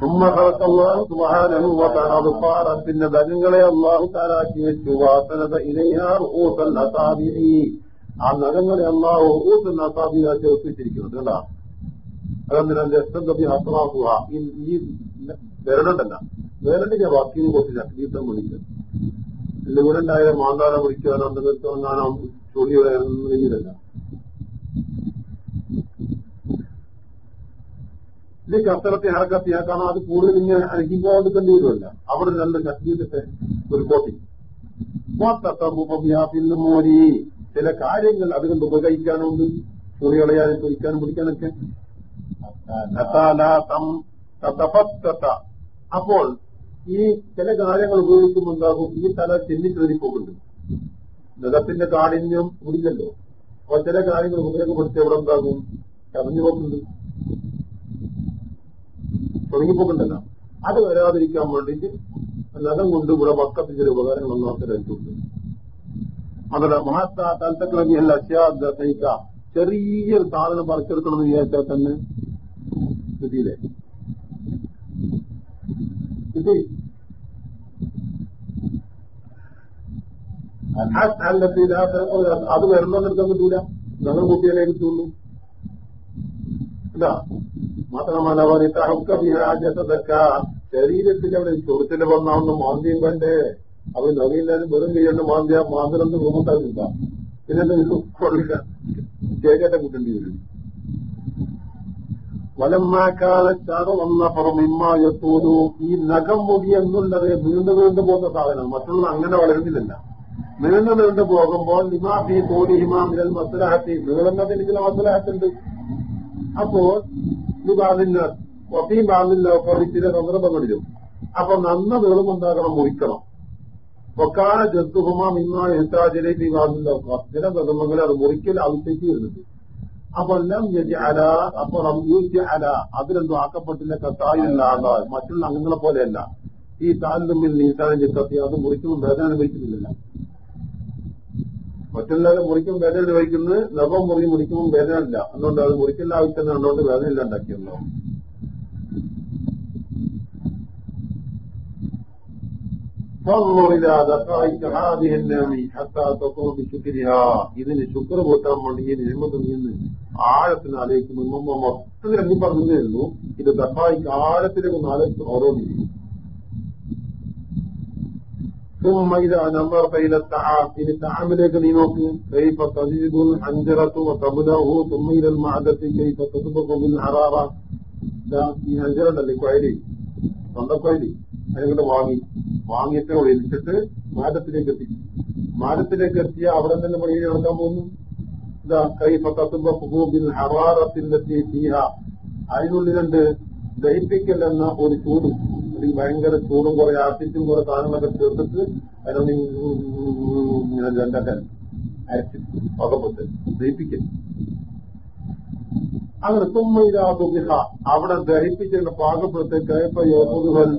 ثم خلق الله سبحانه وتعالى بصار പിന്നെ നഖങ്ങളെ അള്ളാഹു താലാക്കി വെച്ചു വാസനത ഇലയാ റൂസൽ അസാബിഇ ആ നഖങ്ങളെ അള്ളാഹു റൂസൽ അസാബിയാക്കി ഒപ്പിച്ചിരിക്കുന്നത് കേട്ടാ അതെന്തിനാ? എസ്തബി അസ്രാഫുഹ ഈ വിരലുണ്ടല്ല വിരലിന്റെ വാക്കിനെ കുറച്ച് ശക്തിയുദ്ധം വിളിക്കുക ലിവറുണ്ടായാലും മാന്താനം വിളിക്കാനോ എന്തെങ്കിലും ചൊടിയുടെ ഇതല്ല ഇത് കസറത്തെ ഹർക്കത്തെ കാരണം അത് കൂടുതൽ ഇങ്ങനെ അനക്കിക്കൊണ്ടിരിക്കേണ്ടി വരുമല്ല. അവിടെ രണ്ട് ശക്തിയുടെ ഒരു കോട്ടി മോരി. ചില കാര്യങ്ങൾ അതുകൊണ്ട് ഉപകരിക്കാനുണ്ട്. ചൊറി കളയാനും പൊരിക്കാനും പിടിക്കാനൊക്കെ. അപ്പോൾ ഈ ചില കാര്യങ്ങൾ ഉപയോഗിക്കുമ്പോൾ എന്താകും ഈ തല ചെന്നിച്ചെറിപ്പോകുന്നുണ്ട് നഖത്തിന്റെ കാഠിന്യം കൂടില്ലല്ലോ. അപ്പൊ ചില കാര്യങ്ങൾ ഉപയോഗപ്പെടുത്തി എവിടെ എന്താകും ചതഞ്ഞു പോകുന്നുണ്ട് തുടങ്ങിപ്പോക്കുണ്ടല്ലോ. അത് വരാതിരിക്കാൻ വേണ്ടിയിട്ട് നഖം കൊണ്ട് ഇവിടെ വക്കത്തിൽ ചില ഉപകാരങ്ങൾ ഒന്നാമത്തിലുണ്ട് അതല്ല മഹാത്താ തലത്തക്കളങ്ങിയല്ല ചെറിയൊരു സാധനം പറിച്ചെടുക്കണമെന്ന് വിചാരിച്ചാൽ തന്നെ സ്ഥിതിയിലെ ഇത് അത് വരുന്നവർക്ക് പറ്റൂല ഞങ്ങൾ കുട്ടികളെ കിട്ടുള്ളൂ അല്ല മാത്രമല്ല പറഞ്ഞിട്ട് ശരീരത്തിൽ അവിടെ ചൊറിച്ചിൽ വന്നാവുന്ന മാന്ദ്യം കണ്ടേ അവർ നവീനാലും വെറും കൈകൊണ്ട് മാന്തിയ മാന്തലൊന്ന് റൂമുണ്ടാകില്ല പിന്നെ കൊള്ളില്ല. ചേക്കേറ്റ കൂട്ടേണ്ടി വരും വലമാക്കാലച്ചാറ് വന്ന പുറമിമ്മായത്തോലു ഈ നഖം മുടി എന്നുള്ളത് നീണ്ടു നീണ്ടു പോകുന്ന സാധനം. മറ്റുള്ളത് അങ്ങനെ വളരുന്നില്ല നീണ്ടു നീണ്ടു പോകുമ്പോൾ ഹിമാഫി തോലി ഹിമാമിൽ മസലാഹത്തി. നീളുന്നതിന് ചില മസലാഹത്തുണ്ട്. അപ്പോൾ ലിബാദിന് ഒഫീ ബാധില്ല ഒക്കെ ചില സന്ദർഭങ്ങളിലും അപ്പൊ നന്ന നീളമുണ്ടാകണം മുറിക്കണം. ഒക്കാല ജന്തുഹുമാ മിന്നാ ഈ ബാധില്ല ചില സന്ദർഭങ്ങളിൽ അത് മുറിക്കൽ വരുന്നുണ്ട്. അപ്പൊ എല്ലാം അല അപ്പൊ റംയൂജ് അല അതിലെന്തോ ആക്കപ്പെട്ടില്ല കത്തായില്ല മറ്റുള്ള അംഗങ്ങളെ പോലെയല്ല. ഈ താല്ലുമ്മിൽ നീസാനം ചിത്തത്തി അത് മുറിക്കുന്നു വേദന അനുഭവിക്കുന്നില്ല മറ്റുള്ളവരെ മുറിക്കും വേദന അനുഭവിക്കുന്നത് ലവം മുറി മുറിക്കുമ്പോൾ വേദന ഇല്ല അതുകൊണ്ട് അത് മുറിക്കില്ല ആവശ്യം കണ്ടുകൊണ്ട് വേദന ഇല്ല ഉണ്ടാക്കിയല്ലോ ഇതിന് ശുക്ർ കൂട്ടാൻ വേണ്ടി ഈ നിയമത്തിൽ നിന്ന് ആഴത്തിന് ആലോചിക്കുമ്പോൾ മൊത്തത്തിൽ എണ്ണി പറഞ്ഞതേ ഉള്ളൂ ഇത് ദഫായിക്ക് ആഴത്തിലേക്ക് ഒന്ന് ആലോചിച്ച് ഓരോന്നില്ല ثم إذا نظرت إلى الطعام إن الطعام لك لنوك كيف تزيد الحنجرة وتبلغه ثم إلى المعدة كيف تطبق بالحرارة لا ഈ ഹഞ്ചറ ഉണ്ടല്ലേ കൊയലി സ്വന്തം കൊയലി അതിനെ വാങ്ങി വാങ്ങിയിട്ട് ഒഴിച്ചിട്ട് മാറ്റത്തിലേക്ക് എത്തി മാറ്റത്തിലേക്ക് എത്തിയ അവിടെ തന്നെ ഇനി നടക്കാൻ പോകുന്നു. ഇതാ കൈ പത്തുബിൻ ഹറാറത്തിലെത്തി തീഹ അതിനുള്ളിലുണ്ട് ദഹിപ്പിക്കൽ എന്ന ഒരു ചൂടും അല്ലെങ്കിൽ ഭയങ്കര ചൂടും കുറെ ആസിറ്റും കുറെ സാധനങ്ങളൊക്കെ ചേർത്തിട്ട് അതിനൊന്ന് രണ്ടാക്കാൻ രണ്ടൊക്കെ അരച്ച് പകപ്പെട്ട് ദഹിപ്പിക്കൽ. അങ്ങനെ തുമ്മയിലാതുക അവിടെ ദഹിപ്പിച്ചതിന്റെ പാകപ്പെടുത്ത് കയപ്പ യോഹുകൾ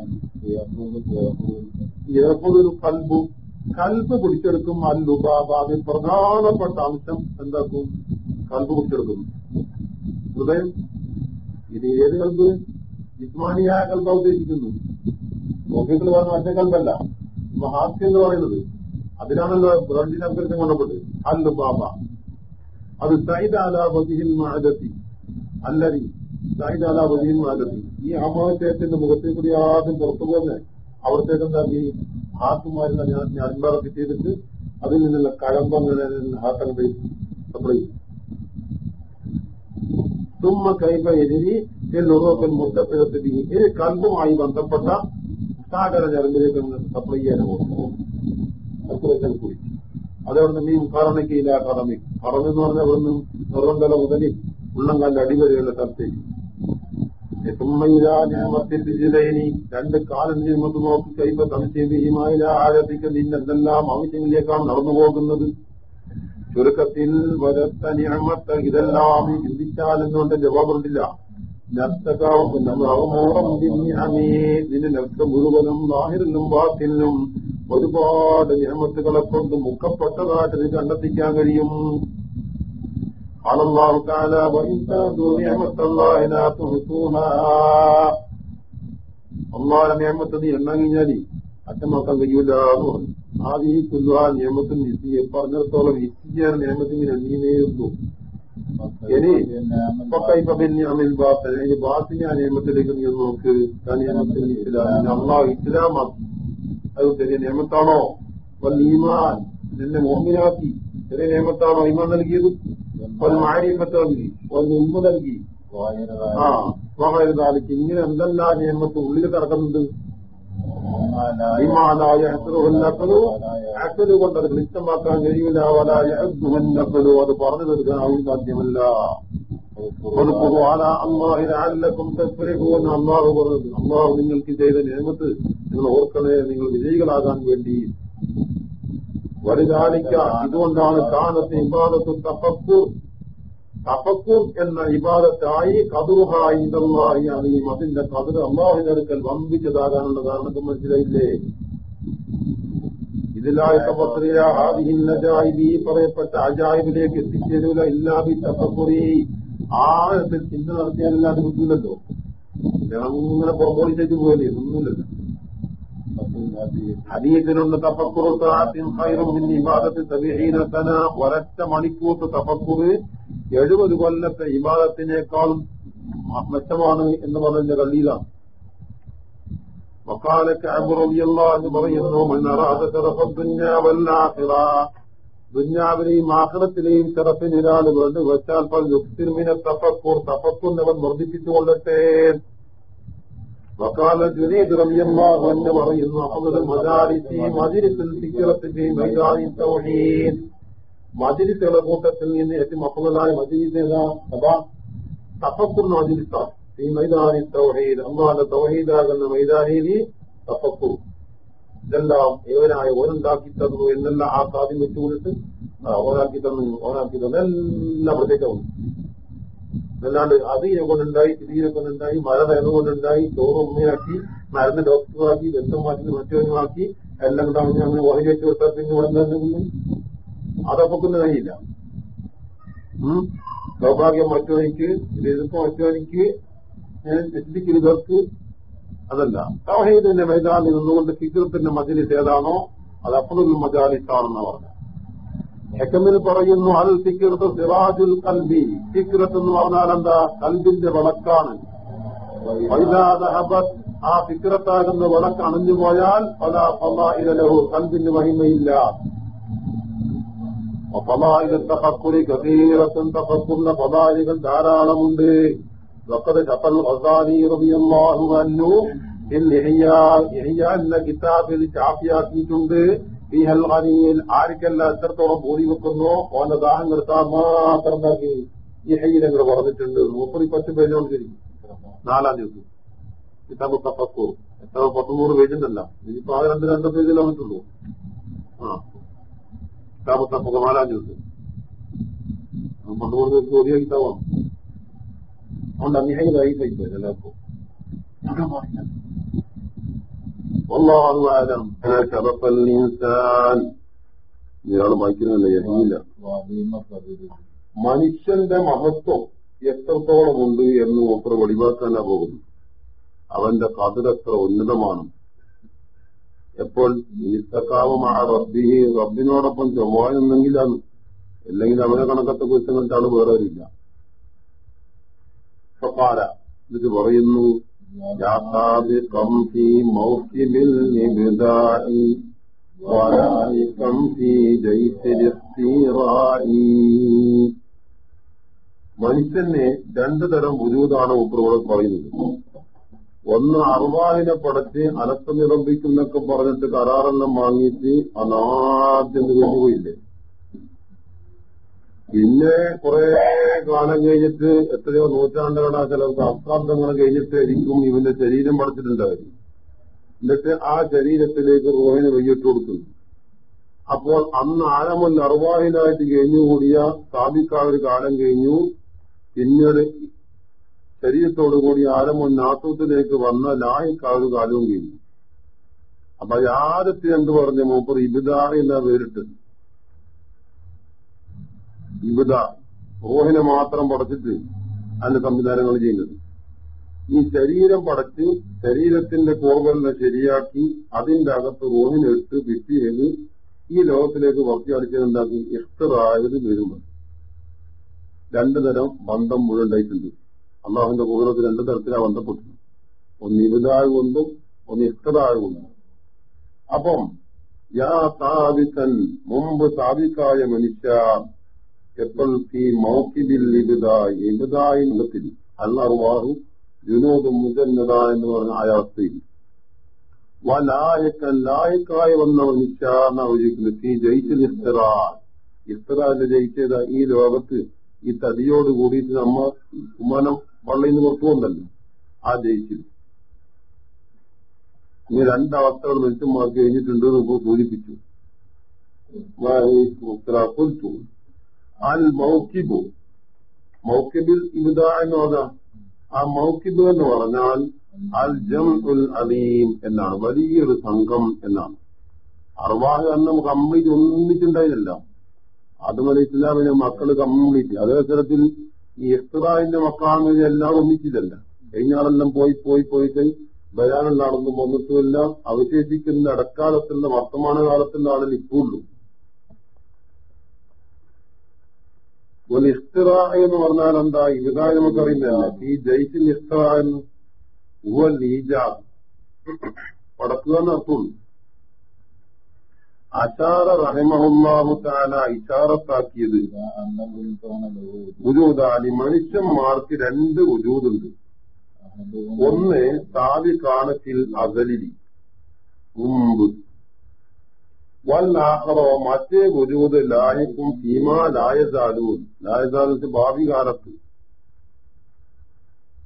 യഹുദുൽ കൽബു കൽബ് പിടിച്ചെടുക്കും അൽ അതിൽ പ്രധാനപ്പെട്ട അംശം എന്താക്കും? കൽബ് പിടിച്ചെടുക്കുന്നു. ഹൃദയം. ഇത് ഏത് കൽബ്? ഇസ്മാനിയായ കൽബ ഉദ്ദേശിക്കുന്നു നോക്കിക്കൾ പറഞ്ഞ അച്ഛൻ കൽബല്ല. മഹാസ്യം എന്ന് പറയുന്നത്. അതിനാണല്ലോ ബ്രണ്ടിനെ കൊണ്ടപ്പെട്ട് കൊണ്ടപ്പെട്ടത് ലുബാബ അത് സൈദ് അലാബദിഹിൻ മാജത്തി അല്ലരി സൈദ് അലാബദിഹിൻ മാജത്തി ഈ അമാവശ്യത്തിന്റെ മുഖത്തെ കൂടി ആദ്യം പുറത്തു പോകുന്നത് അവിടത്തേക്ക് എന്താക്കി ഹാത്തുമാരുന്ന ഞാൻ അൻപറൊക്കെ ചെയ്തിട്ട് അതിൽ നിന്നുള്ള കഴമ്പങ്ങനെ ഹാത്തങ്ങൾ സപ്ലൈ തുമ്മ കൈപ്പ എതിരി എന്നുറോക്കൽ മുത്തപ്പിഴത്തിൽ ഇത് കൽബുമായി ബന്ധപ്പെട്ട സാഗര ഞരമ്പിലേക്ക് സപ്ലൈ പോകും സർക്കുലേഷൻ കൂടി. അതവിടെ നീ കറണയ്ക്കില്ല കറമി പറഞ്ഞു പറഞ്ഞാൽ ഇവിടുന്ന് നെറുണ്ടല മുതൽ ഉള്ളംകാലിന്റെ അടിവരെയുള്ള സ്ഥലത്തേക്ക്. രണ്ട് കാലം നിയമത്ത് നോക്കി കൈപ്പ സംശയമായില്ല ആരാധിക്ക നിന്നെന്തെല്ലാം ആവശ്യങ്ങളിലേക്കാണ് നടന്നു പോകുന്നത്. ചുരുക്കത്തിൽ വരത്ത നിയമത്ത ഇതെല്ലാം ചിന്തിച്ചാലെന്നുകൊണ്ട് ജവാബുണ്ടില്ല. മുഴുവനും ബാഹിറിലും ബാത്തിലും ഒരുപാട് നിയമത്തുകളെ കൊണ്ട് മുക്കപ്പെട്ടതായിട്ട് കണ്ടെത്തിക്കാൻ കഴിയും. قال الله تعالى وإن تعدوا نعمة الله لا تحصوها അള്ളാഹെ നിയമത്തെ നീ എണ്ണാൻ കഴിഞ്ഞാല് അറ്റമാക്കാൻ കഴിയൂല എന്ന് പറഞ്ഞു ആദ്യം ഈ കുല്ലുക നിയമത്തിൽ നിശ്ചയ പറഞ്ഞിടത്തോളം നിശ്ചയ നിയമത്തിന് എണ്ണീനേ ഉള്ളൂ ഇനി അമിൽ ബാത്തൽ ഇനി ബാത്തിനെ ആ നിയമത്തിലേക്ക് നീ നോക്ക് ആ നിയമത്തിൽ ഇസ്ലാം അള്ളാഹ് ഇസ്ലാമാക്കി അത് ചെറിയ നിയമത്താണോ ഈമാൻ നിന്നെ മോമിനാക്കി ചെറിയ നിയമത്താണോ ഇമാൻ നൽകിയത് ഒരു മാരിഫത്ത് നൽകി ഒരു ഉമ്മ നൽകി. ആ സ്വാഭാവിക ഇങ്ങനെ എന്തെല്ലാം നിയമത്ത് ഉള്ളിൽ കിടക്കുന്നുണ്ട്? അക്കൽ കൊണ്ട് കഴിയില്ല. അത് പറഞ്ഞു തീർക്കാൻ അവൻ സാധ്യമല്ല അള്ളാഹിലക്കും തസ്ഫരിഹുവെന്ന് അള്ളാഹു പറഞ്ഞത് അള്ളാഹു നിങ്ങൾക്ക് ചെയ്ത നിയമത്ത് നിങ്ങൾ ഓർക്കണേ നിങ്ങൾ വിജയികളാകാൻ വേണ്ടി. വലുതാലിക്ക ഇതുകൊണ്ടാണ് കാലത്ത് ഇബാദത്ത് തപ്പക്കൂർ തപ്പക്കൂർ എന്ന ഇബാദത്തായി കതുറുഹായി അറിയും അതിന്റെ കതിർ അള്ളാഹിനടുക്കൽ വമ്പിച്ചതാകാനുള്ള കാരണത്തെ മനസ്സിലായില്ലേ? ഇതിലായ തപസ്രിയ ആദിഹിന്നജായി പറയപ്പെട്ട അജായിബിലേക്ക് എത്തിച്ചേരൂല ഇല്ലാതി തപ്പക്കുറി ആഴത്തിൽ ചിന്ത നടത്തിയാലല്ലാതെ കിട്ടൂലല്ലോ. അങ്ങനെ പുറമ്പോളിച്ചേക്ക് പോകല്ലേ? ഒന്നുമില്ലല്ലോ ഹദീസിലുള്ള തപ്പക്കുറുത്താത്തിൻ ഹൈറും ഇബാദത്ത് തബീനത്തന ഒരൊറ്റ മണിക്കൂർ തപ്പക്കുറ് എഴുപത് കൊല്ലത്തെ ഇബാദത്തിനേക്കാളും മെച്ചമാണ് എന്ന് പറഞ്ഞ കള്ളിയിലാണ് وقال كعب رضي الله عنه പറയുന്നു من أراد شرف الدنيا والآخرة ദുഞ്ഞാവിലെയും ആഹ്റത്തിലെയും ചെറപ്പിന് ഒരാൾ വേണ്ടി വെച്ചാൽ യുക്തിർമിനെ തഫക്കൂർ തഫക്കൂറിനവൻ വർദ്ധിപ്പിച്ചുകൊള്ളട്ടെ വക്കാല ജുനീദ് റളിയല്ലാഹു അൻഹു പറയുന്നു അഫ്ദൽ മജാലിസി മജ്ലിസുൽ ഫിക്റത്തി മൈദാനി തൗഹീദ് മജ്ലിസുകളുടെ കൂട്ടത്തിൽ നിന്ന് ഏറ്റവും അഫ്ദലായ മജ്ലിസ് ഏതാ അതാ തഫക്കൂർ മജ്ലിസാണ് ഈ മൈതാനി തൗഹീദ് അള്ളാന്റെ തൗഹീദാകുന്ന മൈതാനിയിൽ തഫക്കൂർ ഇതെല്ലാം ഏവനായ ഓനുണ്ടാക്കി തന്നു എന്നെല്ലാം ആ സാധ്യം വെച്ചുകൊണ്ടിട്ട് ഓനാക്കി തന്നു ഓനാക്കി തന്നു എല്ലാം പ്രത്യേകം അല്ലാണ്ട് അതിനെ കൊണ്ടുണ്ടായി ഇതിനെ കൊണ്ടുണ്ടായി മഴ നനന്നുകൊണ്ടുണ്ടായി ചോറ് ഉമ്മയാക്കി മരുന്ന് ഡോക്ടറാക്കി ബന്ധം മാറ്റി മറ്റൊരുമാക്കി എല്ലാം അങ്ങനെ അങ്ങനെ ഓഹരി വെച്ച് കൊടുത്താൽ പിന്നെ വന്നു അതപ്പൊക്കുന്ന കഴിയില്ല. സൗഭാഗ്യം മറ്റോനിക്ക് എതിർപ്പ് മറ്റോനിക്ക് എത്തിക്കരുതർക്ക് അതല്ല. തവഹീദിന്റെ മൈതാനിൽ നിന്നുകൊണ്ട് ഫിക്രത്തിന്റെ മജലിസ് ഏതാണോ അത് അപ്പുറൽ മജാലിസാണെന്ന് പറഞ്ഞു. ഹെക്കമിൽ പറയുന്നു അൽ ഫിക്രത്ത് സിറാജുൽ കൽബി ഫിക്രത്ത് എന്ന് പറഞ്ഞാൽ എന്താ കൽബിന്റെ വിളക്കാണ് വൈദാദഹബത്ത് ആ ഫിക്രത്താകുന്ന വിളക്ക് അണഞ്ഞു പോയാൽ പല ഫലായിലഹു കൽബിന് മഹിമയില്ല ഫലായിലെ തഫക്കുറി ഗതീരത്തും തഫക്കുറിന്റെ ഫലായികൾ ധാരാളമുണ്ട് وقد كفل الغزالي رضي الله عنه الإحياء إحياء എന്ന കിതാബിൽ ചാപ്പിയാക്കിയിട്ടുണ്ട് ഫിഹൽ ഖനീൽ ആർക്കെല്ലാം എത്രത്തോളം ബോധി വെക്കുന്നോ? ഓന്റെ ദാഹം നിർത്താൻ മാത്രം നൽകി. ഈ ഹൈലങ്ങൾ പറഞ്ഞിട്ടുണ്ട്. മുപ്പത്തി പത്ത് ശരി. നാലാം ദിവസം. കിതാബ് തപ്പക്കൂ എത്ര പത്തുനൂറ് പേജ് ഇനിയിപ്പോ ആ രണ്ട് രണ്ട് പേജിലോ വന്നിട്ടുള്ളൂ. ആ. കിതാബ് തപ്പക്ക നാലാം ദിവസം. പത്തുനൂറ് ദിവസം ഓടിയ കിതാബാണ്. അതുകൊണ്ട് അന്യായമായി പോയി എല്ലാവർക്കും. والله أعلم ما شرف الإنسان ഇയാൾ വായിക്കുന്നില്ല യഹീല മനുഷ്യന്റെ മഹത്വം എത്രത്തോളം ഉണ്ട് എന്ന് മൂപ്പർ വെളിവാക്കാനാ പോകുന്നു അവന്റെ കതിർ എത്ര ഉന്നതമാണ് എപ്പോൾ ഈത്തക്കാവുമായ റബ്ബി റബ്ബിനോടൊപ്പം ചൊവ്വാനെന്നെങ്കിലാണ് അല്ലെങ്കിൽ അവനെ കണക്കത്തെ കുറിച്ച് കണ്ടാണ് വേറെ ഇല്ല فقال ഇത് പറയുന്നു يعتابقا في موكب الإبداع ولائكا في جيش الاستيراء മനുഷ്യനെ രണ്ടു തരം ബുജൂതാണ് ഉപ്പറോട് പറയുന്നത് ഒന്ന് അറുവാഹിനെ പടച്ച് അലത്ത് നിറമ്പിക്കുന്നൊക്കെ പറഞ്ഞിട്ട് കരാറെല്ലാം വാങ്ങിയിട്ട് അനാദ്യം നിറഞ്ഞുപോയില്ലേ പിന്നെ കുറെ കാലം കഴിഞ്ഞിട്ട് എത്രയോ നൂറ്റാണ്ടുകളാ ചില കഴിഞ്ഞിട്ട് കഴിഞ്ഞിട്ടായിരിക്കും ഇവന്റെ ശരീരം പഠിച്ചിട്ടുണ്ടായിരുന്നു എന്നിട്ട് ആ ശരീരത്തിലേക്ക് റോഹിന് വെയ്യിട്ട് കൊടുക്കുന്നു അപ്പോൾ അന്ന് ആലമുൽ അറുവാഹിനായിട്ട് കഴിഞ്ഞുകൂടിയ സ്ഥാപിക്കാ ഒരു കാലം കഴിഞ്ഞു. പിന്നീട് ശരീരത്തോടുകൂടി ആലമുൽ നാത്തൂത്തിലേക്ക് വന്ന ലായിക്കാ ഒരു കാലവും കഴിഞ്ഞു. അപ്പൊ യാദത്തി എന്ത് പറഞ്ഞ? മൂപ്പർ ഇബിദാ എന്ന പേരിട്ട് ഇവിത റോഹിനെ മാത്രം പടച്ചിട്ട് അതിന്റെ സംവിധാനങ്ങൾ ചെയ്യുന്നത്. ഈ ശരീരം പടച്ച് ശരീരത്തിന്റെ കോർവലിനെ ശരിയാക്കി അതിന്റെ അകത്ത് റോഹിനെ ഇട്ട് ഫിറ്റ് ചെയ്ത് ഈ ലോകത്തിലേക്ക് വർത്തിയാളിക്കാൻ എന്താക്കി? എഷ്ടറായത് വരുമ്പോൾ രണ്ടു തരം ബന്ധം മുഴുവൻ ഉണ്ടായിട്ടുണ്ട്. അള്ളാഹുന്റെ കുതിരത്ത് രണ്ടു തരത്തിലാണ് ബന്ധപ്പെട്ടു ഒന്ന് ഇവിതായ കൊണ്ടും ഒന്ന് ഇഷ്ടതായ കൊണ്ടും. അപ്പം യാ സാധിക്കൻ മുമ്പ് സാധിക്കായ മനുഷ്യ ഇബിദായി ജുനൂദും മുജന്നത എന്ന് പറഞ്ഞ ആ അവസ്ഥയിൽ വലായക്കൻ ലായക്കായി വന്ന മനുഷ്യാന്ന ഒഴിക്കുന്നത് ഈ ജയിച്ചൽ ഇസ്തറാൽ ഇസ്തറാൽ ജയിച്ചത് ഈ ലോകത്ത് ഈ തടിയോട് കൂടിയിട്ട് നമ്മ കുമാനം പള്ളിയിൽ നിന്ന് പുറത്തുകൊണ്ടല്ലോ ആ ജയിച്ചിൽ. ഇനി രണ്ടവസ്ഥകൾ മനുഷ്യന്മാർക്ക് കഴിഞ്ഞിട്ടുണ്ട് എന്ന് സൂചിപ്പിച്ചു. കൊൽത്തു അൽ മൗക്കിബു മൗക്കിബിൽ ഇബിദ എന്ന് പറഞ്ഞാൽ ആ മൗക്കിബ് എന്ന് പറഞ്ഞാൽ അൽ ജം ഉൽ അലീം എന്നാണ് വലിയൊരു സംഘം എന്നാണ്. അറുവാഹ് എണ്ണം കംപ്ലീറ്റ് ഒന്നിച്ചുണ്ടായിരുന്നില്ല. അതും അലി ഇസ്ലാമിന്റെ മക്കൾ കംപ്ലീറ്റ്. അതേ തരത്തിൽ ഈ ഇഫ്താഹിന്റെ മക്കാമിന് എല്ലാം ഒന്നിച്ചില്ലല്ല. കഴിഞ്ഞാളെല്ലാം പോയി പോയി പോയിട്ട് വരാനുള്ള ആളൊന്നും വന്നിട്ടുമില്ല. അവശേഷിക്കുന്ന ഇടക്കാലത്തിന്റെ വർത്തമാന കാലത്തിന്റെ ആളിൽ ഇപ്പോഴുള്ളൂ എന്ന് പറഞ്ഞാൽ എന്താ? ഇതാ നമുക്കറിയില്ല. ഈ ജയിച്ചിൽ ഇഷ്തിറ എന്ന് ഉവൽ ഈജാദ് പടക്കുക എന്നർത്ഥമുള്ളൂ അശാര റഹിമഹുല്ലാഹു താല ഉജൂദാലി മനുഷ്യന്മാർക്ക് രണ്ട് ഉജൂദുണ്ട്. ഒന്ന് താവി കാണത്തിൽ അകലിരി മുമ്പ് വല്ലാഹറോ മറ്റേ ഗുരുത് ലായക്കും ഭീമാ ലായസാലൂൻ. ലായസാലു ഭാവി കാലത്ത്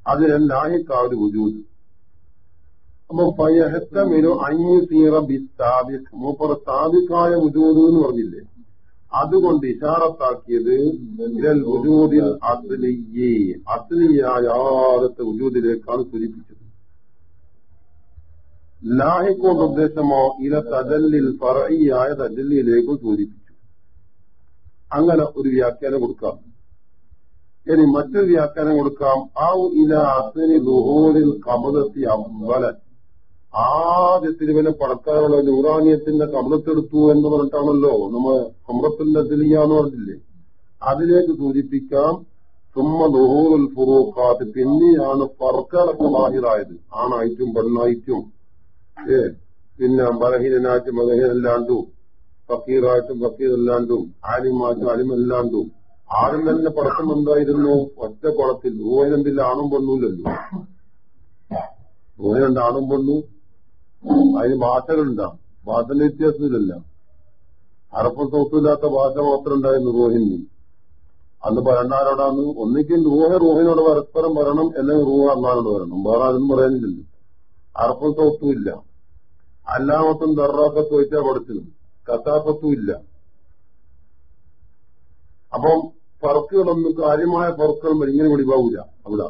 അതിനെ ലായക്കാ ഒരു ഗുജൂത് അപ്പൊ ഫയഹത്തമിനു അഞ്ഞു സീറ ബി സ്ഥാപിക് മൂപ്പർ സ്ഥാപിക്കായ ഗുജൂത് എന്ന് പറഞ്ഞില്ലേ? അതുകൊണ്ട് ഇഷാറത്താക്കിയത് ഗുജൂദിൽ അസ്ലിയെ. അസ്ലിയായ ആദ്യത്തെ ഗുജൂദിലേക്കാണ് സൂചിപ്പിച്ചത്. ലാഹിക്കൊണ്ട് ഉദ്ദേശമോ ഇല തജല്ലിൽ പറയിയായ തജല്ലിയിലേക്കും സൂചിപ്പിച്ചു. അങ്ങനെ ഒരു വ്യാഖ്യാനം കൊടുക്കാം. ഇനി മറ്റൊരു വ്യാഖ്യാനം കൊടുക്കാം. ആ ഇല അസനി ദുഹൂരിൽ കമതത്തി അമ്പല ആദ്യത്തിന് പിന്നെ പടക്കാനുള്ള നൂറാനിയത്തിന്റെ കമതത്തെടുത്തു എന്ന് പറഞ്ഞിട്ടാണല്ലോ നമ്മൾ അമൃത്തിന്റെ ദിലിയ എന്ന് പറഞ്ഞില്ലേ? അതിലേക്ക് സൂചിപ്പിക്കാം. സുമ്മ ദുഹൂറുൽ ഫുറൂഖാത്ത്. പിന്നെയാണ് പറക്കാലൊക്കെ ബാഹിറായത് ആണായിട്ടും പെണ്ണായിട്ടും. പിന്നെ ബലഹീനനായിട്ടും ബലഹീനല്ലാണ്ടും ഫക്കീറായിട്ടും ഫക്കീറല്ലാണ്ടും ആലിമായിട്ടും അലിമല്ലാണ്ടും ആരും തന്നെ പടക്കം എന്തായിരുന്നു? ഒറ്റ കുളത്തിൽ ഓഹനെന്തിൽ ആണും പെണ്ണൂലല്ലോ ഓഹനുണ്ട് ആണും പെണ്ണു. അതിന് ഭാഷകളുണ്ടാവും ഭാഷന്റെ വ്യത്യാസമില്ലല്ല അറപ്പം സൗത്തില്ലാത്ത ഭാഷ മാത്രം ഉണ്ടായിരുന്നു റോഹിന്. അന്ന് പറയണ്ടാരോടാന്ന് ഒന്നിക്കും റൂഹ റൂഹിനോട് പരസ്പരം വരണം എന്നെ റൂഹ അള്ളഹാനോട് വരണം വേറെ ആരും പറയാനില്ലല്ലോ. അറപ്പം സൗത്തും ഇല്ല അല്ലാമത്തും ദറാഫത്ത് വെച്ചാ പഠിച്ചത്. കസാഫത്തും ഇല്ല. അപ്പം ഫർക്കുകളൊന്നും കാര്യമായ ഫർക്കുകൾ ഇങ്ങനെ വെളിവാവൂല അവിടെ.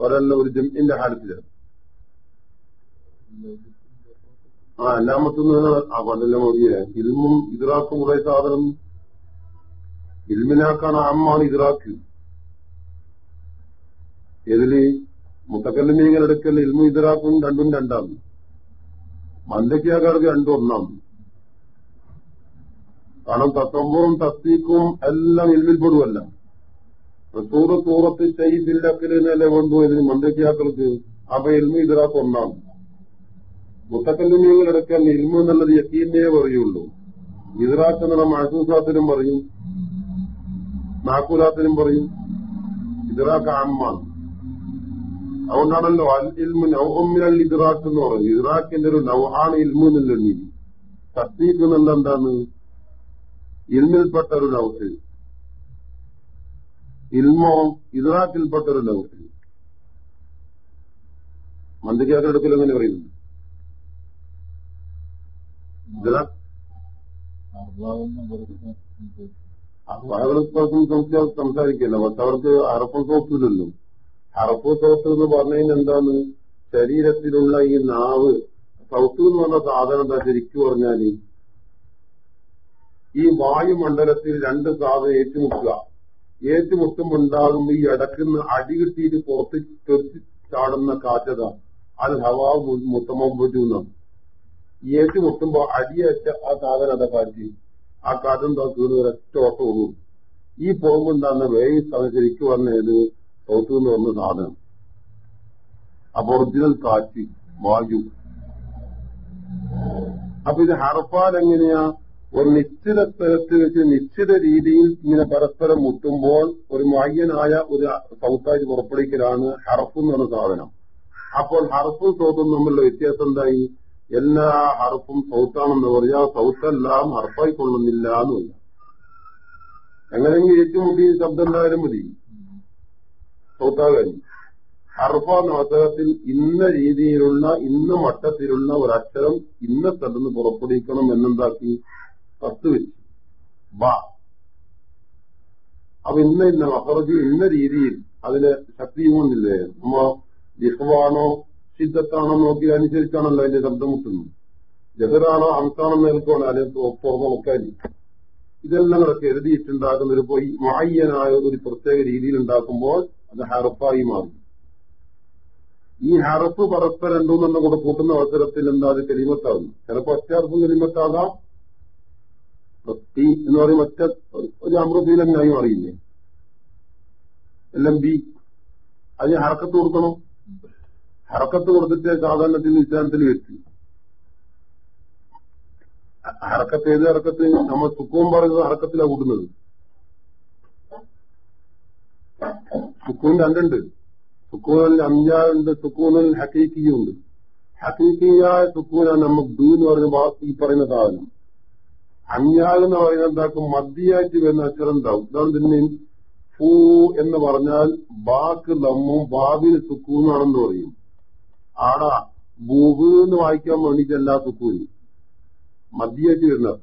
ഒരല്ല ഒരു ജംഇന്റെ ഹാലത്തിൽ. ആ അല്ലാമത്തും ആ പണ്ടല്ല മതിയെ. ഇൽമും ഇദ്രാക്കും കുറെ സാധനം. ഇൽമിനാക്കാണ് അമ്മാണ് ഇദ്രാക്ക് ഇതിൽ മുത്തക്കല്ലിമീങ്ങൾ എടുക്കൽ ഇൽമു ഇതറാക്കും രണ്ടും രണ്ടാണ് മന്ദക്കിയാക്കാർക്ക് രണ്ടും ഒന്നാണ് കാരണം തത്തമ്പൂറും തസ്തീക്കും എല്ലാം ഇൽമിൽപ്പെടുമല്ല സൂറ സൂറത്ത് ഷെയ്ഫില്ലക്കലിനല്ലേ കൊണ്ടു ഇതിന് മന്ദക്കിയാക്കൾക്ക് അപ്പൊ ഇൽമു ഇദ്രാക്ക് ഒന്നാണ് ഇങ്ങനെ എടുക്കൽ ഇൽമു എന്നുള്ളത് യക്കീന്നേ പറയുള്ളൂ. ഇതറാക്ക് എന്നുള്ള മഹസൂസാത്തിനും പറയും നാക്കുലാത്തിനും പറയും ഇതറാക്ക് ആമാണ് അതുകൊണ്ടാണല്ലോ അൽ ഇൽമു നൗമിനൽ ഇദ്രാക്ക് എന്ന് പറഞ്ഞു ഇദ്റാഖിന്റെ ഒരു നൗഹാണ് ഇൽമു എന്നുള്ള തസ്തീഖ് എന്നുള്ള എന്താണ് ഇൽമിൽപ്പെട്ട ഒരു നൗഹ് ഇൽമോ ഇദ്റാഖിൽപ്പെട്ട ഒരു നൗഹ് മന്ദിക്കാക്കെടുക്കൽ എങ്ങനെ പറയുന്നു അള്ളാഹുക്കും സംസാരിക്കില്ല പക്ഷെ അവർക്ക് അറപ്പം സോപ്പില്ലല്ലോ അറപ്പ് സൗത്ത് എന്ന് പറഞ്ഞതിന് എന്താണ്? ശരീരത്തിലുള്ള ഈ നാവ് സൗത്ത് എന്ന് പറഞ്ഞ സാധനം എന്താ ശരിക്കും പറഞ്ഞാൽ? ഈ വായുമണ്ഡലത്തിൽ രണ്ട് സാധനം ഏറ്റുമുട്ടുക. ഏറ്റുമുട്ടുമുണ്ടാകുമ്പോ ഈ ഇടക്കുന്ന അടി കിട്ടിയിട്ട് പുറത്ത് തെറിച്ച് ചാടുന്ന കാറ്റത. അൽ ഹവാ മുത്തമ്മൂന്നാണ് ഈ ഏറ്റുമുട്ടുമ്പോ അടിയേറ്റ ആ സാധനം അതാ കാറ്റ്? ആ കാറ്റെന്താ കീണ് ഒരൊറ്റ ഓട്ടം പോകും ഈ പോകുമ്പോണ്ടാകുന്ന സ്ഥലം ശരിക്കും പറഞ്ഞത് സൗത്ത് വന്ന സാധനം. അപ്പൊ ഒറിജിനൽ കാറ്റ് വായു അപ്പൊ ഇത് ഹർഫാൽ എങ്ങനെയാ? ഒരു നിശ്ചിത സ്ഥലത്ത് വെച്ച് നിശ്ചിത രീതിയിൽ ഇങ്ങനെ പരസ്പരം മുട്ടുമ്പോൾ ഒരു മായ്യനായ ഒരു സൗത്തായിട്ട് പുറപ്പെടുക്കലാണ് ഹർഫ് എന്ന് പറഞ്ഞ സാധനം. അപ്പോൾ ഹർഫും സൗത്തും തമ്മിലുള്ള വ്യത്യാസം എന്തായി? എല്ലാ ഹർഫും സൗത്താണെന്ന് പറയാ. സൗത്തെല്ലാം ഹർഫായി കൊള്ളുന്നില്ല എന്ന് പറയാം. എങ്ങനെയെങ്കിലും ഏറ്റുമുട്ടി ശബ്ദം എന്തായാലും മതി. സൗത്താകാരി എന്ന അവസരത്തിൽ ഇന്ന രീതിയിലുള്ള ഇന്ന മട്ടത്തിലുള്ള ഒരക്ഷരം ഇന്ന സ്ഥലത്ത് പുറപ്പെടുവിക്കണം എന്നുണ്ടാക്കി കത്ത് വെച്ച്. ബാ അപ്പൊ ഇന്ന ഇന്ന മഹറജ് ഇന്ന രീതിയിൽ അതിന് ശക്തിയുമൊന്നില്ലേ നമ്മ ലിഹ്വാണോ സിദ്ധത്താണോ നോക്കി അനുസരിച്ചാണല്ലോ അതിന്റെ ശബ്ദം മുട്ടുന്നത്. ജഹറാണോ ഹംസാണോ നേർക്കോണോ അതിന് തുറന്ന് നോക്കാനി ഇതെല്ലാം കൂടെ എഴുതിയിട്ടുണ്ടാക്കുന്ന ഒരു പോയി മായ്യനായ ഒരു പ്രത്യേക രീതിയിൽ ഉണ്ടാക്കുമ്പോൾ അത് ഹറപ്പായി മാറും. ഈ ഹറപ്പ് പരസ്പരം രണ്ടുമെണ്ണം കൂടെ കൂട്ടുന്ന അവസരത്തിൽ എന്താ അത് കലിമത്താകുന്നു ചിലപ്പോ ഒറ്റ അർത്ഥം കലിമത്താകാം തീ എന്ന് പറയും ഒറ്റ ഒരു അമൃതീലനായി മാറിയില്ലേ? എല്ലാം ബി. അതിന് ഹറക്കത്ത് കൊടുക്കണം? ഹറക്കത്ത് കൊടുത്തിട്ട് സാധാരണത്തിന് വിശ്രാമത്തിൽ വെച്ച്. ഹറക്കത്ത് ഏത് ഹറക്കത്ത്? നമ്മൾ സുഖവും പറയുന്നത് ഹറക്കത്തിലാണ് കൂടുന്നത് സുക്കൂൻ രണ്ടുണ്ട്. സുക്കൂനിൽ അഞ്ചാറുണ്ട് സുക്കൂനിൽ ഹക്കീക്കിയുണ്ട് ഹക്കീക്കിയായ സുക്കൂനാണ് നമുക്ക് ദൂ എന്ന് പറയുന്ന ഈ പറയുന്ന സാധനം. അഞ്ഞാൽ എന്ന് പറയുന്നത് എന്താക്കും? മദ്യയായിട്ട് വരുന്ന അക്ഷരം ഉണ്ടാവും ഇതാണ് പിന്നെ ഫൂ എന്ന് പറഞ്ഞാൽ ബാക്ക് ദമ്മും ബാബിന് സുക്കൂന്നാണെന്ന് പറയും. ആടാ ബൂബ് എന്ന് വായിക്കാൻ വേണ്ടിയിട്ടല്ല സുക്കൂന്. മദ്യയായിട്ട് വരുന്നത്.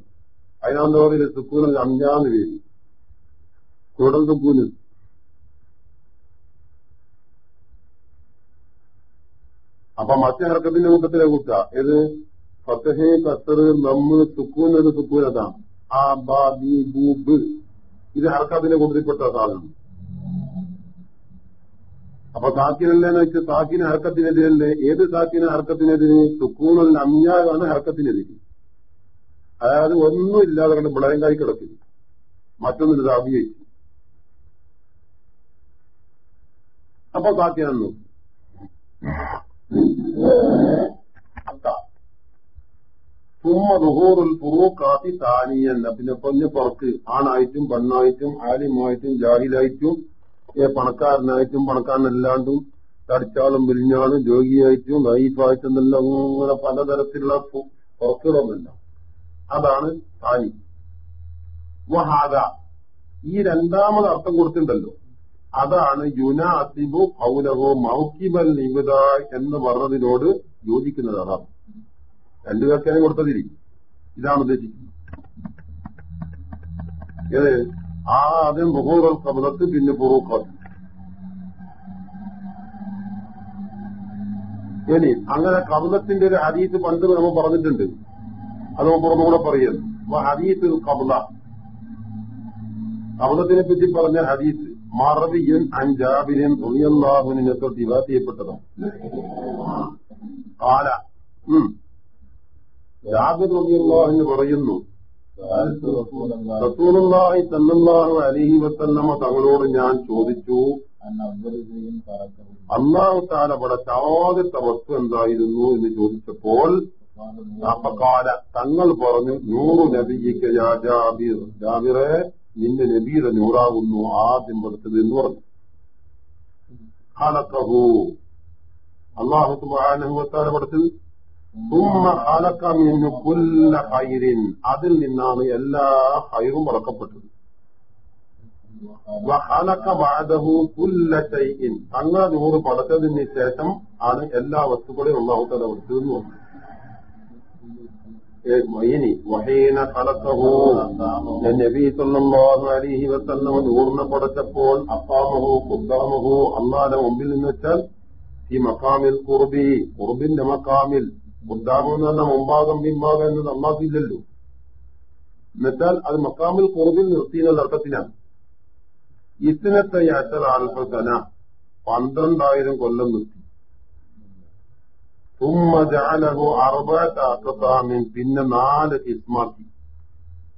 അതിനാന്താ പറയുന്നത് സുക്കൂന് അമ്യാന്ന് പേര്. തുടർ സുക്കൂന് അപ്പൊ മറ്റേ ഹർക്കത്തിന്റെ കൂട്ടത്തിലെ കൂട്ട ഏത്? ഫത്തഹെ കത്തർ നമ്മ് സുക്കൂൻ എന്ന് സുക്കൂൻ ആ ബാ ബി ബൂബ് ഇത് ഹർക്കത്തിന്റെ കൂട്ടത്തിൽപ്പെട്ട സാധനം. അപ്പൊ സാക്കിനല്ലേന്ന് വെച്ചാൽ താക്കിന് ഹർക്കത്തിനെതിരല്ലേ? ഏത് താക്കിന് ഹർക്കത്തിനെതിരെ? സുക്കൂണല്ല അമ്യാകാണ് ഹർക്കത്തിനെതിരെ. അതായത് ഒന്നും ഇല്ലാതെ കണ്ട് വിളയങ്കായി കിടക്കില്ല മറ്റൊന്നില്ല അഭിയയിച്ചു അപ്പൊ സാക്കിനെന്നു താനിയല്ല. പിന്നെ പുറത്ത് ആണായിട്ടും പെണ്ണായിട്ടും ആലിമായിട്ടും ജാഹിലായിട്ടും പണക്കാരനായിട്ടും പണക്കാരനല്ലാണ്ടും തടിച്ചാളും വിരിഞ്ഞാളും രോഗിയായിട്ടും നൈഫായിട്ടും എന്നെല്ലാം അങ്ങനെ പലതരത്തിലുള്ള പുറത്തുകളൊന്നുമില്ല അതാണ് താനി. വഹാദ. ഈ രണ്ടാമത് അർത്ഥം കൊടുത്തിട്ടുണ്ടല്ലോ. അതാണ് യുനാസിബു കൗലഹോ മൗക്കിബൽ നിമിത എന്ന് പറഞ്ഞതിനോട് യോജിക്കുന്നത് അതാണ് രണ്ടു വ്യാഖ്യാനം കൊടുത്തതിരി ഇതാണ് ഉദ്ദേശിക്കുന്നത്. ആ ആദ്യം ബഹൂറൽ കബലത്ത് പിന്നെ പുറൂക്കാത്ത് ഇനി അങ്ങനെ കബലത്തിന്റെ ഒരു ഹരീത്ത് പണ്ട് നമ്മൾ പറഞ്ഞിട്ടുണ്ട്. അത് പുറത്തുകൂടെ പറയുന്നു അപ്പൊ ഹരീത്ത് കബല കബലത്തിനെ പറ്റി പറഞ്ഞ ഹദീസ്. മറവിയൻ അഞ്ചാബിരൻ തൊട്ട് ഇവ ചെയ്യപ്പെട്ടതാണ് കാല ജാബിർ പറയുന്നു റസൂലുള്ളാഹി സല്ലല്ലാഹു അലൈഹി വസല്ലമ തങ്ങളോട് ഞാൻ ചോദിച്ചു അള്ളാഹു താല പടച്ച ആദ്യത്തെ വസ്തു എന്തായിരുന്നു എന്ന് ചോദിച്ചപ്പോൾ തങ്ങൾ പറഞ്ഞു നൂറു നബിക്ക് ജാബിർ. ജാബിറെ നിന്റെ നബിയുടെ നൂറാകുന്നു ആദ്യം പഠിച്ചത് എന്ന് പറഞ്ഞു. ഖലഖഹു അള്ളാഹു സുബ്ഹാനഹുവത്താല പഠിച്ചത്. അതിൽ നിന്നാണ് എല്ലാ ഹൈറും പറക്കപ്പെട്ടത് തങ്ങളെ നൂറ് പടച്ചതിന് ശേഷം ആണ് എല്ലാ വസ്തുക്കളെയും അള്ളാഹു തല പഠിച്ചതെന്ന് പറഞ്ഞു. നൂറിനെ പടച്ചപ്പോൾ അപ്പാമഹു ഖുദ്ദാമഹു അള്ളാഹുടെ മുമ്പിൽ നിന്ന് വെച്ചാൽ ഈ മക്കാമിൽ കുർബി കുർബിന്റെ മക്കാമിൽ ഖുദ്ദാമു എന്ന് പറഞ്ഞാൽ മുമ്പാകം പിൻഭാഗം എന്ന് നന്നാക്കിയില്ലല്ലോ എന്നുവെച്ചാൽ അത് മക്കാമിൽ കുറുബിൽ നിർത്തി എന്നുള്ള അർത്ഥത്തിനാണ് ഇത്തിനത്തെ അച്ചർ ആൽഫസന പന്ത്രണ്ടായിരം കൊല്ലം നിർത്തി. ഉമ്മജാലഹു അറുപത്ത അക്കസാമിൻ പിന്നെ നാല് കിസ്മാക്കി.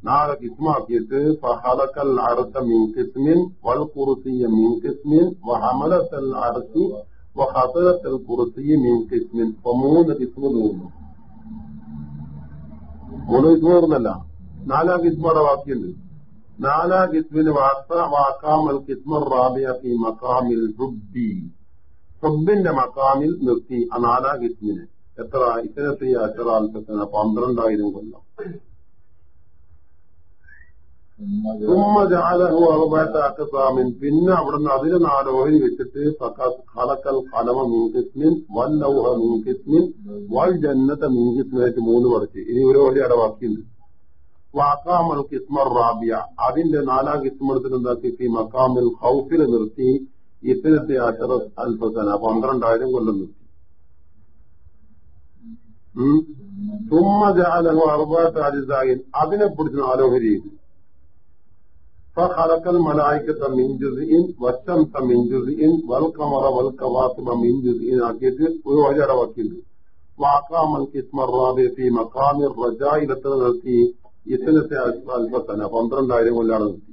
നാല് കിസ്മാക്കിയിട്ട് ഫഹലക്കൽ അറുത്ത മീൻ കിസ്മിൻ വൽ കുറുസിയ മീൻ കിസ്മിൻ വഹമലത്തൽ അറുത്തി വഹസലത്തൽ കുറുസിയ മീൻ കിസ്മിൻ. ഇപ്പൊ മൂന്ന് കിസ്മ തീർന്നു. മൂന്ന് കിസ്മ തീർന്നല്ല. നാലാം കിസ്മയുടെ ബാക്കിയുണ്ട്. നാലാം കിസ്മിന് വാക്കാമൽ കിസ്മർ റാബിയ മക്കാമിൽ ഹുബ്ബി. ഹുബിന്റെ മക്കാമിൽ നിർത്തി ആ നാലാം കിസ്മിനെ. എത്ര ഇത്തരത്തി അച്ചറാൽപ്പത്തിന് പന്ത്രണ്ടായിരം കൊല്ലം. അക്കസാമിൻ പിന്നെ അവിടുന്ന് അതിന് നാല് ഓഹരി വെച്ചിട്ട് ഖലക്കൽ കലമ മീൻകിസ്മിൻ വൽ ലൗഹ മീൻകിസ്മിൻ വൽ ജന്നത്തെ മീൻകിസ്മിനായിട്ട് മൂന്ന് പഠിച്ച് ഇനി ഒരു ഓഹരി അടവാക്കിയുണ്ട് വാക്കാമൽ റാബിയ. അതിന്റെ നാലാം കിസ്മെടുത്തിട്ട് എന്താക്കി? മക്കാമിൽ ഹൗഫിൽ നിർത്തി ഇത്തരത്തെ അഷറ അൽഫസന പന്ത്രണ്ടായിരം കൊല്ലം നിർത്തി തുമ്മ ജാലഹു അറുപത്തെ അജിസായിൻ അതിനെ പിടിച്ച് നാലോഹരി ചെയ്തു فخلق الملائكة من جزء والشمس من جزء والقمر والكواكب من جزء ആക്കിയിട്ട് ഒരു വഴി അടവാക്കിയിട്ടുണ്ട് وأقام القسم الرابع في مقام الرجاء ഇലത്തിൽ നിർത്തി ഇത്തനത്തെ അൽഫസന പന്ത്രണ്ടായിരം കൊല്ലാണ് നിർത്തി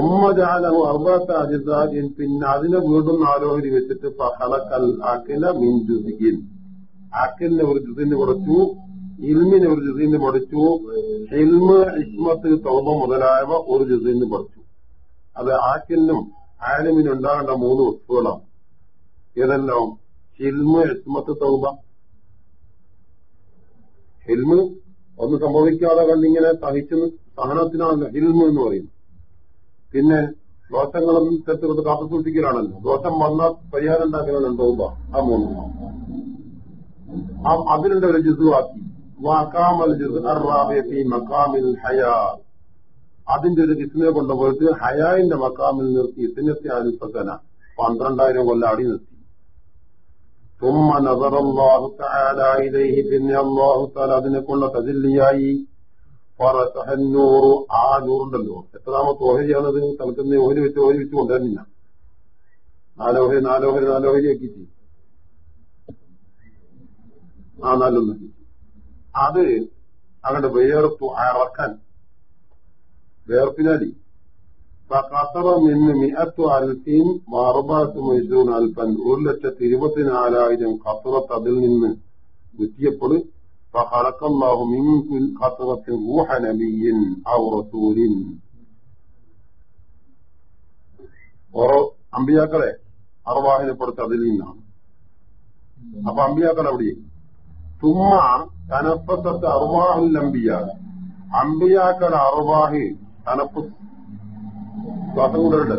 ഉമ്മജാലഹു അർബാത്ത അജിസാജിൻ. പിന്നെ അതിനെ വീണ്ടും നാലോഹരി വെച്ചിട്ട് ഫഹലക്കൽ അഖില മിൻ ജുസിൻ അഖിലിനെ ഒരു ജുസിന് കുറച്ചു ഇൽമിനെ ഒരു ജുസിന് പഠിച്ചു ഇൽമ് ഇസ്മത്ത് തൗബ മുതലായവ ഒരു ജുസിന് പഠിച്ചു അത് ആക്കിലിനും ആലിമിനും ഉണ്ടാകേണ്ട മൂന്ന് വസ്തുക്കളാണ്. ഏതെല്ലാം? ഹിൽമ് ഇസ്മത്ത് തൗബ. ഹിൽമ് ഒന്ന് സംഭവിക്കാതെ കണ്ടിങ്ങനെ സഹിച്ചു സഹനത്തിനാണല്ലോ ഹിൽമ് എന്ന് പറയുന്നത്. പിന്നെ ദോഷങ്ങളും തെറ്റുകൊണ്ട് കാത്തു സൂക്ഷിക്കലാണല്ലോ ദോഷം വന്നാൽ പരിഹാരം ഉണ്ടാക്കലാണ് തൗബ ആ മൂന്ന് ആ അതിലുണ്ട് ഒരു ജുസുവാക്കി വാക്കാമൽ ജുസ് അറാബിയ ഫീ മക്കാമിൽ ഹയാ അതിന്റെ ഒരു കിസ്മിനെ കൊണ്ടുപോയിട്ട് ഹയായിന്റെ മക്കാമിൽ നിർത്തി ഇസിനത്തി അനുസന പന്ത്രണ്ടായിരം കൊല്ലം അടി നിർത്തി ثم نظر الله تعالى إليه പിന്നെ അള്ളാഹു താല അതിനെ കൊണ്ട് തജില്ലിയായി നൂറ് ആ നൂറുണ്ടല്ലോ. എത്രാമത്തെ ഓഹരിയാണത് തലക്കുന്ന ഓഹരി വെച്ച് ഓഹരി വെച്ച് കൊണ്ടുവരുന്നില്ല. നാലോഹരി നാലോഹരി നാലോഹരി എക്കിച്ച് ആ നാലൊന്ന് അത് അവരുടെ വേർപ്പ് അറക്കാൻ. വേർപ്പിനാലി ഫഖത്തറ നിന്ന് മിഅത്തു അൽഫീൻ അറുബാത്ത് മൈസൂൺ അൽഫൻ. ഒരു ലക്ഷത്തി ഇരുപത്തിനാലായിരം ഖത്തറത്ത് അതിൽ നിന്ന് വിറ്റിയപ്പോൾ ഫഖലക്കല്ലാഹു മിൻ കുൽ ഖത്തറത്തിൻ റൂഹ നബിയിൻ ഔ റസൂലിൻ ഓരോ അമ്പിയാക്കളെ അറുവാഹിനെ അതിൽ നിന്നാണ്. അപ്പൊ അമ്പിയാക്കൾ അവിടെ തുമ്മ തനപ്പത്തത്ത് അർവാഹുൽ അമ്പിയ. അമ്പിയാക്കളുടെ അറുവാഹി തനപ്പ് ശ്വാസം കൊണ്ടുണ്ട്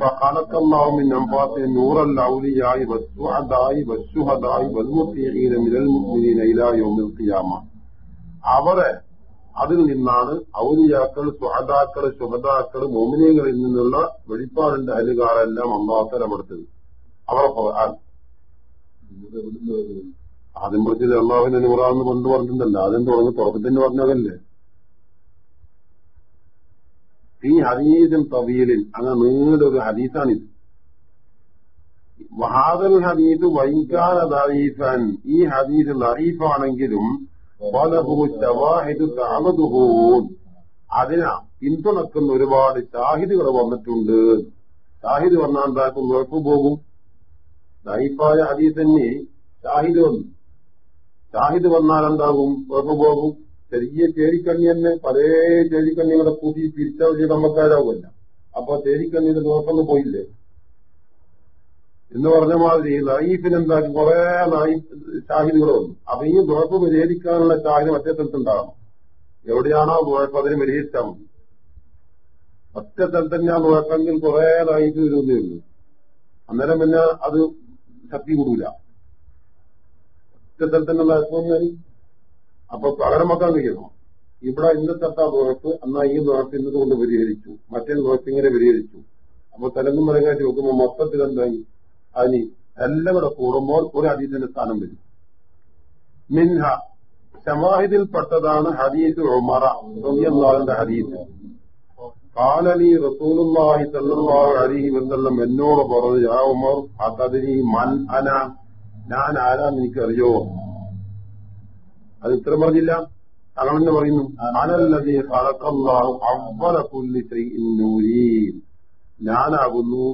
فخلق الله من أنفاس نور الأولياء والسعداء والشهداء والمطيعين من المؤمنين إلى يوم القيامة അവരെ അതിൽ നിന്നാണ് ഔലിയാക്കൾ സുഹദാക്കൾ ശുഹദാക്കൾ മോമിനിയങ്ങളിൽ നിന്നുള്ള വെളിപ്പാടിന്റെ അലുകാരെല്ലാം അള്ളാഹത്തരപ്പെടുത്തത് അവരെ ഖുർആൻ ആദ്യം പഠിച്ചത് അള്ളാഹുവിന്റെ നൂറാന്ന് കൊണ്ട് പറഞ്ഞിട്ടുണ്ടല്ലോ ആദ്യം തുടങ്ങി തുടക്കത്തിന് പറഞ്ഞതല്ലേ ഈ ഹദീദിൻ തവീലിൽ അങ്ങനെ നീണ്ടൊരു ഹദീസാണിത്. വഹാദൽ ഹദീദ് വൈകാല ദഈഫൻ ഈ ഹദീദ് ലറീഫാണെങ്കിലും അതിനാ പിന്തുണക്കുന്ന ഒരുപാട് ഷാഹിദുകൾ വന്നിട്ടുണ്ട്. ഷാഹിദ് വന്നാൽ എന്താക്കും? കുഴപ്പ് പോകും. ദൈഫായ ഹദീസ് തന്നെ ഷാഹിദ് വന്നു. ഷാഹിദ് വന്നാൽ എന്താകും? കുഴപ്പ് പോകും. ചെറിയ ചേരിക്കണ്ണി തന്നെ പല ചേരിക്കണ്ണികളെ കൂട്ടി തിരിച്ചറിഞ്ഞ നമ്മക്കാരാവുമല്ല അപ്പൊ ചേരിക്കണ്ണിന്റെ ദോഷമൊന്നും പോയില്ലേ? എന്ന് പറഞ്ഞ മാതിരി എന്താക്കി കുറെ ഷാഹിദുകൾ വന്നു. അപ്പൊ ഈ ദോഷം പരിഹരിക്കാനുള്ള ഷാഹിദ് മറ്റേ സ്ഥലത്തുണ്ടാകണം എവിടെയാണോ ദോഷം അതിന് പരിഹരിച്ചാൽ മതി ഒറ്റ സ്ഥലത്ത് തന്നെ ദുഴക്കെങ്കിൽ കുറെ നായിഫ് വരുന്നേ ഉള്ളൂ. അന്നേരം പിന്നെ അത് ശക്തി കൂടൂല. ഒറ്റ സ്ഥലത്തന്നെ ദോഷം അപ്പൊ പകരം വെക്കാൻ കഴിയണം ഇവിടെ ഇന്നത്തെ ദോഷത്ത് എന്നാ ഈ നോക്ക് ഇന്നത് കൊണ്ട് പരിഹരിച്ചു മറ്റേ നോക്ക് ഇങ്ങനെ പരിഹരിച്ചു അപ്പൊ തെലങ്കും മലകാറ്റി നോക്കുമ്പോ മൊത്തത്തിൽ എന്തായി? അതിന് എല്ലാം കൂടെ കൂടുമ്പോൾ ഒരു ഹദീസിന്റെ സ്ഥാനം വരും. മിൻഹ ഷമാഹിദിൽപ്പെട്ടതാണ് ഹദീസ് ഉമറ ഹദീസ്. കാലനി റസൂലുള്ളാഹി സല്ലല്ലാഹു എന്നോട് പറഞ്ഞു യാ ഉമർ അതതിരി മൻ അന ഞാൻ ആരാന്ന് എനിക്കറിയോ? അത് ഇത്ര പറഞ്ഞില്ല. അങ്ങനെ പറയുന്നു. അനല്ലതി ഖലഖല്ലാഹു അവ്വല കുല്ലി ശൈഇൻ നൂരി ഞാനാകുന്നു.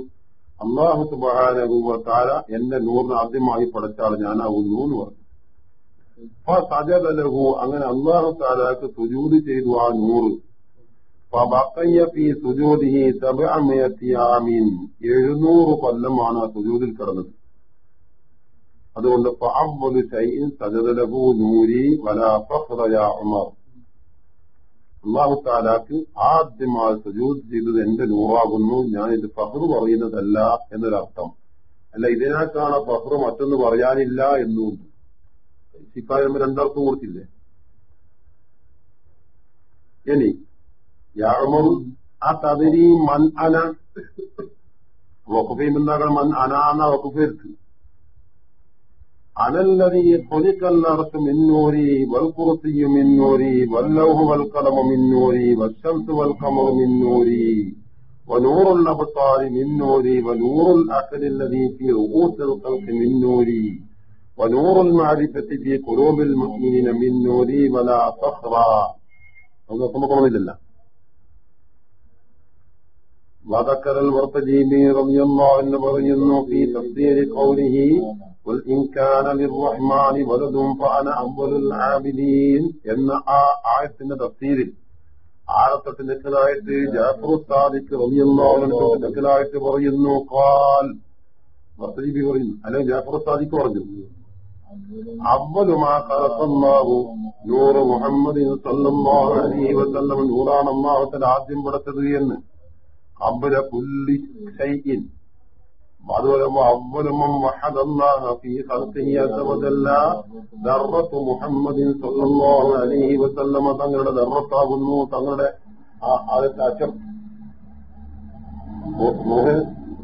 അള്ളാഹു സുബാനുഭവത്താര എന്റെ നൂറിന് ആദ്യമായി പടച്ചാൾ ഞാനാകുന്നു എന്ന് പറഞ്ഞു. അപ്പൊ സജലഹു അങ്ങനെ അള്ളാഹു താലാക്ക് സുജൂദ് ചെയ്തു ആ നൂറ്. ആമീൻ. എഴുന്നൂറ് കൊല്ലമാണ് ആ സുജൂതിൽ കിടന്നത് അതുകൊണ്ട് ഫഅവ്വലു ശൈഇൻ സജദലഹു നൂരി വലാ ഫഖ്റ യാ ഉമർ അള്ളാഹു താലാക്ക് ആദ്യമായി സുജൂദ് ചെയ്തത് എന്റെ നൂറാകുന്നു. ഞാൻ ഇത് ഫഹ്റ് പറയുന്നതല്ല എന്നൊരർത്ഥം. അല്ല ഇതിനേക്കാണ് ഫഹ്റ് മറ്റൊന്ന് പറയാനില്ല എന്നുണ്ട് ഇപ്പം രണ്ടർത്ഥം കൊടുത്തില്ലേ? ഇനി യാമറു ആ തതിരി മൻ അന. വക്കുഫയും എന്താകണം മൻ അന എന്ന വക്കുഫെടുത്ത് على الذي خلق الأرض من نوري والكرسي من نوري واللوح والقلم من نوري والشمس والقمر من نوري ونور الأبصار من نوري ونور العقل الذي في رؤوس الخلق من نوري ونور المعرفة في قلوب المؤمنين من نوري ولا فخرا وذكر المرتجي رضي الله عنه في تفسير قوله ഖുൽ ഇൻ കാന ലിർറഹ്മാനി വലദുൻ ഫഅന അവ്വലുൽ ആബിദീൻ എന്ന ആ ആയത്തിന്റെ തഫ്സീരിൽ ആഴത്തൊട്ട് നിൽക്കലായിട്ട് ജാഫർ സാദിഖ് റളിയല്ലാഹു അൻഹു നിൽക്കലായിട്ട് പറയുന്നു. ഖാൽ വർത്തജീബി പറയുന്നു. അല്ലെ ജാഫർ സാദിഖ് പറഞ്ഞു. അവലുമാ ഖലഖല്ലാഹു നൂറ് മുഹമ്മദിൻ സല്ലല്ലാഹു അലൈഹി വസല്ലം നൂറാണ് അല്ലാഹുത്തല ആദ്യം പടച്ചത് എന്ന്. قبل كل شيء അതുപോലെ അവലുമം വഹദല്ലാഹ ഫീ ഖൽഖിഹി അസ്സ വജല്ല ദർറത്തു മുഹമ്മദിൻ സല്ലല്ലാഹു അലൈഹി വസല്ലമ തങ്ങളുടെ ദർറത്താകുന്നു തങ്ങളുടെ ആ ആദ്യത്തെ അറ്റം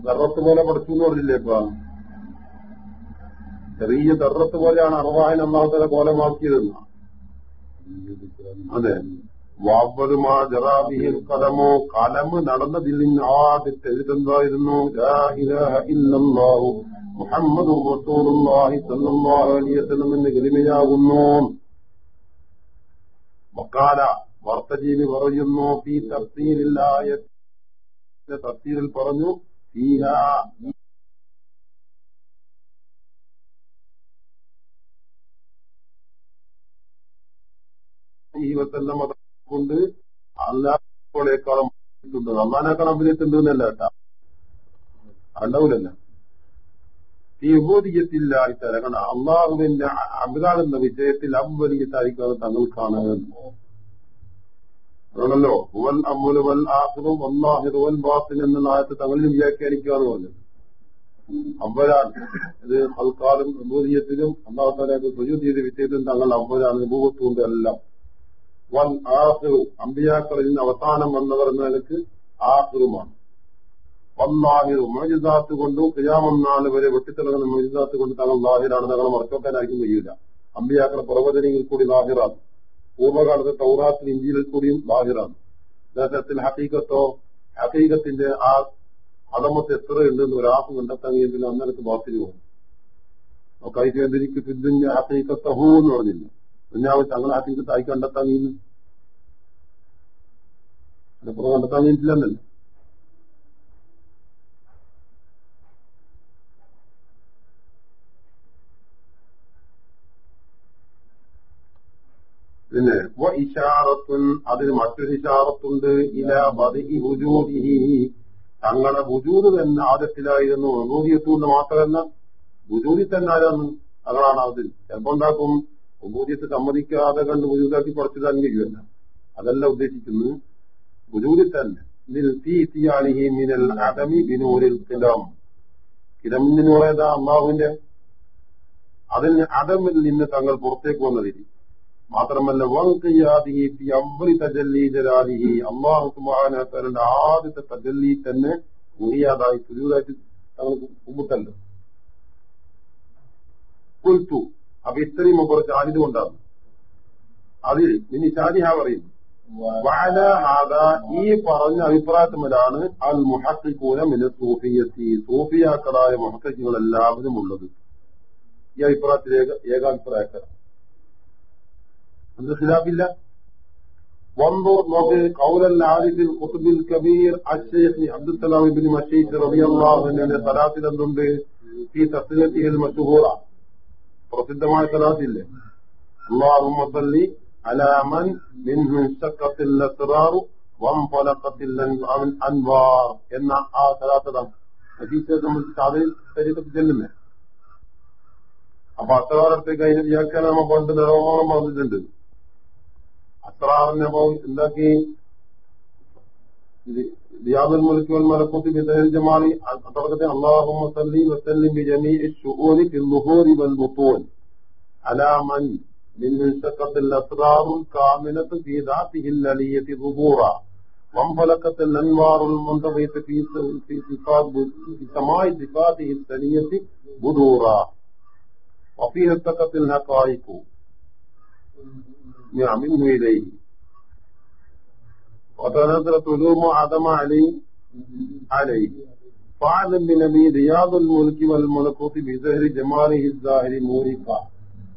ദർറത്ത് പോലെ പഠിച്ചു എന്ന് പറഞ്ഞില്ലേ ഇപ്പൊ ചെറിയ ദർറത്ത് പോലെയാണ് അറുവാഹിൻ അള്ളാഹുത്തല കോലമാക്കിയതെന്ന് അതെ വാവലുമാ ജറാബിഹിൽ കലമോ കലമ് നടന്നതിൽ നിന്ന് ആദ്യത്തെ എഴുതെന്തായിരുന്നു? മുഹമ്മദ് റസൂലുള്ളാഹി സല്ലല്ലാഹു അലൈഹി എന്ന് കലിമയാകുന്നു വക്കാല വർത്തജീവി പറയുന്നു ഫീ തഫ്സീലില്ലായ തഫ്സീലിൽ പറഞ്ഞു ഫീഹാ വസല്ലം കൊണ്ട് അല്ലാഹുളേക്കാളും അള്ളാനേക്കാൾ അഭിനയത്തുണ്ട് എന്നല്ല കേട്ടാ. ഉണ്ടാവില്ലല്ല യഹൂദിയത്തില്ലായി തരകണ അള്ളാഹുവിന്റെ അഭിതാകുന്ന വിജയത്തിൽ അമ്പലിയത്തായിരിക്കാതെ തങ്ങൾക്കാണ് അതാണല്ലോ. വൽ അമ്മുൽ വൽ ആഹുറും അള്ളാഹിർ വൽ ബാസിൻ എന്ന നായത്തെ തങ്ങളിൽ വ്യാഖ്യാനിക്കുകയാണ് പറഞ്ഞത്. അമ്പരാൻ ഇത് അൽക്കാലും അബൂദിയത്തിലും അള്ളാഹുത്താലേക്ക് സുജൂത് ചെയ്ത് വിജയത്തിലും തങ്ങൾ അമ്പരാണ് ഭൂവത്തുകൊണ്ട് എല്ലാം. വൽ ആഹ്റു അമ്പിയാക്കളിൽ നിന്ന് അവസാനം വന്നവർ എന്ന നിലയ്ക്ക് ആഹിറുമാണ് വല്ലാഹിറു മോജിദാത്ത് കൊണ്ടും ക്രിയാമന്നാൾ വരെ വെട്ടിത്തിളങ്ങുന്ന മജിദാത്ത് കൊണ്ട് തങ്ങൾ ലാഹിറാണ്. തങ്ങൾ മറച്ചോക്കാനായിരിക്കും കഴിയില്ല അമ്പിയാക്കളെ പ്രവചനയിൽ കൂടി ലാഹിറാണ്. പൂർവകാലത്ത് തൗറാത്തിൽ ഇന്ത്യയിൽ കൂടിയും ലാഹിറാണ്. ദേശത്തിൽ ഹക്കീകത്തോ ഹക്കീകത്തിന്റെ ആ അതമത്ത് എത്ര ഉണ്ടെന്ന് ഒരാൾക്ക് കണ്ടെത്താൻ കഴിയുമെങ്കിൽ അന്നേരത്ത് ബാത്തിൽ പോകും. കൈകേന്ദ്രിക്ക് ഫിദ്ദിന്റെ ഹക്കീക്കത്തഹു എന്ന് പറഞ്ഞില്ല? കുഞ്ഞാവ് തങ്ങളെ ഹക്കീകത്തായി കണ്ടെത്താൻ അതിപ്പുറം കണ്ടെത്താൻ വേണ്ടിയിട്ടില്ല പിന്നെ ഇഷാറത്തുൻ അതിന് മറ്റൊരു ഇഷാറത്തുണ്ട് ഇല ബദി വുജൂദിഹി തങ്ങളുടെ വുജൂദ് തന്നെ ആദ്യത്തിലായിരുന്നു ഉബൂദിയത്തുകൊണ്ട് മാത്രമല്ല വുജൂദി തന്നെ ആരാന്ന് അതാണ് അതിൽ ചിലപ്പോ ഉണ്ടാക്കും ഉബൂദിയത്ത് സമ്മതിക്കാതെ കണ്ട് വുജൂദാക്കി കുറച്ചതാൻ കഴിയുമല്ല അതല്ല ഉദ്ദേശിക്കുന്നത്. വുജൂദി തന്നെ ഇതിൽ തീ തീയാലിഹി മിനൽ അദമി ബിനൂരിൽ കിലം കിലമിന് പറയുന്നത് അള്ളാഹുവിന്റെ അതിന് അതമിൽ നിന്ന് തങ്ങൾ പുറത്തേക്ക് വന്നതിരി. മാത്രമല്ല അള്ളാഹു ആദ്യത്തെ തജല്ലി തന്നെ മുറിയാതായി പുതിയതായിട്ട് തങ്ങൾ കുമ്പിട്ടല്ലോ കുൽത്തു അപ്പൊ ഇത്രയും കുറച്ച് കൊണ്ടാണ്. അതിൽ ഇനി ഷാജിഹ പറയുന്നു. വഅല ഹാദ ഈ പറഞ്ഞ അഭിപ്രായത്തിലാണ് അൽ മുഹക്കിക്കൂന മിന സൂഫിയത്തി സൂഫിയാക്കളായ മുഹക്കിക്കുകൾ എല്ലാവരും ഉള്ളത് ഈ അഭിപ്രായത്തിൽ ഏക ഏകാഭിപ്രായക്കാരാണ് അത് ഖിലാഫില്ല وانظر നോക്ക് قول العارف القطب الكبير الشيخ عبد السلام بن مشيخ رضي الله عنه ثلاث എന്തുണ്ട് في تفسيرته المشهورة പ്രസിദ്ധമായ സലാത്തില്ലേ اللهم صل على من منه انشقت الاسرار وانطلقت الانوار എന്ന ആ സലാത്തതാണ് ഹദീസ് നമ്മൾ സാധന ശരീരത്തിൽ ചെല്ലുന്നേ അപ്പൊ അസ്രാറത്തേക്ക് അതിന് വ്യാഖ്യാനം നമ്മ പണ്ട് നിറവോളം പറഞ്ഞിട്ടുണ്ട് അസ്രാറിനെ എന്താക്കി റിയാദുൽ മുൽക്ക് വൽ മലക്കൂത്ത് ബിദഹൽ ജമാലി തുടക്കത്തിൽ അല്ലാഹുമ്മ സല്ലി വസല്ലിം ബിജമീഇ ശുഊരി ഫിൽ ളുഹൂരി വൽ ബുത്തൂൻ അലാ മൻ انشقت الأسرار الكاملة في ذاته الألية ظهورا. وانفلقت الأنوار المنضبطة في سماء صفاته الثانية بدورا وفيها التقت الحقائق. منه إليه. وتنزلت علوم عدم عليه عليه. فاعلم بنبي رياض الملك والملكوت بظهر جماله الظاهر مورقا.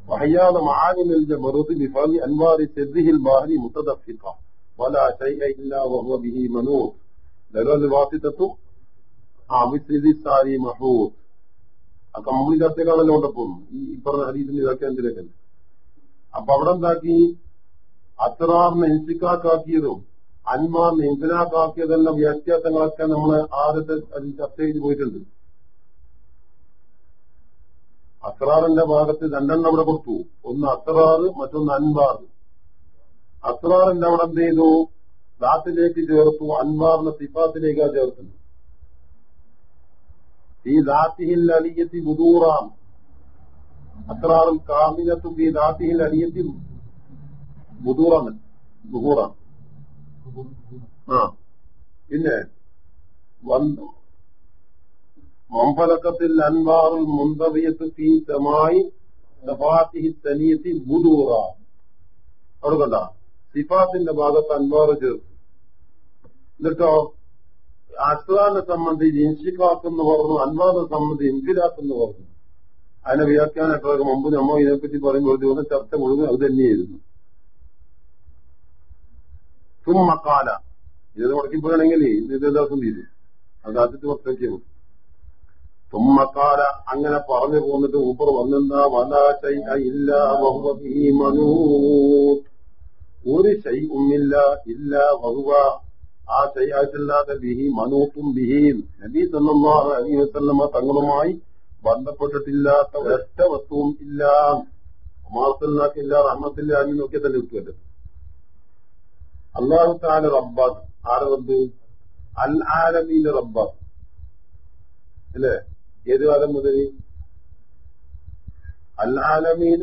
وحياض معالم الجبروت بفضل أنوار سره الباهر متدفقا ولا شيء إلا وهو به منوط ലഗൽ വാസിത്തത്തു ആ മിസ്ലി സാരി മഹൂദ് ആ കംപ്ലീറ്റ് ചർച്ചക്കാണല്ലോ കൊണ്ടപ്പോന്നു ഈ ഈ പറഞ്ഞ ഹരീസിന്റെ വ്യാഖ്യാനത്തിലേക്ക് അപ്പൊ അവിടെ എന്താക്കി അത്രാറിനെ ഇൻസിക്കാക്കാക്കിയതും അന്മാറിനെ ഇൻസിനാക്കാക്കിയതെല്ലാം വ്യത്യാസങ്ങളൊക്കെ നമ്മൾ ആദ്യത്തെ അതിൽ ചർച്ച ചെയ്ത് പോയിട്ടുണ്ട് അസ്രാറിന്റെ ഭാഗത്ത് രണ്ടെണ്ണം അവിടെ കൊടുത്തു. ഒന്ന് അക്രാറ് മറ്റൊന്ന് അൻവാർ. അക്രാറിന്റെ അവിടെ എന്ത് ചെയ്തു? ദാത്തിലേക്ക് ചേർത്തു. അൻവാറിന്റെ സിഫാത്തിലേക്കാ ചേർത്തത്. ഈ ദാത്തിഹിൽ അലിയത്തി ബുദൂറാം. അസ്രാറുൽ കാമിനത്തും ഈ ദാത്തിഹിൽ അലിയത്തി ബുദൂറാണ്. ബുഹൂറാം ആ. പിന്നെ വന്നു മുന്തവിയത്ത് ഫീ സമായി സഫാത്തിഹി തനിയത്തി ബുദൂറ. അവിടെ കണ്ട സിഫാത്തിന്റെ ഭാഗത്ത് അൻവാറ് ചേർത്തു. എന്നിട്ടോ അസ്ലാനെ സംബന്ധിച്ച് ഇൻഷിഖാക്ക് എന്ന് പറഞ്ഞു അൻവാറിനെ സംബന്ധിച്ച് ഇൻഫിലാക്കെന്ന് പറഞ്ഞു. അതിനെ വ്യാഖ്യാനമൊക്കെ മുമ്പ് നമ്മൾ ഇതിനെപ്പറ്റി പറയുമ്പോൾ ദിവസം ചർച്ച മുഴുവൻ അത് തന്നെയായിരുന്നു. തുമ്മക്കാല ഇത് മുടക്കിപ്പോയാണെങ്കിൽ ഇത് ദിവസം തീരും. അത് ആദ്യത്തെ പോകും തുമ്മക്കാല അങ്ങനെ പറഞ്ഞു പോന്നിട്ട് ഊപ്പർ വന്നെന്താ? വല ഇല്ല വഹുവ ബിഹി മനൂത്ത് ഒരു ശൈഉമില്ല ഇല്ല വഹുവ. ആ ശൈആയിട്ടില്ലാത്ത ബിഹി മനൂത്തും ബിഹിയും നബി സല്ലല്ലാഹു അലൈഹി വസല്ലമ തങ്ങളുമായി ബന്ധപ്പെട്ടിട്ടില്ലാത്ത ഒരൊറ്റ വസ്തുവും ഇല്ല. മാസല്ലാക്കില്ല റഹ്മത്തില്ല എന്നൊക്കെ തന്നെ കിട്ടുമല്ലോ അള്ളാഹു താല റബ്ബാദ് ആരെ റബ്ബ് അൽ ആലമീന്റെ റബ്ബാദ് അല്ലേ? ഏത് വാദം മുതൽ? അൽ ആലമീൻ